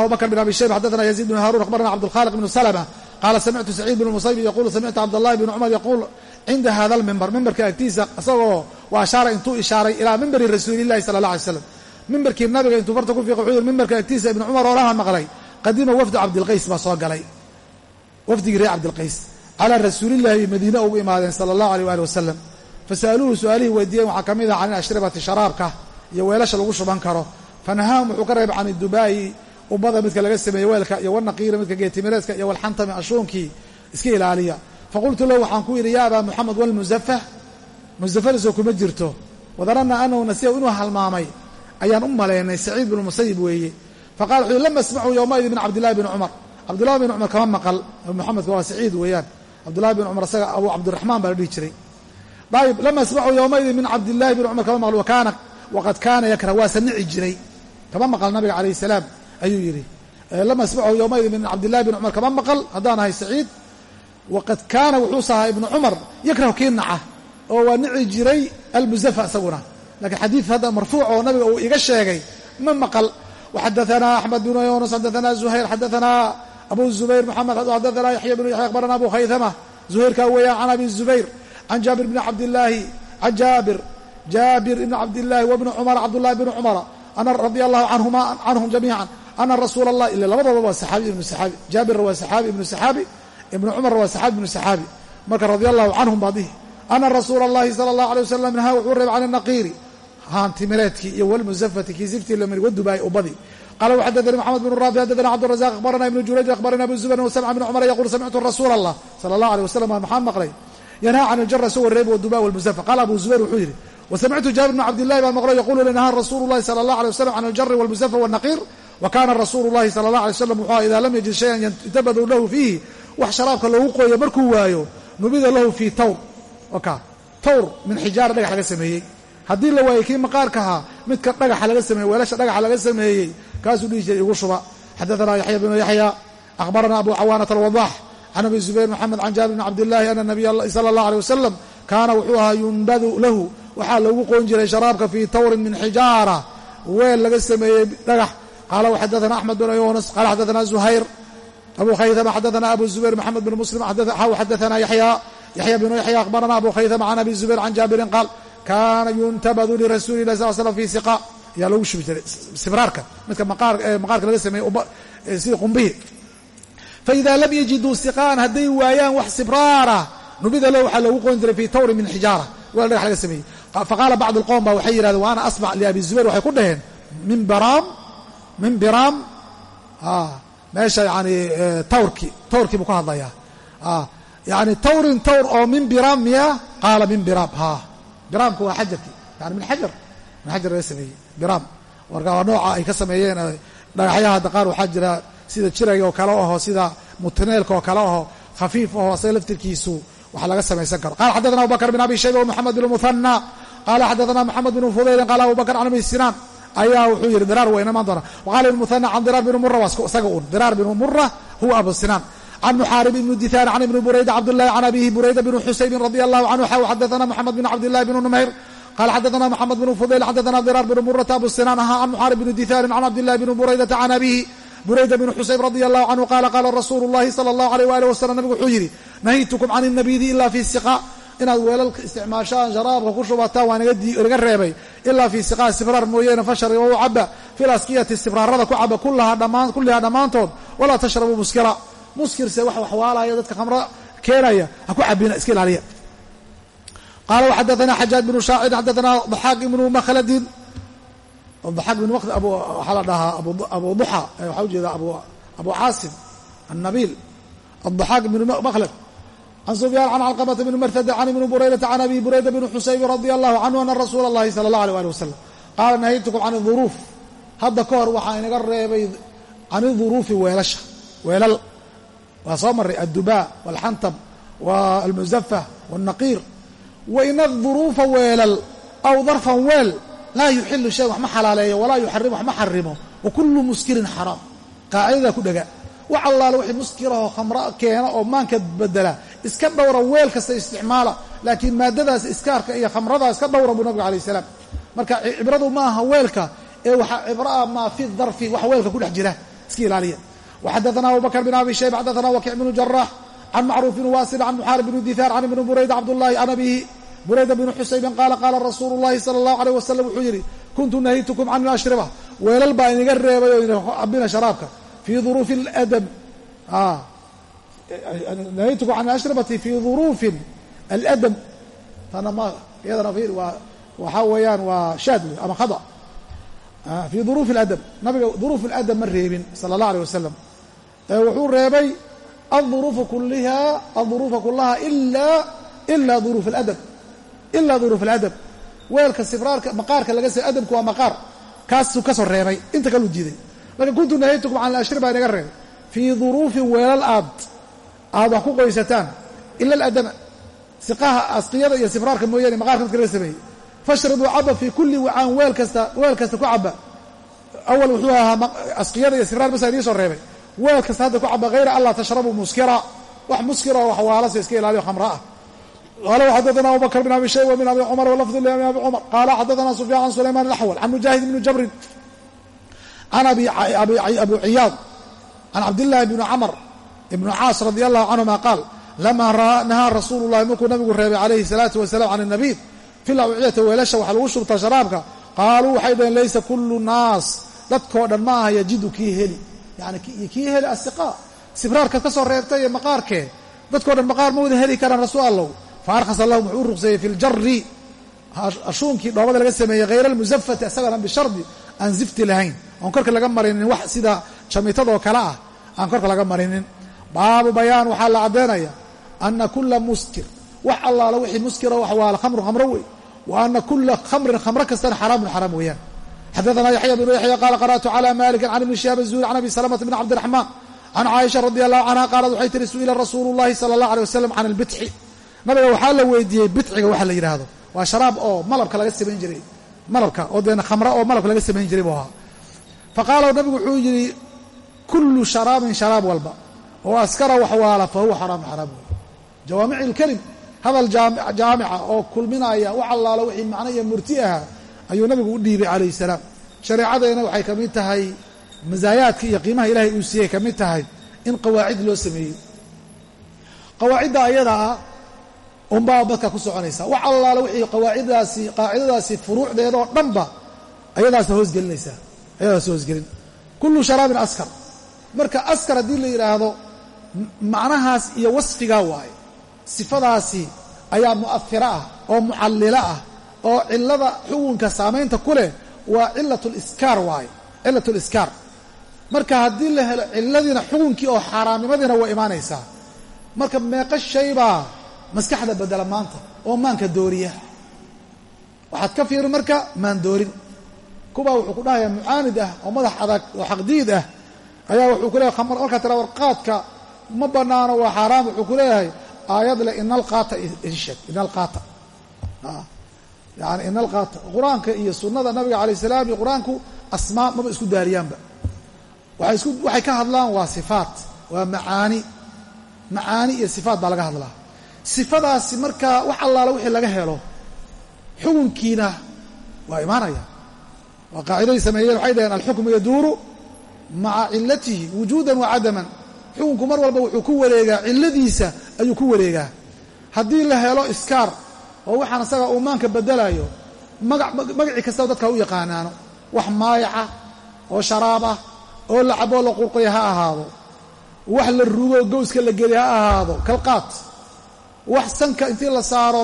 بن bn abi shayb xadaana yaziid bn haruun akhbarana cabdulkhaliq bn slma qaala samictu saciid bn musaybi yaquulu samictu cabdallahi bn cumar yaquul cinda hada lmimbar mimbarka agtiisa isagoo wa ashaara intuu ishaaray ilaa mimbari rasuuli llahi sala allah alay slam mimbarkii nabiga intuu farta ku fiiqay wuxuu yiri mimbarka agtiisa ibn cumar oolaha maqlay qadima wafdu cabdilqays baa soo galay. Wafdigii reer cabdilqays. Calaa rasuulillahi madiine ugu imaadeen sala allahu aleyh waali wasalam fasa'aluuhu su'aalihii weydiiyeen waxaa ka mid ah can ashribati sharaabka iyo weelasha lagu shuban karo. Fanahaahum wuxuu ka reebay can idubaa'i ummada midka laga sameeyey weelka iyo wanaqiira midka geetimireedka iyo walxantami ashuunkii iska ilaaliya. Faqultu lahu waxaan ku yidhi ya abaa moxamed walmusafah musafalisoo kuma jirto. Wadanana anahu nasiyahu inuu halmaamay ayaan u malaynay saciid binu musayib weeye. Faqala wuxuu lam asmacu yowmaidin min cabdillahi bni cumar cabdullahi bin cumar kama maqal. Moxamedka waa saciid weeyaan. Cabdullahi bin cumar isaga abu cabdiraxmaan baa la dhihi jiray. Ayib lam asmacu yowmaidin min cabdillahi bni cumar kama maqal wakaana waqad kaana yakrah waa sanici jiray. Kama maqal nabiga calayh salaam ayuu yidhi. Lam asmacu yowmaidin min cabdillahi bni cumar kama maqal haddaan ahay saciid waqad kaana wuxuuse ahaa ibnu cumar yakrahu kii naca oo waa nici jiray almuzafa isaguna lakiin xadiid hadda marfuuc oo nabiga uu iga sheegay ma maqal. Waxadaanaa axmed bnu yuunus xadaanaa zuhayr xadaanaa abu zubayr moxamed xadaanaa yaxya bnu yaxya akhbarana abu khaythama. Zuhayrkaa weeyaan can abi zubayr can jaabir bni cabdillaahi can jaabir jaabir ibni cabdillaahi wabni cumar cabdullahi bni cumara radia allahu canhuma canhum jamiican ana rasuula allah ila labadooda waa saxaabi ibnu saxaabi jaabirna waa saxaabi ibnu saxaabi ibnu cumarna waa saxaabi ibnu saxaabi. Marka radia allahu canhum baadihi ana rasuula allahi sala allahu alay wasalam nahaa wuxuu reebay can inaqiiri haantimireedkii iyo walmusafati kii siftii lamid wadubaay ubadi qala wxadanii mxamed bn raafi xadana cabdurazaq akhbarana ibnu jurayj akhbarana abu zubayr wsamca bn cumar yaqul samictu rasuula allah sala allah alيh wasalam maxaan maqlay yanhaa can iljara isagoo reeba waduba walmusafa qaala abu zubayr wuxuu yidhi wasamictu jaabir bn cabdillahi baan maqlo yaqulu nahaa rasuulu llahi sala allah alيh wasalam can aljari walmusafa wاnaqiir wa kana rasuulu llahi sala allah alay wasalam wuxuu idaa lam yajid shayan yantabadu lahu fiihi wax sharaabka loogu qooyo markuu waayo nubida lahu fii tawr oka tawr min xijaara dhagax laga sameeyey haddii la waayey kii maqaarkahaa midka dhagaxa laga sameeyey weelasha dhagaxa laga sameeyey kaasuu dhihi jiray igu shuba. Xadaanaa yaxya bnu yaxya akhbarana abu cawaanata alwadax can abi zubayr moxamed can jaabir bni cabdillahi ana nabiya sala allah alيh wasalam kaana wuxuu ahaa yunbadu lahu. Waxaa loogu qoon jiray sharaabka fii tawrin min xijaara weel laga sameeyey dhagax. Qaala xadaana axmed bn yuunus qala xadaana zuhayr abu khaythama xadaana abu zubayr moxamed bn muslim xadaana yaxya yaxya bnu yaxya akhbarana abu khaythama can abi zubayr can jaabirin qaal kaana yuntabadu lirasuuli lah sal slam fi siqa. Ayaa loogu shubi jiray sibraarka midka maqaarka laga sameeyey sida qumbihi. Faida lam yajiduu siqaan hadday waayaan wax sibraara nubida lahu waxaa loogu qoon jiray fi tawrin min xijaara. Weel dhagax laga sameeyey. Faqaala bacd alqowm ba waxay yidhahdeen wa ana asmac liabi zubayr. Waxay ku dhaheen min biraam min biraam. Meesha yani tawrki tawrkii buu ka hadlayaa. Yani tawrin tawr oo min biraam miya qaala min biraam ha biraamku waa xajarkii yani min xajar. Min xajar laga sameeyey. Biraam marka waa nooca ay ka sameeyeen dhagaxyaha hadda qaar waxaa jira sida jirayga oo kale aho sida mutineelka oo kale aho khafiif aho asaga laftirkiisu wax laga samaysan karo. Qala xadadana abubakr bin abi shayba wmoxamed bn muhanى qala xadadana moxamed bn fudaylin qala abubakr can abi sinaan. Ayaa wuxuu yihi diraar waa inamaan doona waqala ibn muhanى can diraar bn mura waa isaga un diraar bn mura huwa abu sinaan can muxaarib ibni dihan can ibni burayda cabdulahi can abihi burayda bn xusaynin radi allahu canhu xaw xadana moxamed bin cabdillahi bn numayr qala xadana moxamed bn fudayl xadana diraar bn murata abu sinaan ahaa can muxaarib bni dihanin can cabdillahi bn buraydata can abihi burayda bn xusayn radi allahu canhu qaala qaala rasuulu llahi sala allahu aleyh waalih wasalam nabigu wuxuu yidhi nahaytukum can nabidi ila fi siqa inaad weelalka isticmaashaan sharaabka ku shubataan waa naga reebay ilaa fii siqaa sibraar mooyeene fashari wa u caba filaskiyati sibraarada ku caba kullihaa dhammaantood walaa tashrabuu muskila muskirse wax waxwaalaya dadka khamro keenaya ha ku cabina iska ilaaliya qaala waxadaana xajaaj bnu shaacir xadaana daxaaq ibnu makhladin daxaaq ibnu waxaa la dhahaa abu duxa waxaa ujeeda abu caasim annabiil الضحاك بن مخلد عن سفyان عن علقمة بن mrtd عن بن بريدة عن أbي بريدة بن xusayب رضي الله عنه أن رsuuل اللhi صلى الله عليه aلي وسلم qاala نahayتكم عن الظروف hadda ka hor waxaa inaga reebay can الظuruufi weelasha weelal waa soo maray addubaa waalxantab wa almuzafah waalnaqiir wainad duruufa weelal aw darfan weel laa yuxilu shay wax ma xalaaleeyo walaa yuxarim wax ma xarimo wa kullu muskirin xaraam. Qaacidadaa ku dhega wax allaale wixii muskirahoo khamra keena oo maanka bedela iska dhowra weel kasta isticmaala laakiin maadadaas iskaarka iyo khamradaa iska dhowran buu nabiga alayh salaam. Marka cibradu maaha weelka ee waxaa cibro ah maa fi darfi wax weelka ku dhex jira. Iska ilaaliya. waxadaana abubakr bin abi shayba xadaana wakic bnu jaraax can macruuf bn waasil can muxaarib bn dihaar can ibni burayda cabdullahi can abihi burayda bn xusaybin qaala qaala rasuulu llahi sala allahu aleyh wasalam wuxuu yidhi kuntu nahaytukum can ashriba weelal baa inaga reebay oo ina cabina sharaabka fi duruufi اladab nahaytukum can ashrabati fi duruufin aladab tana ma iyadana fiir waa waxaa weeyaan waa shaad wey ama khada fi duruufi اladab nabiga duruuf اladab ma reebin sala اllah alيh wasalam ee wuxuu reebay aلduruufa kuliha aلduruufa kulaha ila ila duruuf اladab ila duruuf اladab weelka sibraarka maqaarka laga se adabku waa maqaar kaasuu kasoo reebay inta kaluu diiday marka kuntu nahaytukum can alashriba inaga reebay fii duruufin weelal aad aad wax ku qoysataan ila aladama siqaha asqiyada iyo sibraarka mooyaane maqaarka dadka laga sameeyey fashrabuu caba fii kulli wacaan weel kasta weel kasta ku caba awal wuxuu ahaa asqiyada iyo sibraar basa idiin soo reebay weel kasta hadda ku caba hayra allah tashrabuu muskira. Wax muskira wax waalase iska ilaaliyo khamra ah. Qala xadana abubakr bn abi shayba bn abi cumar walafdu liabi abi cumar qala xadana sufyan can sulayman alaxwal can mujaahid bni jabrin can abu ciyaad can cabdillahi bni camr ibnu caas radi allahu canhuma qaal lama nahaa rasuulu llahi markuu nabigu reebay calayhi salaatu wasalam can nabiid fi lawciyati weelasha waxa lagu shubta sharaabka qaaluu waxay dhaheen laysa kullu naas dadkoo dhan ma aha yajidu kii heli yani kii heli asiqaa sibraarkaad ka soo reebtay ee maqaarkee dadkoo dhan maqaar ma wada heli karaan rasuul allow fa arkhasa lahum wuxuu u ruqseeyey fi ljari ashuunkii dhoobada laga sameeyey hayr almusafati isagana bishardi aan zifti lahayn. Oon korka laga marinin wax sida jamitadoo kale ah aan korka laga marinin. Baabu bayaan waxaa la caddeynaya ana kula muskir wax allaala wixii muskira wax waala khamru khamro wey. Wa ana kula khamrin khamro kastana xaraamun xaraam weeyaan xadana yaxya bnu yaxya qaala qara'tu cala maliki can ibni shihaab azuuri can abi salamata bn cabdiraxmaan can caaisha radi allahu canha qaalad waxay tihi su'ila rasuulu llahi sala allah alay wasalam can albitxi nabiga waxaa la weydiiyey bitciga waxa la yidhaahdo waa sharaab oo malabka laga samayn jiray malabka oo dee khamra oo malabka laga samayn jiray buu ahaa faqaala nabigu wuxuu yidhi kullu sharaabin sharaab walba oo askara waxwaala fa huwa xaraamun xaraam wey jawaamic ilkelim hadal jaamica oo kulminaya u callaalo wixii macno iyo murti ahaa ayuu nabigu u dhiibay calayhi salaam. Shareecadeena waxay ka mid tahay masaayaadka iyo qiimaha ilaahay uu siiyey ka mid tahay in qawaacid loo sameeyey. Qawaacidda ayada ah unbaa dadka ku soconaysa. Wax allaalo wixii qawaaciddaasi qaacidadaasi furuucdeeda oo dhanba ayadaasa hoosgelinaysaa ayadaas hoosgelin kullu sharaabin askar. Marka askar haddii la yidhaahdo macnahaas iyo wasfigaa waaye. Sifadaasi ayaa mu'afira ah oo mucallilo ah oo cilada xukunka saamaynta ku leh waa cilat liskaar waaye cilat liskaar marka haddii la helo ciladiina xukunkii oo xaaraamnimadiina waa imaanaysaa. Marka meeqa shaybaa maskaxda bedela maanta oo maanka dooriya. Waxaad ka fiiri marka maan doorin. Kubaa wuxuu ku dhahayaa mucaanid ah oo madax adag oo xaqdiid ah. Ayaa wuxuu ku leeyahay markaa tira warqaadka ma banaano waa xaaraam wuxuu ku leeyahay aayad leh ina alqaata isheg ina alqaata yani alqaata qur'aanka iyo sunnada nabiga calayh salaam iyo qur'aanku asmaa maba isku daariyaanba. Waxay ka hadlaan waa sifaat waa macaani. Macaani iyo sifaat baa laga hadlaa. Sifadaasi markaa wax allaala wixii laga helo xukunkiina waa imaanaya. Waa qaacidaday sameeyeen waxay dhaheen alxukmu yaduuru maca cilatihi wujuudan wa cadaman. Xukunku mar walba wuxuu ku wareegaa ciladiisa ayuu ku wareegaa. Haddii la helo iskaar oo waxaan isaga uu maanka bedelayo magacii kastaba dadka u yaqaanaano wax maayaca oo sharaab ah oo la caboo la qurqaya ha ahaado wax la rugo gowska la geliy ha ahaado kalqaad. Wax sanka intii la saaro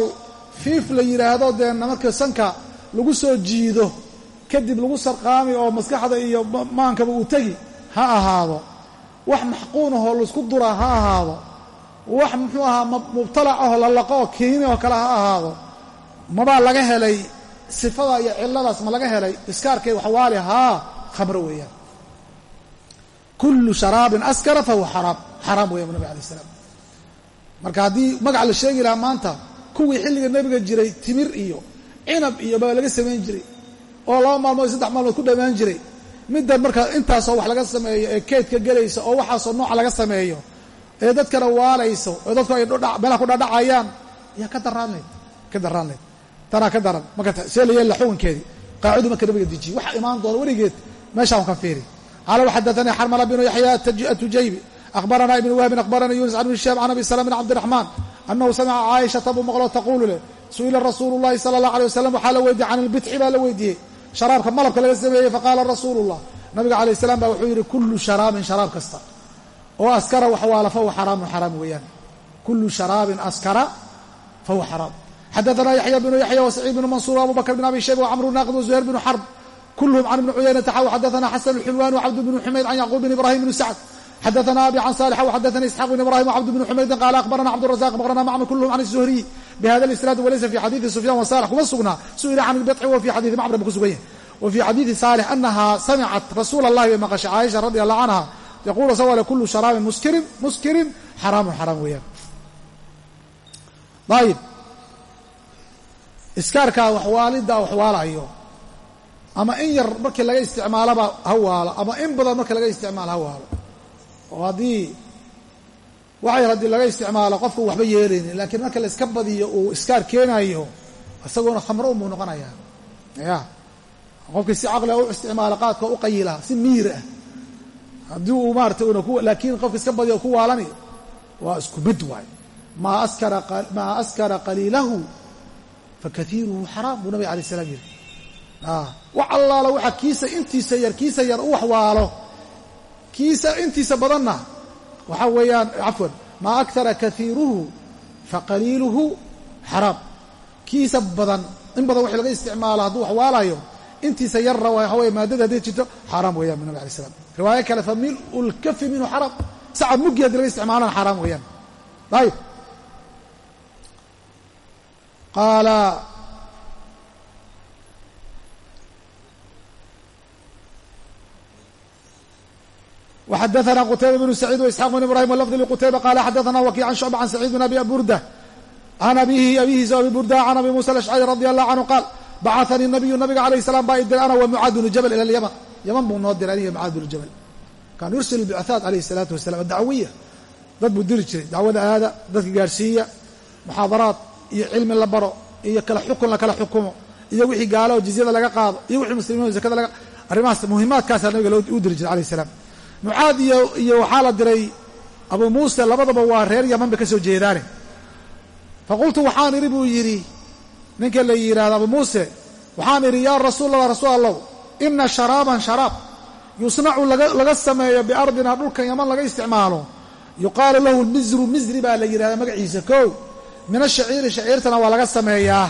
fiif la yidhaahdo deena marka sanka lagu soo jiido kadib lagu sarqaami oo maskaxda iyo maankaba uu tegi ha ahaado. Wax maxquun ahoo la isku duraa ha ahaado wax muxuu ahaa mubtalac ahoo la laqo kiini oo kale ha ahaado. Mabaa laga helay sifada iyo ciladaas ma laga helay iskaarkay waxwaali haa khamro weeyaan. Kullu sharaabin askara fahuwa xaraam xaraam weeyan bu nabig alay slam marka haddii magac la sheegi lahaa maanta kuwii xilliga nebiga jiray timir iyo cinab iyo baa laga samayn jiray oo laba maalmood saddex maalmood ku dhammaan jiray middan marka intaasoo wax laga sameeyo ee keydka gelaysa oo waxaasoo nooca laga sameeyo ee dadkana waalayso oo dadku ay meelaha ku dhadhacayaan yaa ka daraanleyd ka daraanleyd tanaa ka daran marka see la yeella xukunkeedii. Qaacidu marka nabiga dejiye waxa imaan doona weligeed meeshaan ka fiiri. Qaala waxadaanii xarmala binu yaxya atujaybi akhbarana ibn wahbin akhbarana yunis can ibn shihab can abi salam bn cabdiraxmaan anahu samica caaishata buu maqloo taquulu leh su'ila rasuulu llahi sala allah alay wasalam waxaa la weydiiyey can ilbitxi baa la weydiiyey. Sharaabka malabka laga sameeyey faqaala rasuulu llah nabiga calayh salaam baa wuxuu yidhi kullu sharaabin sharaab kasta oo askara waxwaala fahuwa xaraamun xaraam weeyaan. Kulu sharaabin askara fahuwa xaraam. Xadaanaa yaxya bnu yaxya wasaciid bnu mansuur abubakr bn abi shayba wacmru naaqid wazuhayr bnu xarb kulhm can ibni cuyaynata xaw xadaana xasan xulwaan wcabd bni xumayd can yacquub bn ibrahim bni sacd. Xadaana abi can salix w xadaana isxaaq bn ibrahim wcabd bni xumaydin qaala akhbarana cabdurazaq baqrana macmar kulhm can zuhriy bihada isnaadi walaysa fi xadiidi sufyan wasalix kuma sugnaa su'ila can ilbidci wa fi xadiidi macmar bu ku sugan yahy wa fii xadiidi saalix anaha samicat rasuula allahi bay maqashay caaisha radi allah canha yaqulu sawale kulu sharaabin muskirin muskirin xaraamun xaraam weeyaan ayib iskaarkaa waxwaalidda waxwaalayo ama in yar markii laga isticmaalaba ha waalo ama in badan markii laga isticmaalo ha waalo oo haddii waxay haddii laga isticmaalo qofka waxba yeelaynin laakiin marka la iska badiyo uu iskaar keenayo isagoona khamro unbuu noqonayaa ya qofkii si caqliga u isticmaala qaadka u si miir ah haddii uu maarata laakiin qofka iska badiyo ku waalani waa isku mid waay. Maa askara qaliilahu fakaiiruhu xaraam buu nabig alay salaam yiri wax allaala waxa kiisa intiisa yar kiisa yar u waxwaalo kiisa intiisa badanna waxaa weeyaan cafwan maa akara kaiiruhu faqaliiluhu xaraam. Kiisa badan in badan wax laga isticmaalo hadduu waxwaalayo intiisa yarna waxa wey maadada hadday jirto xaaraam weeyaan bu nabig alay slam riwaayo kale fa milu lkafi minhu xaraam sacab muggi hadii laga isticmaalana xaaraam weeyaan ayib qaala وxadثna qتayba بن سعيid وإسحاq بن ibrahim wlفظ لqتayba qala xadثna wkيc عن شhucب عن سعيid بن abi burda عن abihi abihiisa abi burda عن abi muسى الأشcري رضي الله عنه qاal bacatanii nabiyu nabiga calayhi salaam baa idiray ana wa mucaad bnu jabal ila lyaman yaman buu noo diray aniga mucaad bnu jabal kaan yursil bucahaat calayhi salaatu wasalaam adacwiya dad buu diri jiray dacwada aada dadka gaarhsiiya muxaadaraad iyo cilmi la baro iyo kala xukun la kala xukumo iyo wixii gaalo jizyada laga qaado iyo wixii muslimiin zakada laga arrimahaas muhiimaadkaasaa nabiga u diri jiray calayhi salaam mucaad iyo iyo waxaa la diray abu muuse labadaba waa reer yaman bay ka soo jeedaane faqultu waxaan buu yidhi ninka la yidhahdo abu muuse waxaan idhi yaa rasuul allah rasuul allow ina sharaaban sharaab yusnacu laga sameeyo biardina dhulkan yaman laga isticmaalo. Yuqaalu lahu lmizru mizri baa la yidhahdaa magaciisa kow min ashaciiri shaciirtana waa laga sameeyaa.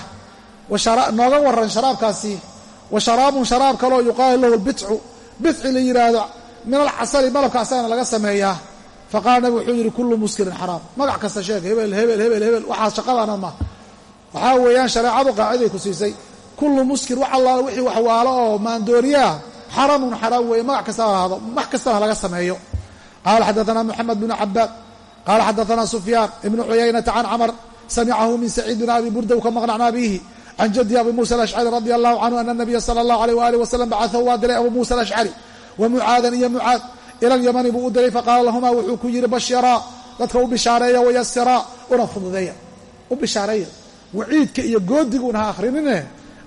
Nooga waran sharaabkaasi. Wa sharaabun sharaab kaloo yuqaalu lahu lbitcu bitci la yidhaahdo min alcasali malabka asagana laga sameeyaa. Faqaala nabig wuxuu yidhi kullu muskirin xaraam. Magac kasta sheeg hebel hebel hebel hebel waxaas shaqadana ma waxaa weeyaan shareecadu qaaciday ku siisay. Kullu muskir wax allaala wixii waxwaalo oo maandooriyaa xaraamun xaraam weeye magac kastaba ahaado wax kastana laga sameeyo. Qaala xadaثana moxamed bnu cabaad qaala xadaثana sufyaan ibnu cuyaynata can camr samicahu min saciid bn abi burda ka maqnacna abihi can jaddi abi musa alashcari radi allahu canhu ana nabiya sala allahu aleyh waaalih wasalam bacaahu waa diray abu musa alashcari wa mucaadan iyo mucaad ila alyamani buu u diray faqaala lahumaa wuxuu ku yidhi bashiraa dadka u bishaareeya wayasiraa una fududeeya u bishaareeya waciidka iyo goodiguna ha akhrinine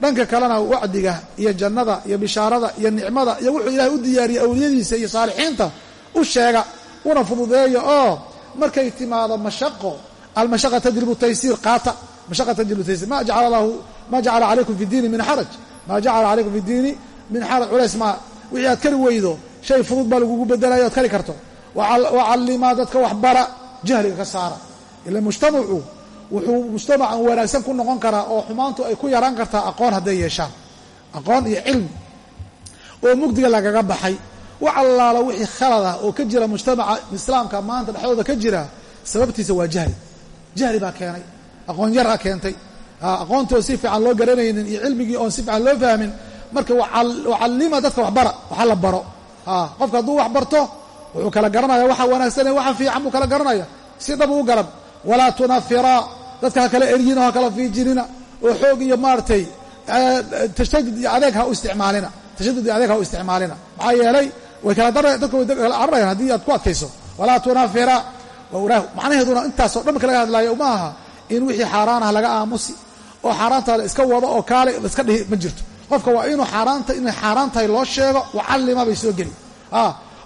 dhanka kalena wacdiga iyo jannada iyo bishaarada iyo nicmada iyo wuxuu ilaahay u diyaariyey awliyadiisa iyo saalixiinta u sheega una fududeeya oo markay timaado mashaqo almashaqa tajribu taysiir qaata. Mashaqa tajribu taysiir ma jacala lahu ma jacala calaykum fi diini min xaraj ma jacala calaykum fi diini min xaraj culays ma wixii aad kari weydo shay fudud baa lagugu bedelaya oad kari karto. Wacallimaa dadka waxbara jahliga ka saara. Ila mujtamacu wuxuu mujtamacan wanaagsan ku noqon karaa oo xumaantu ay ku yaraan kartaa aqoon hadday yeeshaan. Aqoon iyo cilmi oo mugdiga lagaga baxay. Wax allaala wixii khalad ah oo ka jira mujtamaca islaamka maanta dhexdooda ka jira sababtiisa waa jahli. Jahli baa keenay. Aqoon yaraa keentay. Aqoontii oo si fiican loo garanaynin iyo cilmigii oon si fiican loo fahmin. Marka wacallima dadka waxbara waxa la baro. Qofka hadduu wax barto wuxuu kala garanaya waxa wanaagsanee waxa fiican buu kala garanaya. Si dhab uu garan walaa tunafiraa dadka ha kala eryina ha kala fiijinina oo xoog iyo maaragtay tashadud iyo adeeg ha u isticmaalina. Tashadud iyo adeeg ha u isticmaalina. Maxaa yeelay way kala dar dadka way kala cararayaan haddii aad ku adkayso. Walaa tunafira macnaheeduna intaasoo dhan marka laga hadlaayo ma aha in wixii xaaraan ah laga aamusi oo xaaraanta la iska wado oo kaale iska dhihi ma jirto. Qofka waa inuu xaaraanta inay xaaraan tahay loo sheego wacallima bay soo geli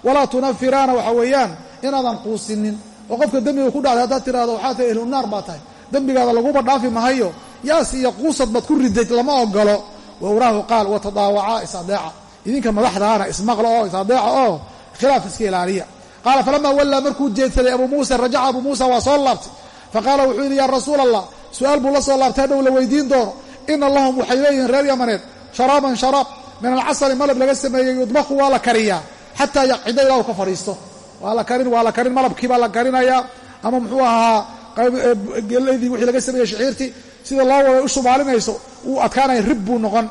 walaa tunafiraana waxa weeyaan inaadan quusinin. Oo qofka dembiga ku dhacday haddaad tirahdo waxaa tahay ehlunaar baa tahay dembigaada laguba dhaafi mahayo yaas iyo quusad baad ku riday lama ogolo wawraahu qaal watadaawacaa isadeeca idinka madaxdaana ismaqlo oo isadeeca oo khilaaf iska ilaaliya. Qaala falamaa wallaa markuu jeedsaday abuu muusa rajaca abuu muusa waa soo laabtay. Faqaala wuxuu yidhi yaa rasuula allah su'aal buu la soo laabtay hadhow la weydiin doono. Ina lahum waxay leeyihiin reer yamaneed sharaaban sharaab min alcasali malab laga sameeyey yudbaku waa la kariyaa xataa yaqcida ilaa ka fadhiisto. Waa la karin waa la karin malabkii baa la karinayaa ama muxuu ahaa gelaydii wixii laga sameeyey shaciirtii sida loo wada u shubaalinayso wuu adkaanaya rib buu noqon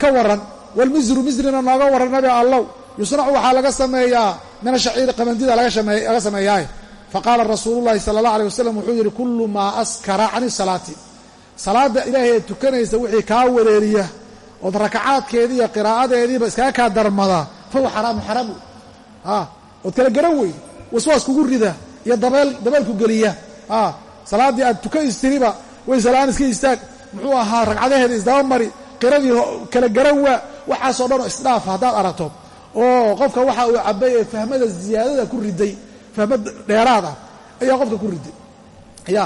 ka waran. Walmisru misrina nooga waran nabi allow yusnacu waxaa laga sameeyaa min ashaciiri qamandida laga sameeyaay faqaala rasuulu llahi sala allah alيh wasalam wuxuu yidhi kullu maa askara can salaati. Salaadda ilaahay ee tukanaysa wixii kaa wareeriya ood rakacaadkeedii iyo qiraa'adeediiba iskaga kaa darmada fahuwa xaraamu. Xaraamu ood kala garan weyd waswaas kugu rida iyo dabeel dabeelku geliya salaaddii aad tuka istiriba waysalaan iska istaag. Muxuu ahaa ragcadaheeda isdaba mari qiradii kala garan waa waxaasoo dhan oo isdhaaf haddaad aragto oo qofka waxa uu cabay ee fahmada ziyaadada ku riday fahmad dheeraad ah ayaa qofka ku riday. Ya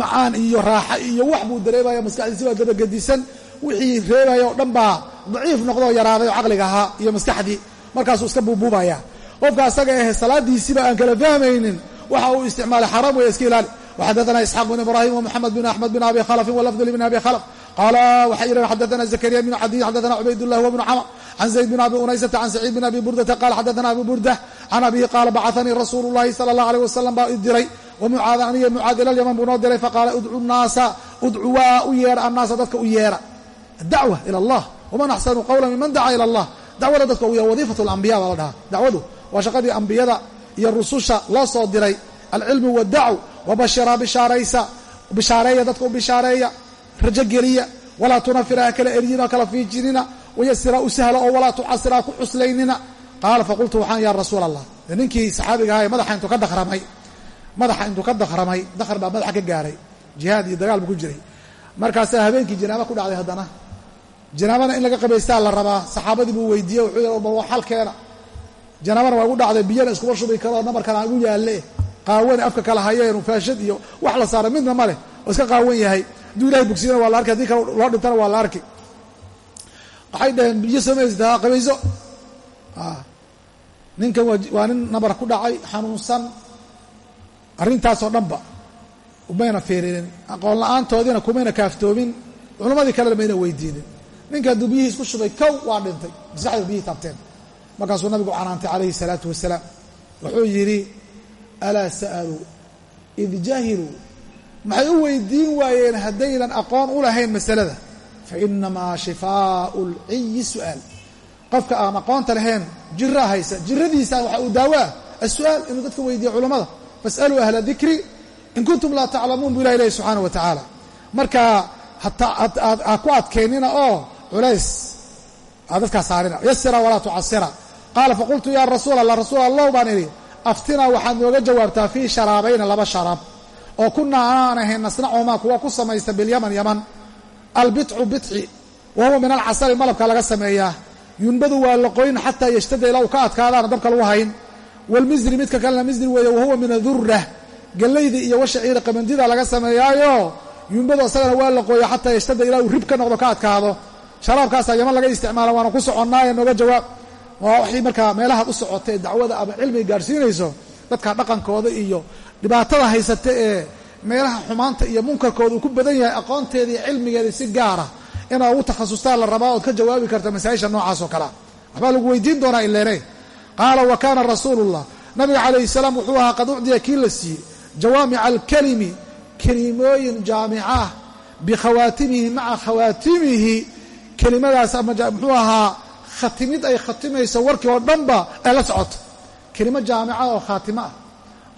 macaan iyo raaxa iyo wax buu dareemaya maskaxdiisi baa dabagedisan wixii reebaya oo dhan baa daciif noqdoo yaraaday oo caqliga ahaa iyo maskaxdii markaasuu iska buubuubaya qofka asaga ahe salaadiisiiba aan kala fahmaynin waxa uu isticmaalay xaraam weya iska ilaali وxadثna isxاaq بن ibrahim ومحamed بن أحmed بن abi khلف wlفd بn abi khلف qala waxay yidhahn xadثna زكريا بن cadiy xadثna cubayd الlah وبن cmr عن زayd بن abi unaysةa عن سacيid بن abi burdةa qala xadثna abu burdah can abihi qaala bacثanii rasuul الlahi slى الlaه عليه وsلم baa i diray وmucaad aniyo mucaad ila ymn buu noo diray faqaala udcu naasa udcu waa u yeera annaasa dadka u yeera adacوة ilى الlah وman أxsanu qwla miman dacaa ilى الlah dacwada dadka u yeera wadiifaة الأnbiya baa la dhahaa dacwadu waa shaqadii ambiyada iyo rususha loo soo diray alcilmu wadacu wabashira bishaaraysa bishaareeya dadka bishaareeya rajo geliya walaa tunafira kala eryina kala fiijinina wayasira u sahla oo walaa tucasira ku cuslaynina qaala faqultu waxaan ya rasuul allah ninkii saxaabiga ahaa ee madaxa intuu ka dakramay madaxa intuu ka dakramay dakhr baa madaxa ka gaaray jihaad iyo dagaal buu ku jiray markaasaa habeenkii janaaba ku dhacday haddana janaabana in laga qabaystaa la rabaa saxaabadii buu weydiiyey wuxuu yidhi bal xalkeena janaabana waa igu dhacday biyana iskuma shubi karo namarkana igu yaalle qaawan afka kala hayeen faashad iyo wax la saara midna ma leh. Oo iska qaawan yahay. Hadduu ilahay bogsiyana waa la arki haddii kale loo dhintana waa la arki. Waxay dhaheen biyo samaysda qabayso. Ninkan waa nin nabar ku dhacay xanuunsan. Arrintaasoo dhanba umayna fiirinin. Aqoon la'aantoodiina kumayna kaaftoomin. Culammadii kalena mayna weydiinin. Ninka hadduu biyihii isku shubay kow waa dhintay. Masaxda biyihii taabteen. Markaasuu nabigu canaantay calayhi salaatu wasalaam. Wuxuu yidhi alaa sa'aluu id jahiluu maxay u weydiin waayeen haddaynan aqoon u lahayn masalada? Fa inamaa shifaau lciyi su'aal. Qofka aan aqoonta lahayn jira haysa jiradiisaan waxa uu daawaa asu'aal inuu dadka weydiiyo culammada fasaluu ahla dikri in kuntum laa taclamuun buu ilah ilahi subxaana wa tacaala marka ha ku adkaynina oo culays aa dadkaa saarina yasira walaa tucasira qaala faqultu ya rasuul allah rasuul allah baan idhi aftinaa waxaad nooga jawaabtaa fii sharaabayna laba sharaab. oo kunaa aan ahayn nasnacumaa kuwa ku samaysta bilyaman yaman albitcu bitci wa huwa min alcasali malabka laga sameeyaa yunbadu waa laqoyn xataa yashtada ilaa uu ka adkaadaana dabka lagu hayn. Walmisri midka kalena misri weeye wahuwa min adurra gallayda iyo washaciira qamandida laga sameeyaayo yunbadu isagana waa laqooya xataa yashtada ilaa uu rib ka noqdo ka adkaado. Sharaabkaasaa yaman laga isticmaala waana ku soconnaaye nooga jawaab waa waxay markaa meelahaad u socotay dacwada ama cilmiga gaadhsiinayso dadka dhaqankooda iyo dhibaatada haysata ee meelaha xumaanta iyo munkarkooda uu ku badan yahay aqoonteeda iyo cilmigeeda si gaara inaad ugu takhasustaa la rabaa ood ka jawaabi karta masaa-isha noocaas oo kalea waxbaa lagu weydiin doonaa ileene qaala wa kaana rasuulullah. Nabiga calayhi salaam wuxuu ahaa qad ucdiya kii la siiyey. Jawaamica alkalimi kelimooyin jaamicah bikhawaatimihi maca khawaatimihi kelimadaas ama muxuu ahaa khatimid ay khatimayso warkii oo dhanba ay la socoto. Kelimo jaamica oo khaatimo ah.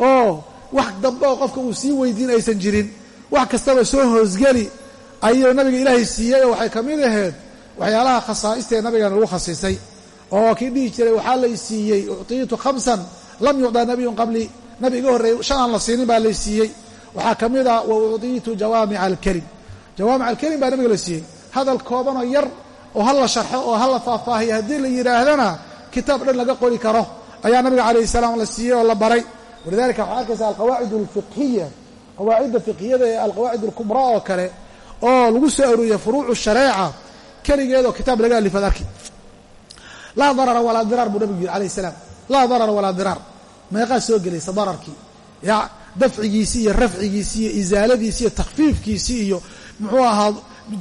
Oo wax dambe oo qofka uu sii weydiin aysan jirin. Wax kastaba soo hoosgeli ayuu nabiga ilaahay siiyey oo waxay ka mid ahayd waxyaalaha khasaa'istee nabigan lagu khasisay oo kii dhihi jiray waxaa lay siiyey uctiyitu khamsan lam yucda nabiyun qabli. Nabi iga horreeyey shan aan la siinin baa lay siiyey. Waxaa ka mid ah wa ucdiyitu jawaamica alkelim jawaamica alkelim baa nabiga la siiyey. Hadal koobanoo yar oo hal la sharxo oo hal la faahfaahiyo haddii la yidhaahdana kitaab dhan laga qori karo. Ayaa nabiga calayhi salaam la siiyey oo la baray. Walidalika waxaa arkaysa alqawaacid alfiqhiya qawaacidda fiqhiyada ee alqawaacid alkubraa oo kale oo lagu soo arooriya furuucu shareeca keligeedoo kitaab laga alifaad arki. Laa darara walaa diraar buu nabigu yidhi calayhi salaam. Laa darara walaa diraar meeqaa soo gelaysa dararkii ya dafcigiisii iyo rafcigiisii iyo isaaladiisii iyo takhfiifkiisii iyo muxuu ahaa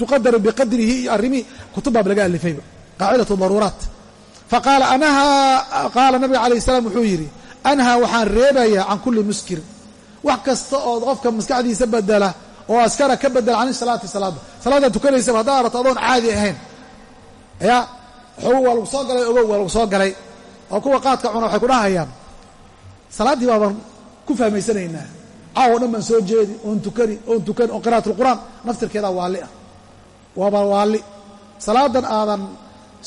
tuqadaru biqadrihi iyo arrimihii kutubbaab laga alifayba qaacidatu daruuraat faqaala anahaa qaala nabiga calayh salaam wuxuu yidhi anhaa waxaan reebayaa can kulli muskirin wax kasta oo qofka maskaxdiisa bedela oo askara ka bedela can salaati salaadda salaaddaa tukanaysaba haddaad arato adoon caadi ahayn ya waa lagu soo galay ogow waa lagu soo galay oo kuwa qaadka cuna waxay ku dhahayaan salaaddii baabaan ku fahmaysanaynaa caawo dhan baan soo jeedi oon tukani oon tukani oo qira'at alqur'aan waaba waalli salaadan aadan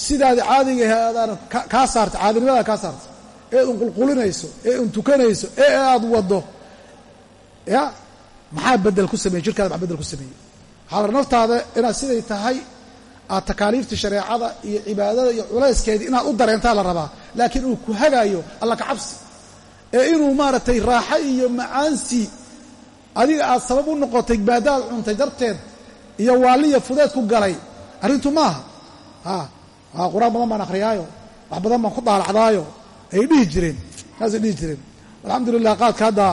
sidaadi caadiga ahe aadaan kaa saarta caadinimada kaa saarta ee un qulqulinayso ee un tukanayso ee aad waddo ya maxaa bedel ku sameeyey? Jirkaada maxaa bedel ku sameeyey? Waxaa naftaada inaad siday tahay aad takaaliiftii shareecada iyo cibaadada iyo culayskeedii inaad u dareentaa la rabaa. Laakiin uu ku hagaayo alla ka cabsi. Ee inuu maaragtay raaxo iyo macaansi adiga aad sabab u noqotay baadaad cuntay darteed iyo waaliya fudeed ku galay. Arrintu maaha. A qur'aan badan baan akhriyaayo. Wax badan baan ku daalacdaayo. Ay dhihi jireen. Saasay dhihi jireen. Alxamdulilah qaadka hadda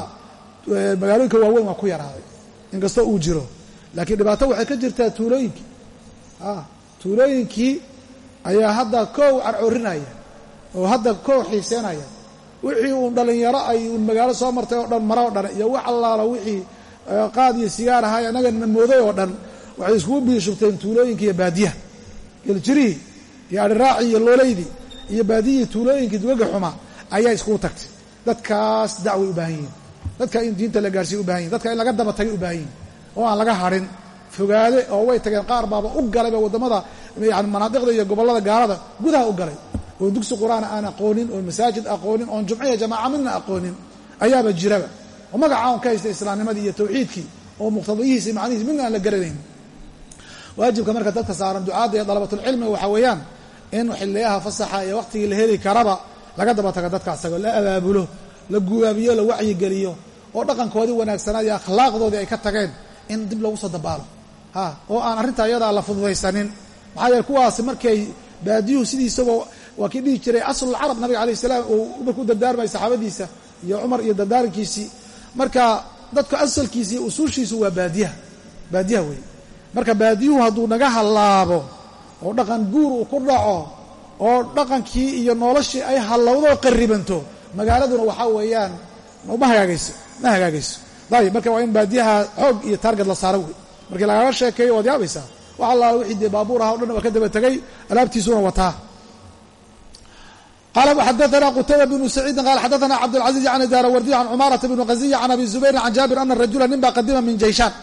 magaalooyinka waaweyn waa ku yaraaday. Inkastoo uu jiro. Laakiin dhibaato waxay ka jirtaa tuulooyinkii tuulooyinkii ayaa hadda koow carcoorinaya oo hadda koow xiiseenaya wixii uun dhallinyaro ay uun magaalo soo martay oo dhan maro oo dhan iyo wax allaala wixii qaad iyo sigaar ahay annagana mooday oo dhan waxay iskugu biishubteen tuulooyinka iyo baadiyaha. Geljirihii iyo adhiraacii iyo loolaydii iyo baadiyihii tuulooyinkii dugaga xuma ayaa iskugu tagtay. Dadkaas dacway u baahan yihiin dadka in diinta la gaarsiiya u baahan yihiin dadka in laga daba tagay u baahan yihiin oo aan laga harin. Fogaade oo way tageen qaar baaba u galayba waddamada yani manaadiqda iyo gobollada gaalada gudaha u galay. Oo dugsi qur'aan aan aqoonin oon masaajid aqoonin oon jumciya jamaaca midna aqoonin ayaaba jiraba. Oo magaca on ka haysta islaamnimadii iyo tawxiidkii oo muqtadiyihiisa iyo macnihiis midna aan la garanayn waajibka marka dadka saaran ducaadda iyo dalabatulcilmiga waxaa weeyaan in xiliyaha fasaxa iyo waqtigii la heli karaba laga daba tago dadka asagoo la abaabulo la gubaabiyo la wacyigeliyo oo dhaqankoodii wanaagsanaa iyo akhlaaqdoodii ay ka tageen in dib lagu soo dabaalo. Ha oo aan arrinta iyadaa la fududaysanin. Maxaa yeele kuwaasi markay baadiyuhu sidiisagoo waa kii dhihi jiray aslulcarab nabiga alayh salaam uu markuu dardaarmaya saxaabadiisa iyo cumar iyo dardaarankiisii. Marka dadku asalkiisa iyo usuushiisu waa baadiyaha baadiyaha weeye marka baadiyuhu hadduu naga hallaabo oo dhaqan guur uu ku dhaco oo dhaqankii iyo noloshii ay hallowdoo qaribanto magaaladuna waxaa weeyaan ma hagaagayso ma hagaagayso. Dayib marka waa in baadiyaha xoog iyo taarget la saaro. Wey markii lagaaga sheekeeyo waad yaabaysaa. Wax allaala wixii dee baabuur aha o dhan waa ka daba tegay alaabtiisuna wataa. Qala xadana qutayba bnu saciidin qala xadaana cabdاlcaزiiz an daarawardiy an cumaarata bn qaziya can abi zubayrin can jaabir ana rajula nin baa qadima min jayshaan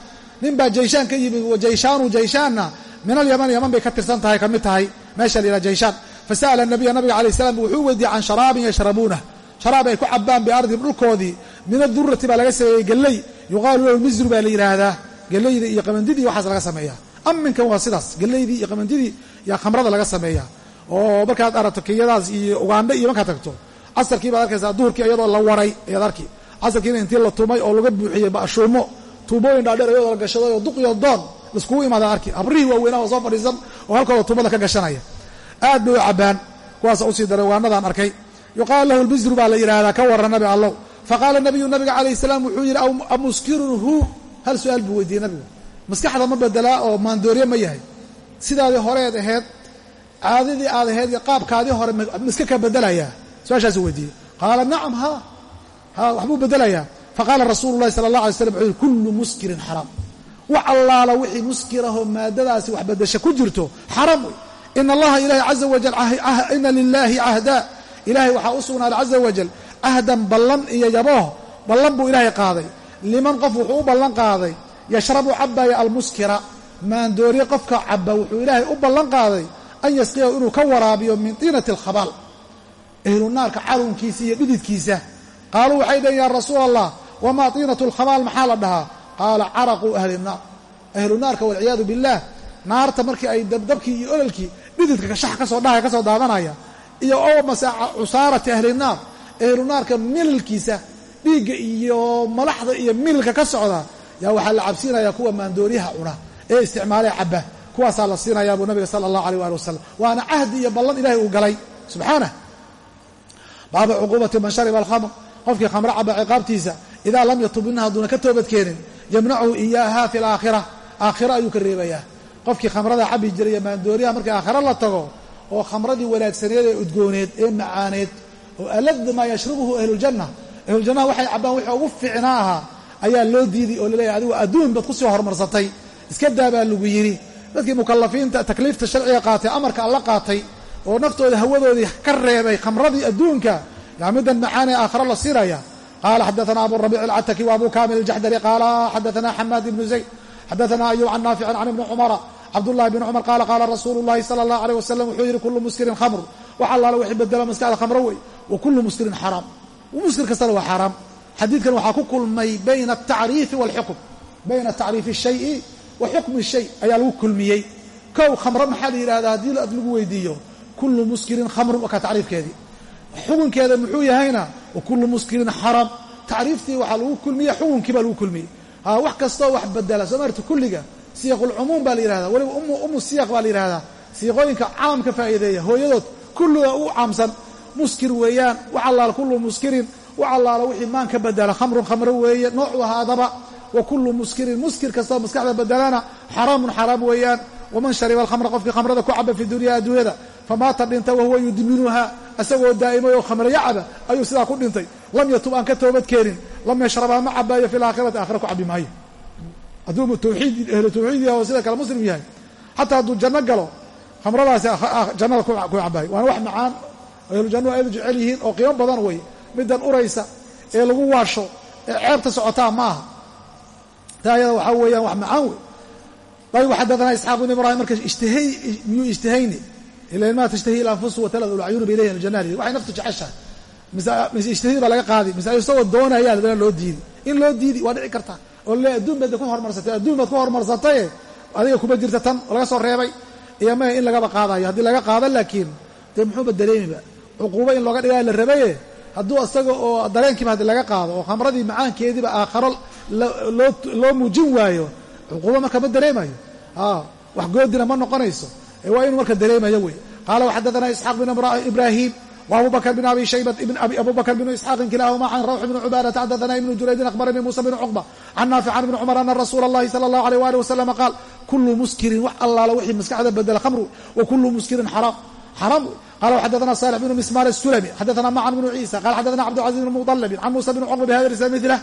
nin baa ka yimid jayshaanu jayshaanna. Min alyaman yaman bay ka tirsan tahay ka mid tahay. Meesha la yidhaha fasa'ala nabiya nabiga alayh salam wuxuu weydiiyey can sharaabin yashrabuunah sharaab ay ku cabaan biardihim dhulkoodii. Min adurati baa laga sameeyey gelley yuqaalu lahu misru baa la yidhaahdaa. Gelaydii iyo qamandidii waxaas laga sameeyaa. Aminkan waa sidaas. Gelaydii iyo qamandidii yaa khamrada laga sameeyaa. Oo markaad aragto kiyadaas iyo ugaandha iyo markaad tagto casarkii baad arkaysaa duhurkii iyadoo la waray ayaad arki. Casarkiina intii la tumay oo laga buuxiyey bashuumo tuubooyin dhaadheer iyadoo la gashaday oo duqiyo doon laiskugu imaada arki abrihii waaweynaa oo soo fadhiisan oo halkooda tuubada ka gashanaya. Aad bay u cabbaan kuwaasa u sii daray ugaandhadaan arkay. Yuqaalu lahu lbisru baa la yidhaahdaa ka warran nabi allow. Faqaala nabiyu nabiga calayh salaam wuxuu yidhi amuskirun hu? Hal su'aal buu weydiiyey nabigu. Maskaxda ma bedelaa oo maandoorye ma yahay. Sidaadii horeed aheyd caadadii aad ahayd iyo qaabkaadii hore miska ka bedelayaa su'aashaasuu weydiiyey. Qaala nacam ha ha waxbuu bedelayaa faqaala rasuulu llahi sala allah alay slam kullu muskirin xaraam wax allaala wixii muskirahoo maadadaasi wax bedesha ku jirto xaraam wey ina allaha ilahi caza wajal ina lilaahi cahdaa ilahay waxaa u sugnaaday caza wajal cahdan ballan iyo yabooh ballan buu ilaahay qaaday liman qof wuxuu u ballan qaaday yashrabu cabaya almuskira maandooriye qofka caba wuxuu ilaahay u ballan qaaday an yasqiyahu inuu ka waraabiyo min tiinati alkhabaal ehlu naarka carunkiisa iyo dhididkiisa qaaluu waxay dhaheen yaa rasuula allah wamaa tiinatu alkhabaal maxaa la dhahaa qaala caraqu ahli naar ahlu naarka walciyaadu billaah naarta markii ay dabdabkii iyo ololkii dhididka kashax ka soo dhahaya ka soo daadanaya iyo oo mase cusaarati ahli naar ehlu naarka mililkiisa dhiigga iyo malaxda iyo mililka ka socda yaa waxaa la cabsiinayaa kuwa maandooriyaha cuna ee isticmaalee cabba kuwaasaa la siinayaa buu nabiga sala allahu aleyh waali wasalam waana cahdi iyo ballan ilahay uu galay subxaanah baaba cuquubati man shariba alkhamr qofkii khamro caba ciqaabtiisa idaa lam yatub minha hadduuna ka toobadkeenin yamnachu iyaaha fi laakhira aakhira ayuu ka reebayaa qofkii khamrada cabi jiray iyo maandooriyaha markii aakhiro la tago oo khamradii wanaagsaneed ee udgooneed ee macaaneed oo alad maa yashrabuhu ahluljanna ahluljannaha waxay cabbaan wixii ugu fiicnaa ahaa ayaa loo diiday oo la leeyahay adigu adduun baad ku sii horumarsatay iska daa baa lagu yidhi dadkii mukalafiinta takliifta sharciga qaatay amarka alla qaatay oo naftooda hawadoodii ka reebay khamradii adduunka yaa middan macaan ee la siinaya qaala xadaana abu rabiic alcataki wa abu kamil aljaxdari qaala xadaana xamaad ibnu zayd xadaana ayub can naaficin can ibni cumara cabdullahi bn cumar qaala qaala rasuulu llahi sala allah aleyh wasalam wuxuu yidhi kullu muskirin khamr wax allaala wixii bedela maskaxda khamro wey wa kullu muskirin xaraam muskir kastana waa xaaraam xadiidkan waxaa ku kulmay bayna atacriifi walxukm bayna tacriifi shayi wa xukmi shay ayaa lagu kulmiyey kow khamro maxaa la yidhahdaa haddii lagu weydiiyo kullu muskirin khamrun waa ka tacriifkeedii xukunkeeda muxuu yahayna wa kullu muskirin xaram tacriiftii waxaa lagu kulmiyey xukunkii baa lagu kulmiyey. Wax kastoo wax bedela soo maarta kulliga? Siiqulcumuum baa la yihahda weliba umu siyaq baa la yihahdaa siiqooyinka caamka faa'iideeya hooyadood kulliga u caamsan. Muskir weeyaan wax allaala kullu muskirin wax allaala wixii maan ka bedela. Khamrun khamro weeye noocu ahaadaba. Wa kullu muskirin muskir kastoo maskaxda bedelana xaraamun xaraam weeyaan. Waman shariba alkhamra qofkii khamrada ku caba fi dunya adduunyada famaata dhinta wahuwa yudminuha isagoo daa'imay oo khamraya caba ayuu sidaa ku dhintay. Lam yatub aan ka toobad keenin. Lam yashrabha ma cabaayo fi laakhirati aakhira ku cabi maayo. Hadduu tawxiid ehlu tawxiid yahay oo sida kale muslim yahay. Xataa hadduu janno galo khamradaasi jannada ku cabaayo waana wax macaan ahlu jannuhu ayadu jecel yihiin oo qiimo badan wey middan uraysa ee lagu waasho ee ceebta socotaa ma aha. Taa ayada waxaa weeyaan wax macaan wey. Ayb xadaana isxaaq bn ibrahim marka ishtihay miyuu ishtihayni ila ma tashtahi ilanfusu watalad lacyunu bilayhi aljanali waxay naftu jeceshahay mise ishtihadi baa laga qaadi mise isagoo doonaya adana loo diidi in loo diidi waa dhici karta oo le adduun baad ku hormarsatay adduun baad ku hormarsataye adiga kuma jirta tan oo laga soo reebay iyo maya in lagaba qaadayo haddii laga qaado laakiin dee muxuuba dareemiba cuquubo in looga dhigaa la rabaye hadduu isaga oo dareenkiiba haddii laga qaado oo khamradii macaankeediiba aakharo loo muujin waayo cuquubo marka ma dareemayo wax goodina ma noqonayso waa inuu marka dareemayo wey qaala waxadaana isxaaq bin ibrahim وabu bkr بن abi shayb abu bkr بن isxaaqin kilahuma can rawx بn cubاadةa xadaثna ibn juraydin akhbaranii muسى بn cqبة can naafic can ibn cmr ana rasuula الlahi salى الlah عalيه وalih وsلم qaal kulu muskirin wax allaala wixii maskaxda bedela khamru wakulu muskirin xaraam xaraam qala xadaثna صالح بن mismar الsulmi xadaثna mcn بن ciisa qala xadaثna cbdالcaزيز بن mطلب can muسى بn cqبة bhada isl mثlah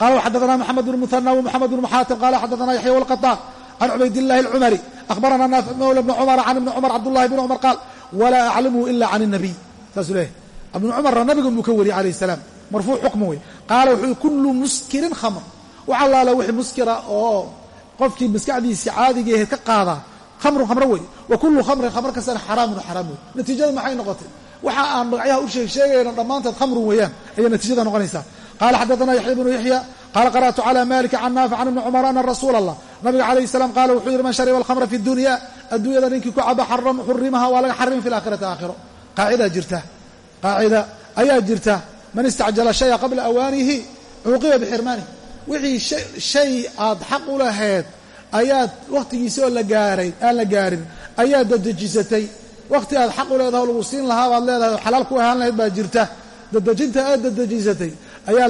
qala xadaثna mxamed بن مثنى ومxamed بن mxaatim qala xadaثna yaحya والqطاn can cubayd الlahi الcmri akhbarana naafic mawla بn cmr can ibn cmr cabdالlahi بn cmr qaal walaa aclamhu ila can الnabiy saasuu leeyahy ibnu cumarna nabiga buu ka wariyey calayh الsalaam marfuuc xukma wey qaala wuxuu yihi kullu muskirin khamr wax allaala wixii muskira oo qofkii maskaxdiisii caadiga ahayd ka qaadaa khamrun khamro wey wa kullu khamrin khamr kastana xaraamun xaraam wey natiijada maxay noqotay waxa aan magacyaha u sheeg sheegayno dhammaanteed khamrun weeyaan ayay natiijada noqonaysaa qala xadaana yaxya bnu yaxya qala qara'tu cala malik can naafic can ibni cumar ana rasuul allah nabiga calayhi salaam qaala wuxuu yidhi man shariba alkhamra fi dunya adduunyada ninkii ku caba xurimaha waa laga xarimi fi laakhirati aakhiro qaacidaa jirta qaacida ayaa jirta man istacjala shaya qabla awaanihi cuuqiba bixirmaani wixii shay aad xaq u lahayd ayaad wakhtigiisii oo la gaaray aan la gaarin ayaad dadejisatay wakhti aad xaq u leedahay oo lagu siin lahaa baad leedahay oo xalaal ku ahaan lahayd baa jirta dadejinta aad dadejisatay ayaa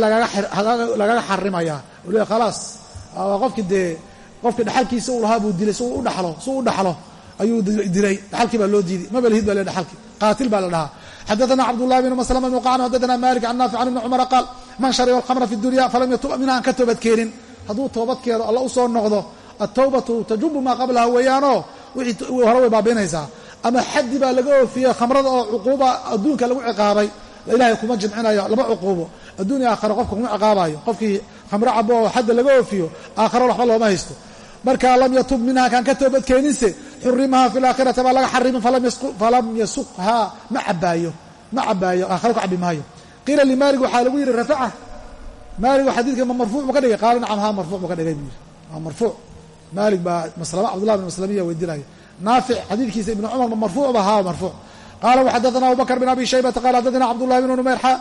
lagaga xarimayaa le khalaas qofkii dee qofkii dhaxalkiisa u lahaa buu dilay si u dhalo si u dhaxlo ayuu dilay dhaxalkii baa loo diiday mabalhid baa le dhaxalkii qaatil baa la dhahaa xadaثna cabdالlahi bn mslma bn qacn xadaثna malik can naafic can ibni cumara qaal man shariba alkhamra fi dunya falam yatub minha aan ka toobad keenin hadduu toobad keeno alla u soo noqdo atawbatu tajubu maa qablaha weeyaanoo wixii hore way baabiinaysaa ama xaddi baa laga oofiyey khamrada oo cuquuba adduunka lagu ciqaabay ilahay kuma jimcinayo laba cuquubo adduunya aakhara qofka kuma ciqaabayo qofkii khamro cabo oo xadda laga oofiyo aakhara waxba looma haysto. Marka lam yatub minha kaan ka toobadkeeninse xurimaha fi laakhirati baa laga xarimin falam yasuqhaa ma cabaayo ma cabaayo aakhara ku cabi maayo. Qiila limaalig waxaa lagu yidhi rafaca. Maaligu xadiidka ma marfuuc buu ka dhigay. Qaala nacam haa marfuuc buu ka dhigay buu yidhi. Waa marfuuc. Maalig baa maslama cabdullah bin maslamiya weydiinaya naafic xadiidkiisa ibnu cumar ma marfuuc ba haa marfuuc. Qaala waxadathana abubakr bin abi shaybata qala xadathana cabdullahi bn numayr xa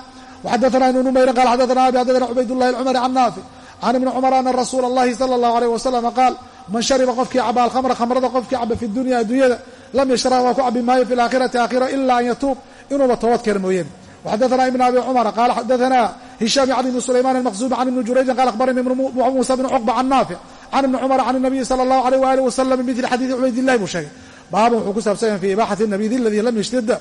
xadana ibn numayr qal xadana abi xadana cubayd llahi alcumari can naafic can ibni cumar ana rasuula allahi sala allahu aleyh wasalama qaal man shariba qofkii caba alkhamra khamrada qofkii caba fi dunya adduunyada lam yashrab waa ku cabi maayo fi laakhirati aakhira ila an yatuub inuuba toobad keena mooyeen waxadana ibn abi cumara qaala xadana hishaam yacni ibni sulayman almaqsuumi can ibni jurayjin qaal akhbarani muusa bnu cuqba can naafic can ibni cumar can inabiyi sala allahu aleyh waalihi wasalam bimidli xadiidi cubaydillahi buu sheegay baabun wuxuu ku saabsan yahay fi ibaaxati nabiydi aladi lam yashtida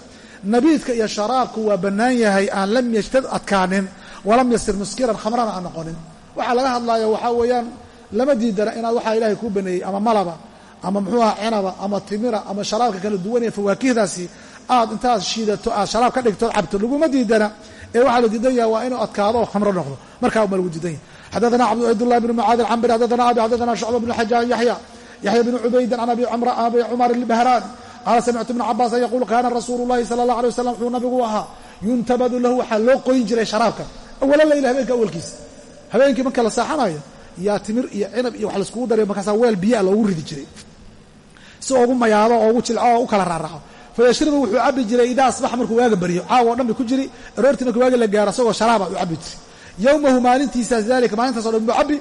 nabiidka iyo sharaabku waa bannaan yahay aan lam yajtad adkaanin walam yasir muskiran khamrana aan noqonin. Waxaa laga hadlaayo waxaa weeyaan lama diidana inaad waxaa ilaahay kuu baneeyey ama malaba ama muxuu aha cinaba ama timira ama sharaabka kala duwan ee fawaakihdaasi aad intaad shiidato aad sharaab ka dhigto cabto laguma diidana. Ee waxaa la diidan yahay waa inuu adkaado oo khamro noqdo. Markaa uma lagu diidan yahy xaddaana cabdullah bnu mucaad alcambri xaddaana abi xadadana shucba bn xajaan yaxya yaxya bn cubaydan an abi cumar bahraan qaala samictu ibna cabaasan yaquul kaana rasuulu llahi sala allah alay wasalam wuxuu nabigu ahaa yuntabadu lahu waxaa loo qoyin jiray sharaabka awala layla habeenka awalkiisa habeenkii marka la saaxanayo yaa timir iyo cinab iyo wax laiskugu daray markaasaa weel biyaa loogu ridi jiray si oogu mayaado oogu jilco oo u kala raaraco fayashribu wuxuu cabi jiray idaa asbaxa markuu waaga baryo caawa o dhan bay ku jiri aroortii markuu waaga la gaaro isagoo sharaaba u cabi jiray yowmahu maalintiisaas dalika maalintaas o dhan cabi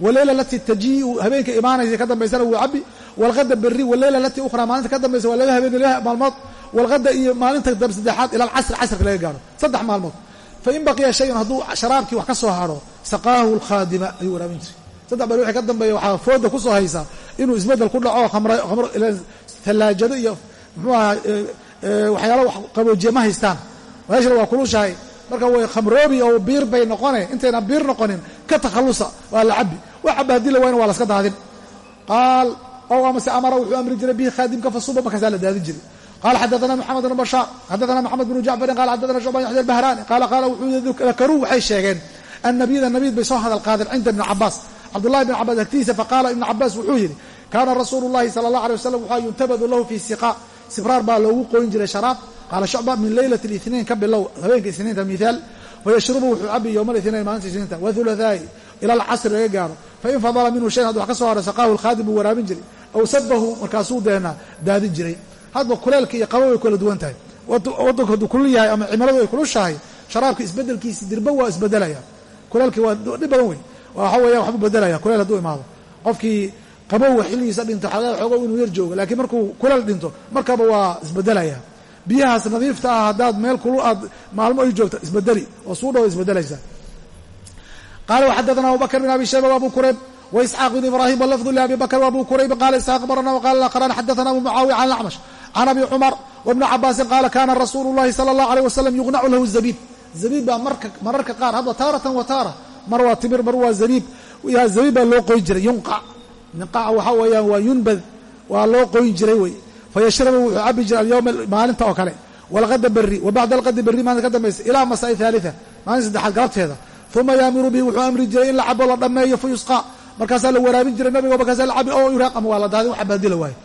waleyla lati tajiiu habeenka imaanaysa ka dambaysana wuu cabi walqada berri waleyla lati ukhraa maalinta ka dambaysa waa laga habeen maalmood walqada iyo maalinta saddexaad ila alcasr casrka laga gaaro saddex maalmood. Fain baqiya shayun hadduu sharaabkii wax ka soo haro saqaahu lkhaadima ayuu waraabin jiray. Saddex beri wixii ka dambeeya waxaa fooda ku soo haysaa inuu isbeddel ku dhaco khamro tallaajado iyo muxuu aha waxyaala wax ma haystaan. Meeshana marka way khamroobi oo biir bay noqone intayna biir noqonin ka takhallusa waa la cabbi wax cabba haddii la wayna waa laska daadin. Qaal ow amase amara wuxuu amri jiray bihi khaadimka fasuba markaasaa la daadin jiray. Qala xadaana mxamed bn bashaar xadaana maxamed bnu jacfarin qala xadaana shuban yaxya albahraani. Qaala qaala wuxuu dakaruu waxay sheegeen annabiyada nabiyd bay soo hadal qaadeen cinda ibni cabaas cabdullahi bn cabaas agtiisa faqaala ibnu cabaas wuxuu yidhi kaana rasuulu llahi sala allah alay wasalam waxaa yuntabadu lahu fii siqa. Sibraar baa loogu qoyin jiray sharaab. Qaala shucba min leylati اlitniin ka bilow habeenka isniinta mihaal fayashrubu wuxuu cabi yowma litnain maalinta isniinta wathulathaa'i ila alcasri laga gaaro fain fadala minhu shayan haddu wax ka soo haro saqaahu lkhaadim buu waraabin jiray aw sabahu markaasuu deena daadin jiray hadba kuleelka iyo qaba way kala duwan tahay waddanku hadduu kulul yahay ama cimiladu ay kulushahay sharaabka isbedelkiisi dirba waa isbedelaya kuleelkii waa dhib badan wey waxa weeya waxbu bedelaya kuleel hadduu imaado qofkii qabowga xilligiisa dhinto xoogo inuu yar joogo laakiin markuu kuleel dhinto markaba waa isbedelaya biyahaas nadiifta ah haddaad meel kulu aad maalmo ay joogto isbedeli oo suu dhow isbedelaysa qala وxadثna abu bkr بn abi shayba وabu kurayb وإسxاaq بn ibrahim wlfظ لabi bakr وabu kurayb qala isxaaq barna وqala aqrana xadaثna abu mucaawiya can اlأcmash can abi cumar وبni cabaasin qala kana rasuulu الlahi salى الlaه عalيه waslm yuqnacu lahu zabiib zabiib baa mararka qaar hadba taaratan wa taara mar waa timir mar waa zabiib zabiib baa loo qoyn jiray yunqac niqac waxa weeyaan waa yunbad waa loo qoyn jiray wey fayashrabu wuxuu cabi jiray alyowma maalinta oo kale walqada berri wa bacda alqadi berri maalinta ka dambaysa ilaa masaa'i haalia maalinta saddexaad galabteeda uma yaamuru bihi wuxuu amri jiray in la cabo la dhammeeyo fa yusqa markaasaa la waraabin jiray nabigo markaasaa la cabi oo iraaq waa la daaday waxbaa dila waayo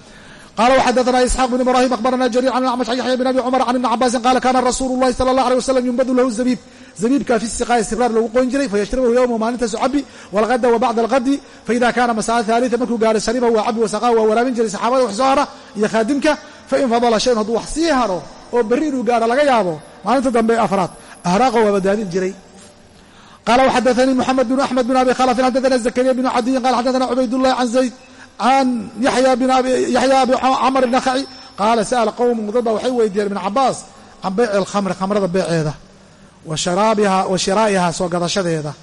qala wxadana isxaaq bn ibrahim abarana jarir an acmash an yaxya bn abi cumar can ibni cabaasin qala kana rasuulu lahi sala allah alay wasalam yumbadu lahu zabiib zabiibka fi siqaa istibraar lagu qoyn jiray fayashribahu yowma maalintaasu cabi walhada wa bacda alghadi faida kana masaa halia markuu gaaro shariba waa cabi wasaqa waa waraabin jiray saxaabada wax soo hara iyo khaadimka fain fadala shayn hadduu wax sii haro oo berri inuu gaaro laga yaabo maalinta dambe afraad ahraaqa waa badbaadin jiray qala wxadaanii muxamed bn axmed bn abi khalafin xadaana zakariya bn cadiyin qala xadaana cubaydllahi can zayd can yaxya camr ibn kaci qaala sa'ala qowmu dad baa waxay weydiiyeen ibn cabaas can beyci alkhamri khamrada beeceeda wa shiraa'iha soo gadashadeeda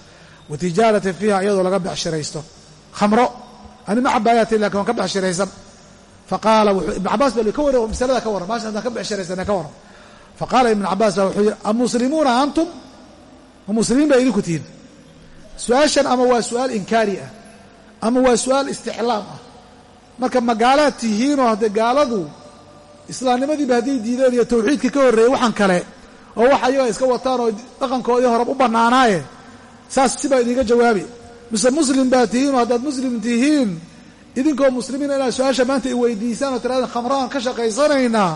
wa tijaarati fiiha iyadoo laga becshiraysto khamro ani ma cabaayati laakiin waan ka becshiraysan faqaala ibn cabaas bal ka warram masalada ka warram maashan haddaan ka becshiraysana ka warram faqaala ibn cabaas baa wuxuu yihi amuslimuuna antum ma muslimiin baa idinku tihiin su'aashan ama waa su'aal inkaari ah marka magaalaad tihiinoo haddee gaaladu islaamnimadiiba hadday diideen iyo tawxiidka ka horreeyey waxaan kale oo wax ayaga iska wataan oo dhaqankoodii horeb u bannaanaaye saas sibaa idiinga jawaabi. Mise muslim baa tihiinoo haddaad muslim tihiin idinkoo muslimiina inaad su'aasha maanta i weydiisaan oo tiraadeen khamrahan ka shaqaysanaynaa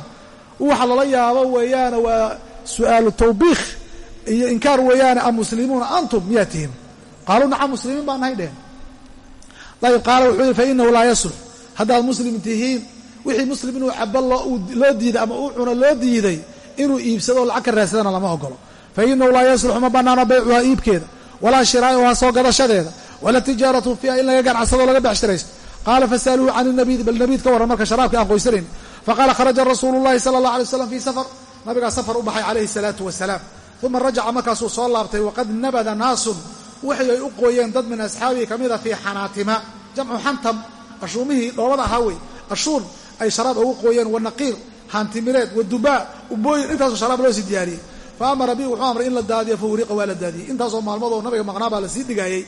waxa lala yaabo weeyaane waa su'aalu tawbiikh iyo inkaar weeyaane a muslimuuna antum miyaa tihiin? Qaaluu nacam muslimiin baan nahay dhehen ayib qaala wuxuu yihi fa inahu laa yaslux haddaad muslim tihiin wixii muslim inuu cabo loo diiday ama uu cuno loo diiday inuu iibsado lacag ka raadsadana lama ogolo fa inahu laa yasluxu ma bannaano baycuhaa iibkeeda walaa shiraa'ihaa soo gadashadeeda wala tijaaratu fiiha in laga ganacsado laga becshiraysto qaala fasaluuhu can nabiid bal nabiid ka warran marka sharaabka aan qoysanayn. Faqaala kharaja rasuulu llahi sala allah alay waslam fii safar nabigaa safar u baxay calayhi salaatu wasalaam. Uma rajaca markaasuu soo laabtay waqad nabada naasun waxay ay u qooyeen dad min asxaabihi ka mida fii xanaatima jamcu xantam ashuumihii dhoobada ahaa wey. Ashuun ay sharaab ugu qooyeen wanaqiir haantimireed wadubaa ubooyin intaasoo sharaab loo sii diyaariyey. Fa amara bi wuxuu amray in la daadiyo fa waa la daadiyey. Intaasoo maalmadoo nabiga maqnaa baa la sii dhigaayey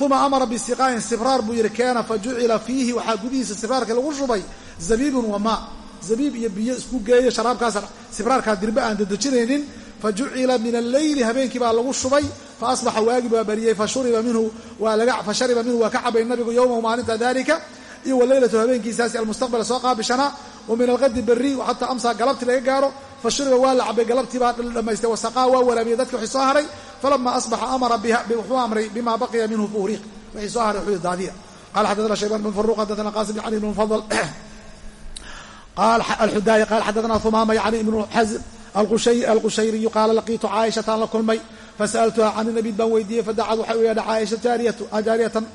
uma amara bisiqaa'in sibraar buu yidhi keena fa jucila fiihi waxaa gudihiisa sibraarka lagu shubay zabiibun wamaa zabiib iyo biyo isku geeya sharaabkaas sibraarkaa dirbe aan dadejinaynin fajucila min alleyli habeenkii baa lagu shubay. Fa asbaxa waagi baa bariyey fashariba minhu waa ka cabay nabigu yowmahu maalinta dalika iyo waleylatu habeenkiisaasi almustaqbal soo qaabishanaa wa min alqadi berri xataa amsaa galabti laga gaaro fa shuriba waa la cabay galabtii baa dhamaystay wasaqaa waa waraabiyey dadki wixii soo haray falama asbaxa amara wuxuu amray bima baqiya minhu fuhriiq wixii soo haray wuxuu daadiya. Qala xaddathana shaybaan bn faruq xaddathana qasim bn cali bn mufadal alxudaaya qaala xaddathana humaama yani ibnu xazm alqushayriyu qaala laqiitu caaishataan la kulmay fasa'altuha can nabiid baan weydiiyey fadacad waxay u yeedha caaisha jaariyatan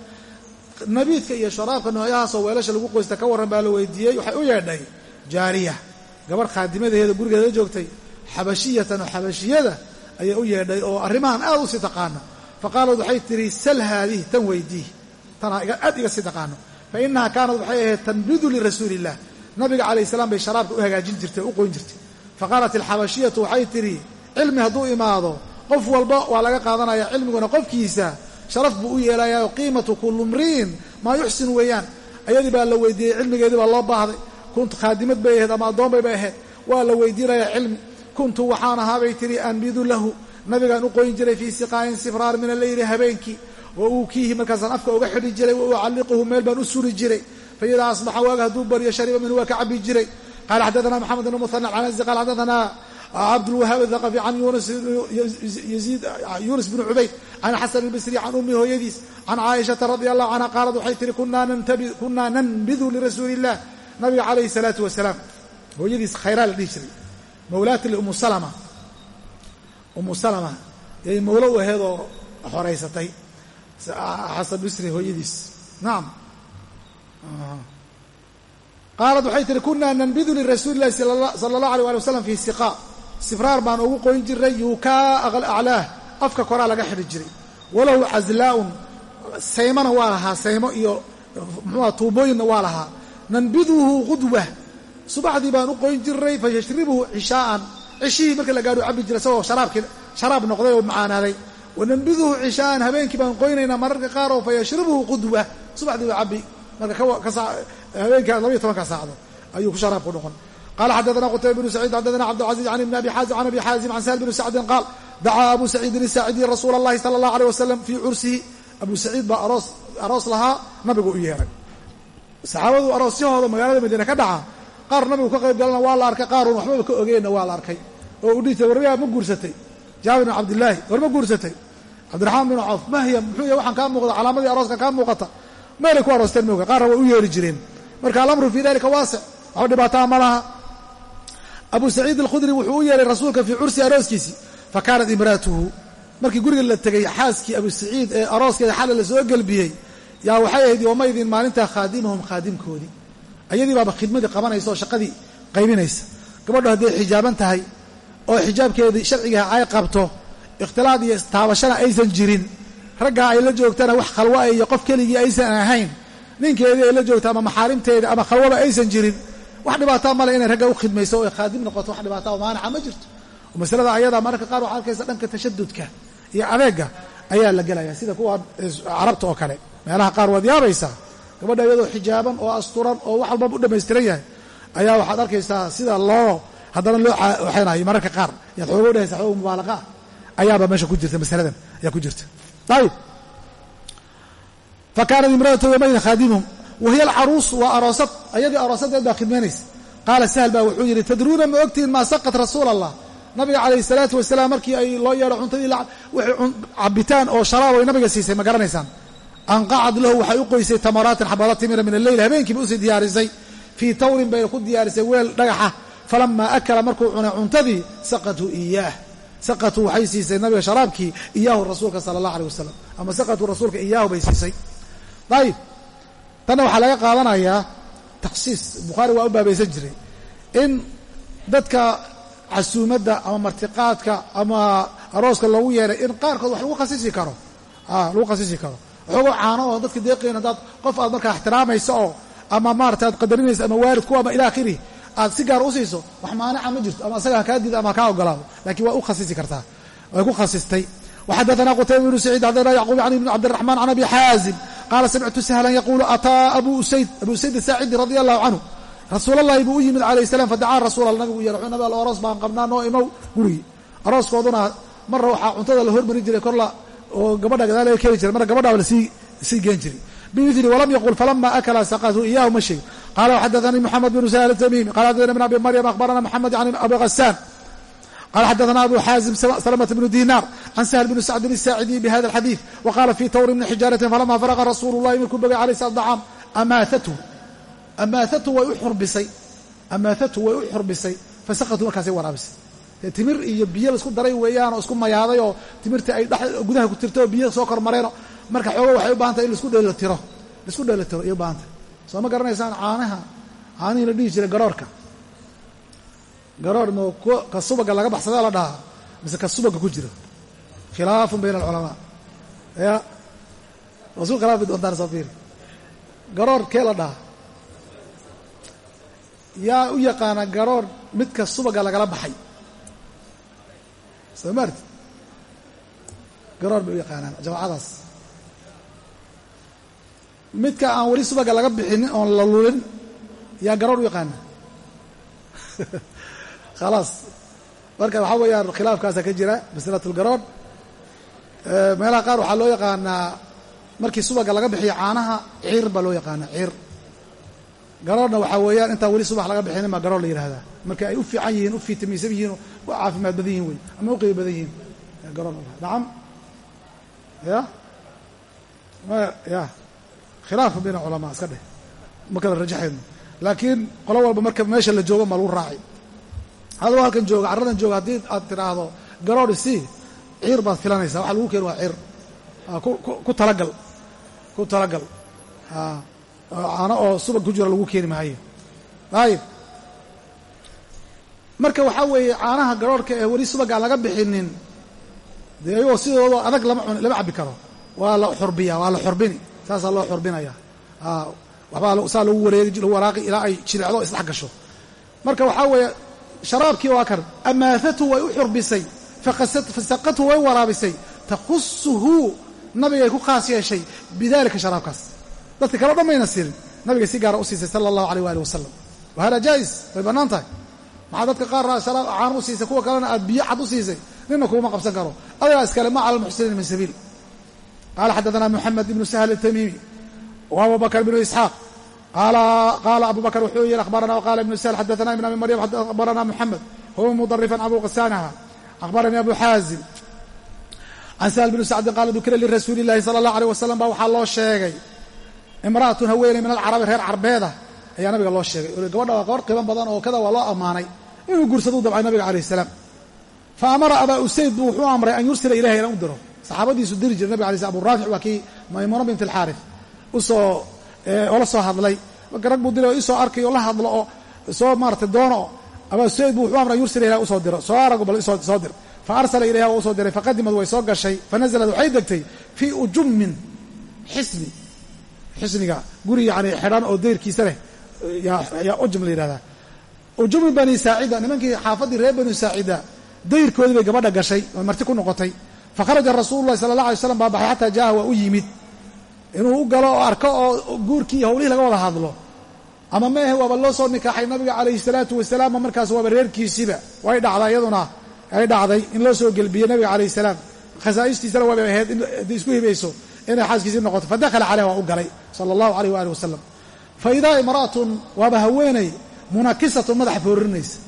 nabiidka iyo sharaabka noocyahaasoo weelasha lagu qoysta ka warran baa la weydiiyey waxay u yeedhay jaariya. Gabadh khaadimadeeda gurigeeda joogtay xabashiyatan oo xabashiyada ayay u yeedhay oo arrimahan aad u sii taqaano. Fa qaalad waxay tihi sal haadihi tan weydii tanaa aad iga sii taqaano. Fa inahaa kaanad waxay ahayd tanbidu lirasuuli illah nabiga calayh salaam bay sharaabka u hagaajin jirtay o u qoyn jirtay. Fa qaalat alxabashiyatu waxay tidhi cilmi hadduu imaado qof walba waa laga qaadanaya cilmiguna qofkiisa sharaf buu u yeelayaa qiimatu kullu mri'in maa yuxsin weeyaan. Ayadii baa la weydiiyey cilmigeedii baa loo baahday. Kuntu khaadimad bay ahayd ama addoon bay ahayd. Waa la weydiinayaa cilmi. Kuntu waxaan ahaa bay tihi anbidu lahu. Nabigaan u qoyn jiray fii siqaayin sifraar min alleyli habeenkii. Wa uukiihi markaasaan afka uga xidhi jiray wa ucalliquhu meel baan u suri jiray. Fa idaa asbaxa waaga hadduu baryo shariba minhu waa ka cabi jiray. Qala xaddaana maxamed ibn muhana canasi qala xaddaana cabdulwahaab athaqafi can yuunus bni cubayd can xasan albasri can ummi hooyadiis can caaishata radia allahu canha qaalad waxay tihi kunaa nanbidu lirasuuli illah nabiga calayhi salaatu wasalaam. Hooyadiis khayraa la dhihi jiray. Mawlaati liumu salama. Umu salama yay mawlo u aheed oo horaysatay xasan bisri hooyadiis nacam qaalat waxay tihi kunaa nanbidu lirasuuli illahi sala allahu alay ali wasalam fii siqaa sifraar baan ugu qoyn jiray yuukaa aclaah afka koraa laga xidhi jiray. Walahu caslaa'un saymana waa lahaa saymo iyo muxuuha tuubooyinna waa lahaa. Nanbiduhu qudwa subaxdii baan u qoyn jiray fa yashribuhu cishaa'an cishihii marka la gaadho cabbi jiray isagoo sharaabkii sharaab noqday oo macaanaaday. Wananbiduhu cishaa'an habeenkii baan qoynaynaa mararka qaar oo fa yashribuhu qudwa. Subaxdii baa cabbi marka habeenka labaiyo tobanka saacdood ayuu ku sharaabku noqon qala xadadana qutayba bnu saciid xadadana cabdilcaziiz can ibni abi xaazim can abi xaazim can sahal bni sacdin qaal dacaa abu saciidin isaacidi rasuula allahi sala allahu aleyh wasalam fii cursihi abu saciid baa aroos aroos lahaa nabigu u yeeray saxaabadu aroosyahooda magaalada madiine ka dhaca qaar nabigu ka qayb galana waa la arkay qaaruun waxbaba ka ogeenna waa la arkay oo u dhiitay waryaa ma guursatay jaabir bin cabdillaahi war ma guursatay cabdiraxmaan bin cawf mahya muxuu yahy waxaan kaa muuqda calaamadii arooska kaa muuqata meelay ku aroosteen mooga qaarna way u yeeri jireen marka alamru fii dalika waasic abu saciid alkhudri wuxuu u yeeray rasuulka fii cursi arooskiisii fa kaanat imraatuhu. Markii guriga la tegey xaaskii abu saciid ee arooskeeda xalla la soo gelbiyey yaa waxay ahayd yoomaydin maalintaa khaadimahum khaadimkoodii ayadii baaba khidmadii qabanaysa oo shaqadii qaybinaysa. Gabadho hadday xijaaban tahay oo xijaabkeedii sharcigaha ay qabto ikhtilaad iyo taabashana aysan jirin raggaa ay la joogtana wax khalwa iyo qof keligii aysan ahayn ninkeedii ay la joogta ama maxaarimteeda ama khalwaba aysan jirin wax dhibaataa male inay ragga u khidmayso o khaadim noqoto wax dhibaataa oo maanica ma jirto. Masalada ayadaa mararka qaar waxaa arkaysa dhanka tashadudka iyo adeega ayaa la gelaya sida kuwa carabta oo kale. Meelaha qaar waad yaabaysaa gabadha iyadoo xijaaban oo asturan oo wax walbaba u dhammaystiran yahay ayaa waxaad arkaysaa sida loo haddana loo waxaynayo mararka qaar. Yaad xooga udhahaysa xooga mubaalaqa. Ah ayaaba meesha ku jirta masaladan ayaa ku jirta. Ayib fa kaanat imraatu yowmaydin khaadimhum wahiya alcaruus waa aroosad ayadii aroosadeed baa khidmaynaysa qaala sahl baa wuxuu yidhi tadruuna ma ogtihin maa saqat rasuula allah nabiga calayhi salaatu wasalaam markii ay loo yeedho cuntadii cabitaan oo sharaab ay nabiga siisay ma garanaysaan anqacad lahu waxay u qoysay tamaraatin xabada timira min alleyl habeenkiiba u sii diyaarisay fii tawrin bayna ku diyaarisay weel dhagaxa falamaa akala markuu cunay cuntadii saqatuu iyaah saqatuu waxay siisay nabiga sharaabkii iyaahu rasuulka sala allah aleh wasalam ama saqatuu rasuulka iyaahu bay siisay ayib tanna waxaa laga qaadanayaa takhsiis bukhaari waa u baabaysan jiray in dadka casuumadda ama martiqaadka ama arooska loogu yeeray in qaarkood wax lagu khasisi karo. Lagu khasisi karo. Waxoogoo caano oo dadka deeqayn haddaad qof aad markaa ixtiraamayso oo ama maarata aad qadarinayso ama waalid ku ama ila akhirih aad si gaar u siiso wax maanica ma jirto ama asaga ha kaa diida ama ha kaa ogolaado lakiin waa u khasisi kartaa. Way ku khasistay waxadaثna qtayba bnu saciid xadana yacquub can ibn cabdiraxman can abi xaazim qaala samictu sahlan yaquulu ataa abu usayd abu usayd asaacidi radia allahu canhu rasuul allahi buu u yimid calayh salam fadacaa rasuula nabigu yeer nabi al aroos baan qabnaa noo imow gurigii arooskooduna marna waxaa cuntada la hormarin jiray korla oo gabadha gadaal keeni jiray marna gabadhaaba la sii geen jiray bimili walam yaqul falama akala saqatu iyahu ma sheegin qala xadaanii moxamed bnu sahل tamimi qala xadana bn abi maryam akhbarana moxamed yani abi hasaan qala xadaثna abu xaazim slmة bnu dinar can sahl bni sacdin الsaacidiy bhada اlxadiiث waqala fi tawri bni xijaaratin falama faraqa rasuulu اllahi markuu bogay alay slat dcaam amaatatu amaatatu way u xurbisay amaatatu way u xurbisay fasaqatu markaasay waraabisay dee timir iyo biyo laisku daray weeyaan oo isku mayaaday oo timirtii ay gudaha ku tirto oo biyo soo kormareeno marka xoogo waxay u bahan tahay in laisku dheelitiro laisku dheelitiro ayay u baahan tahay soo ma garanaysaan caanaha caanihii la dhihi jiray garoorka garoor mo ka subaga laga baxsadaa la dhahaa mise ka subaga ku jiro khilaafun bayna alculamaa. Ya wasu khilaafi doontaan soo fiiri garoor kee la dhahaa? Yaa u yaqaana garoor midka subaga lagala baxay. Soo maarti garoor bay u yaqaanaan jamacadaas. Midka aan weli subaga laga bixinin oon la lulin yaa garoor u yaqaana khalaas marka waxaa weeyaan khilaafkaasa ka jira maslatulgarood meelaha qaar waxaa loo yaqaanaa markii subaga laga bixiyo caanaha ciir baa loo yaqaanaa ciir. Garoodna waxaa weeyaan intaan weli subax laga bixinin baa garoor la yihahdaa marka ay u fiican yihiin u fitamiinsan yihiin u caafimaad badan yihiin wey ama u badan yihiin. Garoor nacam ya? Ya. Khilaafa bayna culamaa iska dheh. Ma kala rajaxayno. Laakiin qolo walba marka meesha la joogo ma lagu raacay adoo halkan jooga carradan jooga haddii aad tidhaahdo garoodhi si ciir baad filanaysaa. Waxa lagu keeni waa ciir. Ku talagal. Ku talagal. Caano oo subag ku jira lagu keeni maayo. Ayib marka waxaa weeye caanaha garoorhka ee weli subag aan laga bixinin dee ayagoo sidoodo adag lama cuni lama cabbi karo. Waa la xurbiya waa la xurbini. Saasaa loo xurbinaya waxbaa saa lagu wareegi lagu waraaqi ilaa ay jilecdo isdhex gasho marka waxaa weeye sharaabkii waa kan amaahatu way u xurbisay fasaqatu way waraabisay takhusuhu nabigay ku khaas yeeshay bidalika sharaabkaas dadka kale o dhan mayna sirin nabigay si gaara u siisay sala allahu aleyh waali wasalam wa hada jaa'is way bannaan tahay maxaa dadka qaar sharaab caan u siisay kuwa kalena aad biyo cad u siisay nina kuguma qabsan karo adigaa iskale ma cala almuxsiniin min sabiil qaala xaddaana muxamed ibnu sahl atamiimi wa abubakr bnu isxaaq qaala abu bakr wuxuu yihi abarana qala ibn sal xadana ibn abi maryam abarana mxamed huwa mudrifan abu qasanaha abarani abu xaazim can sahal bni sacdin qaala dukira lirasuuli llahi sala allah aleyh wasalam baa waxaa loo sheegay imra'atun haweeney min alcarabi reer carbeeda ayaa nabiga loo sheegay gabadha waa gabarh qiban badan oo kada waa loo ammaanay inuu guursaduu dabcay nabiga calayh salaam fa amara abaa usayd buu wuxuu amray an yursila ilahay inaan u diro saxaabadiisu diri jira nabiga alay slam abu raafic waa kii maymuuna bint alxaarif u soo oola soo hadlay. Marka rag buu diray oo isoo arkay oo la hadlo oo soo maaratay doono abaa usayd buu wuxuu amray an yursila ilahi u soo diro. Soo aragu bal soo dir. Fa arsala ilayha waa u soo diray faqadimad way soo gashay fanazalad waxay degtay fii ujumin xisni. Xisniga guri yani xidhan oo deyrkiisa leh. Yaa ujum la yidhahdaa ujumi bani saacida nimankii xaafaddii reer bani saacida dayrkoodii bay gabadha gashay oo marti ku noqotay. Fakharaja rasuulu llahi sala allah alay slam baa baxay xataa jaaha waa u yimid inuu u galo oo arko oo guurkii howlihii laga wada hadlo. Ama meehe waaba loo soo nikaaxay nabiga calayhi salaatu wasalaam markaas waaba reerkiisiiba. Way dhacday iyaduna ay dhacday in loo soo gelbiyey nabiga calayhi salaam. Khasaa'istiisana waabay ahayd haddii isku hibayso inay xaaskiisii noqoto. Fadakhala caleyha waa u galay sala allahu aleyh waali wasalam fa idaa imra'atun waaba haweeney munakisatun madaxa foorinaysa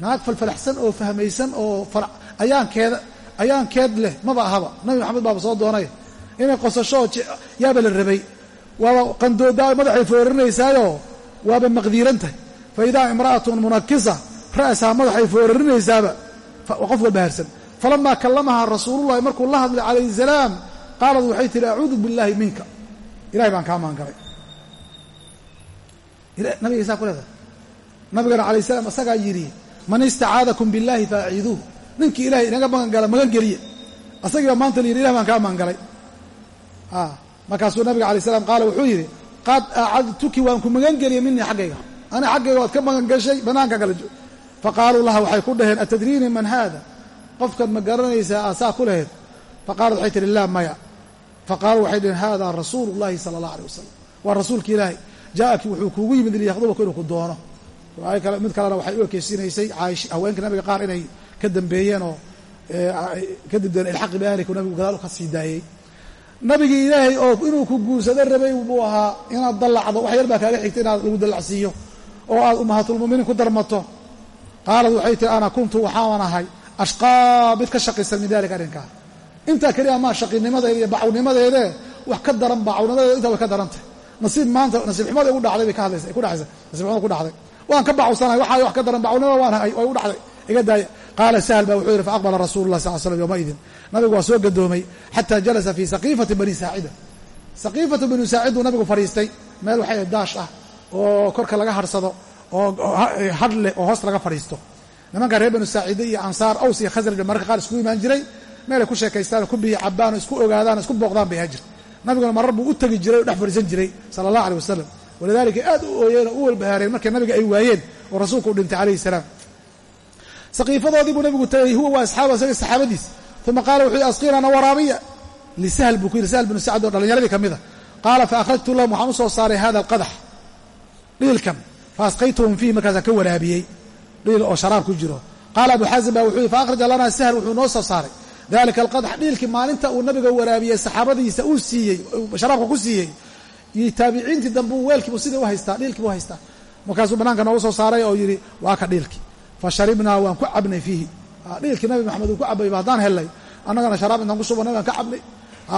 naag falfalaxsan oo fahmaysan oo ayaankeeda ayaankeed leh maba ahaba. Nabi maxamed baaba soo doonay inay qosasho yaaba la rabay. Waaba qandoodaa madaxay foorarinaysaayo waaba maqdiirantahay fa idaa imra'atun munakisa ra'saha madaxay foorarinaysaaba qof walba harsan falamaa kallamahaa rasuulullahi markuu la hadlay calayhi salaam qaalad waxay tihi acuudu billaahi minka. Ilahay baan kaa maangalay. Nabiga saa ku leedahay. Nabigana calayh salaam isagaa yidhi man istacaadakum billahi faaciiduuh ninkii ilahay inaga magangala magan geliya asagiiba maanta la yidhi ilah baan kaa maangalay markaasuu nabiga alay slam qaala wuxuu yidhi qad acadtuki waan ku magan geliyay minii xaggayga. Ani xaggayga waad ka magan gashay bannaanka joog faqaaluu laha waxay ku dhaheen atadriini man haada? Qofkan ma garanaysaa aasaa ku lahayd faqaalat waxay tihi laa maya. Faqaaluu waxay dhaheen hada rasuulu llahi sala allah alيh wasalam waa rasuulki ilaahay. Ja'aki wuxuu kuugu yimid liyahdubaka inuu ku doono. Mid kalena waxay u ekeysiinaysay haweenka nabiga qaar inay ka dambeeyeen oo kadib deen ilxaqi biahliku nabigu gadaal ka sii daayey nabigii ilaahay oo inuu ku guursado rabay buu ahaa inaad dallacdo. Wax yar baa kaaga xigta inaad lagu dallacsiiyo oo aad ummahaatulmuminiin ku darmato. Qaalad waxay tihi ana kuntu waxaan ahay. Ashqaa mid ka shaqisan min dalika arrinkaa. Intaa keliya maa shaqinimadeeda iyo bacwnimadeede wax ka daran bacwnimadeeda intaa way ka darantahy nasiib maanta nasiib xumada igu dhacday bay ka hadlaysa ku dhacaysa nasiib xumada ku dhacday. Waan ka bacwsanahay waxaa wax ka daran bacwnimada waan hay way u dhacday. Iga daaya qaala sahl baa wuxuu yidhi faaqbala rasuulu lah sal slam yowmaidin nabigu waa soo gadoomay xataa jalasa fii saqiifati bani saacida saqiifatu bani saaciduu nabigu fadhiistay meel waxay daash ah oo korka laga harsado oo hadh leh oo hoos laga fadhiisto nimanka reer banu saacide iyo ansaar aws iyo khasraj mararka qaar iskugu imaan jiray meelay ku sheekaystaan ku biyi cabaan oo isku ogaadaan o isku booqdaan bay ahaa jirta nabiguna marar buu u tegi jiray o dhex fadhiisan jiray sala allah aleh wasalam walidaalika aad u ooyeen oo u walbahaareen markii nabiga ay waayeen oo rasuulku u dhintay calayhi salaam saqiifadoodii buu nabigu tagay huwa waa asxaabu isaga saxaabadiis. Uma qaala wuxuu asqiinana waraabiya lisahl buu ku yidhi sahl binu sacd oo dhallinyaradii ka mida qaala faakhrajtu lahum waxaan u soo saaray hada alqadax dhiilkan faasqaytuhum fiihi markaasaan ka waraabiyey dhiil oo sharaab ku jiro. Qaala abu xaazim baa wuxuu yihi faakhraj lanaa sahl wuxuu noo soo saaray. Dalika alqadax dhiilkii maalinta uu nabiga waraabiyey saxaabadiisa uu siiyey sharaabka ku siiyey iyo taabiciintii dambe uu weelkiibu sidii u dhiilkiibu u haystaa. Markaasuu banaanka noogu soo saaray oo yidhi waa ka dhiilkii fa sharibnaa waan ku cabnay fiihi. Dhiilkii nabi maxamed uu ku cabayba haddaan hellay annagana sharaab intaan ku shubannay baan ka cabnay.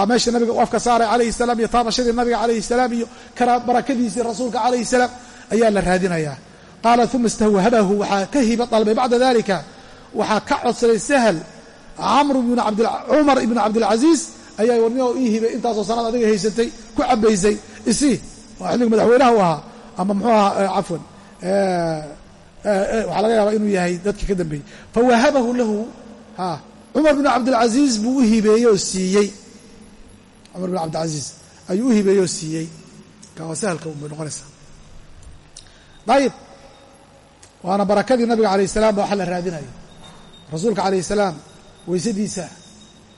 Meeshii nabiga u afka saaray calayhi salaam iyo taabashadii nabiga calayhi salaam iyo barakadiisii rasuulka calayhi salaam ayaa la raadinayaa qaala uma istawhabahu waxaa ka hiba dalbay bacda dalika waxaa ka codsaday sahl camr bn cumar ibnu cabdilcasiis ayaa warnimo ii hibay intaasoo sanad adiga haysatay ku cabaysay isii xilliga madaxweynaha u ahaa ama muxuu ahaa cafwan waxaa laga yaabaa inuu yahay dadkii ka dambeeyey. Fawahabahu lahu cumar bn cabdilcasiis buu u hibeeyey oo siiyey. Cumar bin cabdilcasiis ayuu u hibeeyey oo siiyey. Kawa sahalka un bay noqonaysaa. Dayib waana barakadii nabiga calayh salaam ba waxa la raadinayo. Rasuulka calayh salaam weysadiisa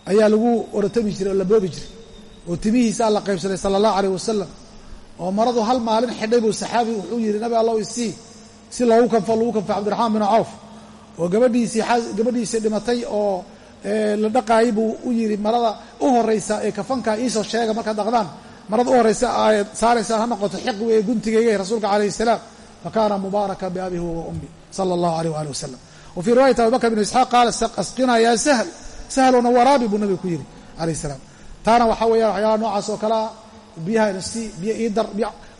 ayaa lagu orotami jiray oo la boobi jiray. Oo timihiisaa la qaybsaday sala allahu aleyh wasalam oo maradu hal maalin xidhay buu saxaabi wuxuu yidhi nabi allow isii si loogu kanfo lagu kanfo cabdiraxmaan bin cawf oo gabadhiisii gabadhiisii dhimatay oo la dhaqaayay buu u yidhi marada u horaysa ee kafanka iisoo sheega markaad dhaqdaan marada u horaysa aad saaraysaan ha noqoto xiqwi ee guntigayga rasuulka calayhi salaam fakana mubaaraka biabihi wa ummi sala allahu aleyh waali wasalam wa fii riwaayati abibakr bn isxaaq qaala asqinaa yaa sahl sahlona waraabi buu nabiga ku yidhi calayh salaam. Taana waxaa weeyaan waxyaalaha noocaas oo kalea biyaha nafsi biyo iidar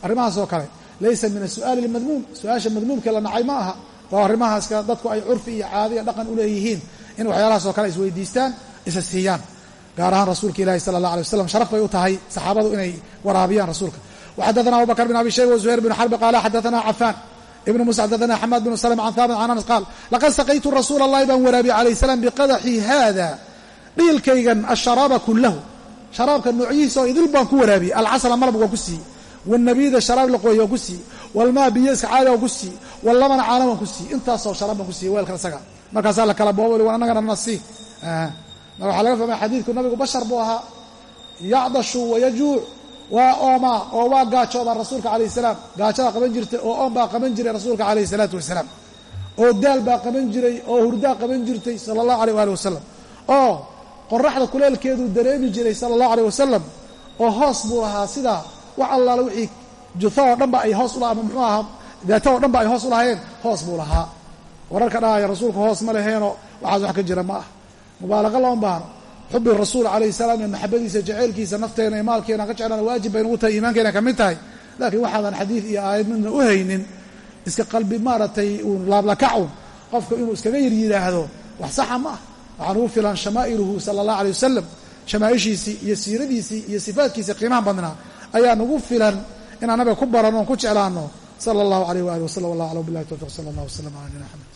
arrimahaas oo kale laysa min asu'aali lmadmuum su'aasha madmuumkee la nacay ma aha. Waa arrimahaaska dadku ay curfi iyo caadiya dhaqan u leeyihiin in waxyaalahaas oo kale isweydiistaan isa siiyaan. Gaar ahaan rasuulka ilahi sala allah alay wasalam sharaf bay u tahay saxaabadu inay waraabiyaan rasuulka. Waxadathana abu bakr bin abi shayba wazuhayr bin xarbi qaala xadathana cafaan ibn musa xadathana xamaad bin slm can haabit can anas qaal laqad saqaytu rasuula allahi baan waraabiye calayh salaam biqadaxi haada dhiilkaygan asharaaba kullahu. Sharaabka noocyihiisa oo idil baan ku waraabiyey alcasla malab ku siiyey wاnabiida sharaab la qooya waan ku siiyey walmaa biyo iska caadi waan ku siiyey wallamana caana waan ku siiyey intaasoo sharaab baan ku siiyey weelkan isaga. Markaasaa la kala boobol waan annagana nasii mar waxaa laga fahmaya xadiidku nabigu bashar buu ahaa. Yacdashu wayajuuc waa oomaa oo waa gaajooba rasuulka calayh salaam. Gaajada qaban jirtay oo oon baa qaban jiray rasuulka calayhi salaatu wasalaam. Oo daal baa qaban jiray oo hurdaa qaban jirtay sala allahu aleyh waali oo qoraxda kuleelkeeduu dareemi jiray sala allahu aleyh oo hoos buu lahaa sidaa wax allaala wixii juho oo dhanba ay hoos ula ama muxuu ahaa daata oo dhanba ay hoos u lahaayeen hoos buu lahaa. Wararka dhahaya rasuulku hoos ma leheenoo waxaas wax ka jira ma ah. Mubaalaqa looma baahno. Xubi rasuul calayhi salaam iyo maxabadiisa jaceylkiisa nafteena iyo maalkeena ka jeclaana waajib bay nugu tahay iimaankeena ka mid tahay. Laakiin waxaadan xadiid iyo aayad midna u haynin iska qalbi maaragtay uun laablakacun qofka inuu iskaga yir yidhaahdo wax saxa ma ah. Waxaan ugu filan shamaa'iluhu sala allah aleyh wasalam shamaaishiisii iyo siiradiisii iyo sifaatkiisii qiimaha badnaa ayaa nagu filan inaan nabiga ku baranno oon ku jeclaanno sala allahu aleyh waali wasalam wallah aclam billahi tawfiq sala allah wasalam ala nabina axamed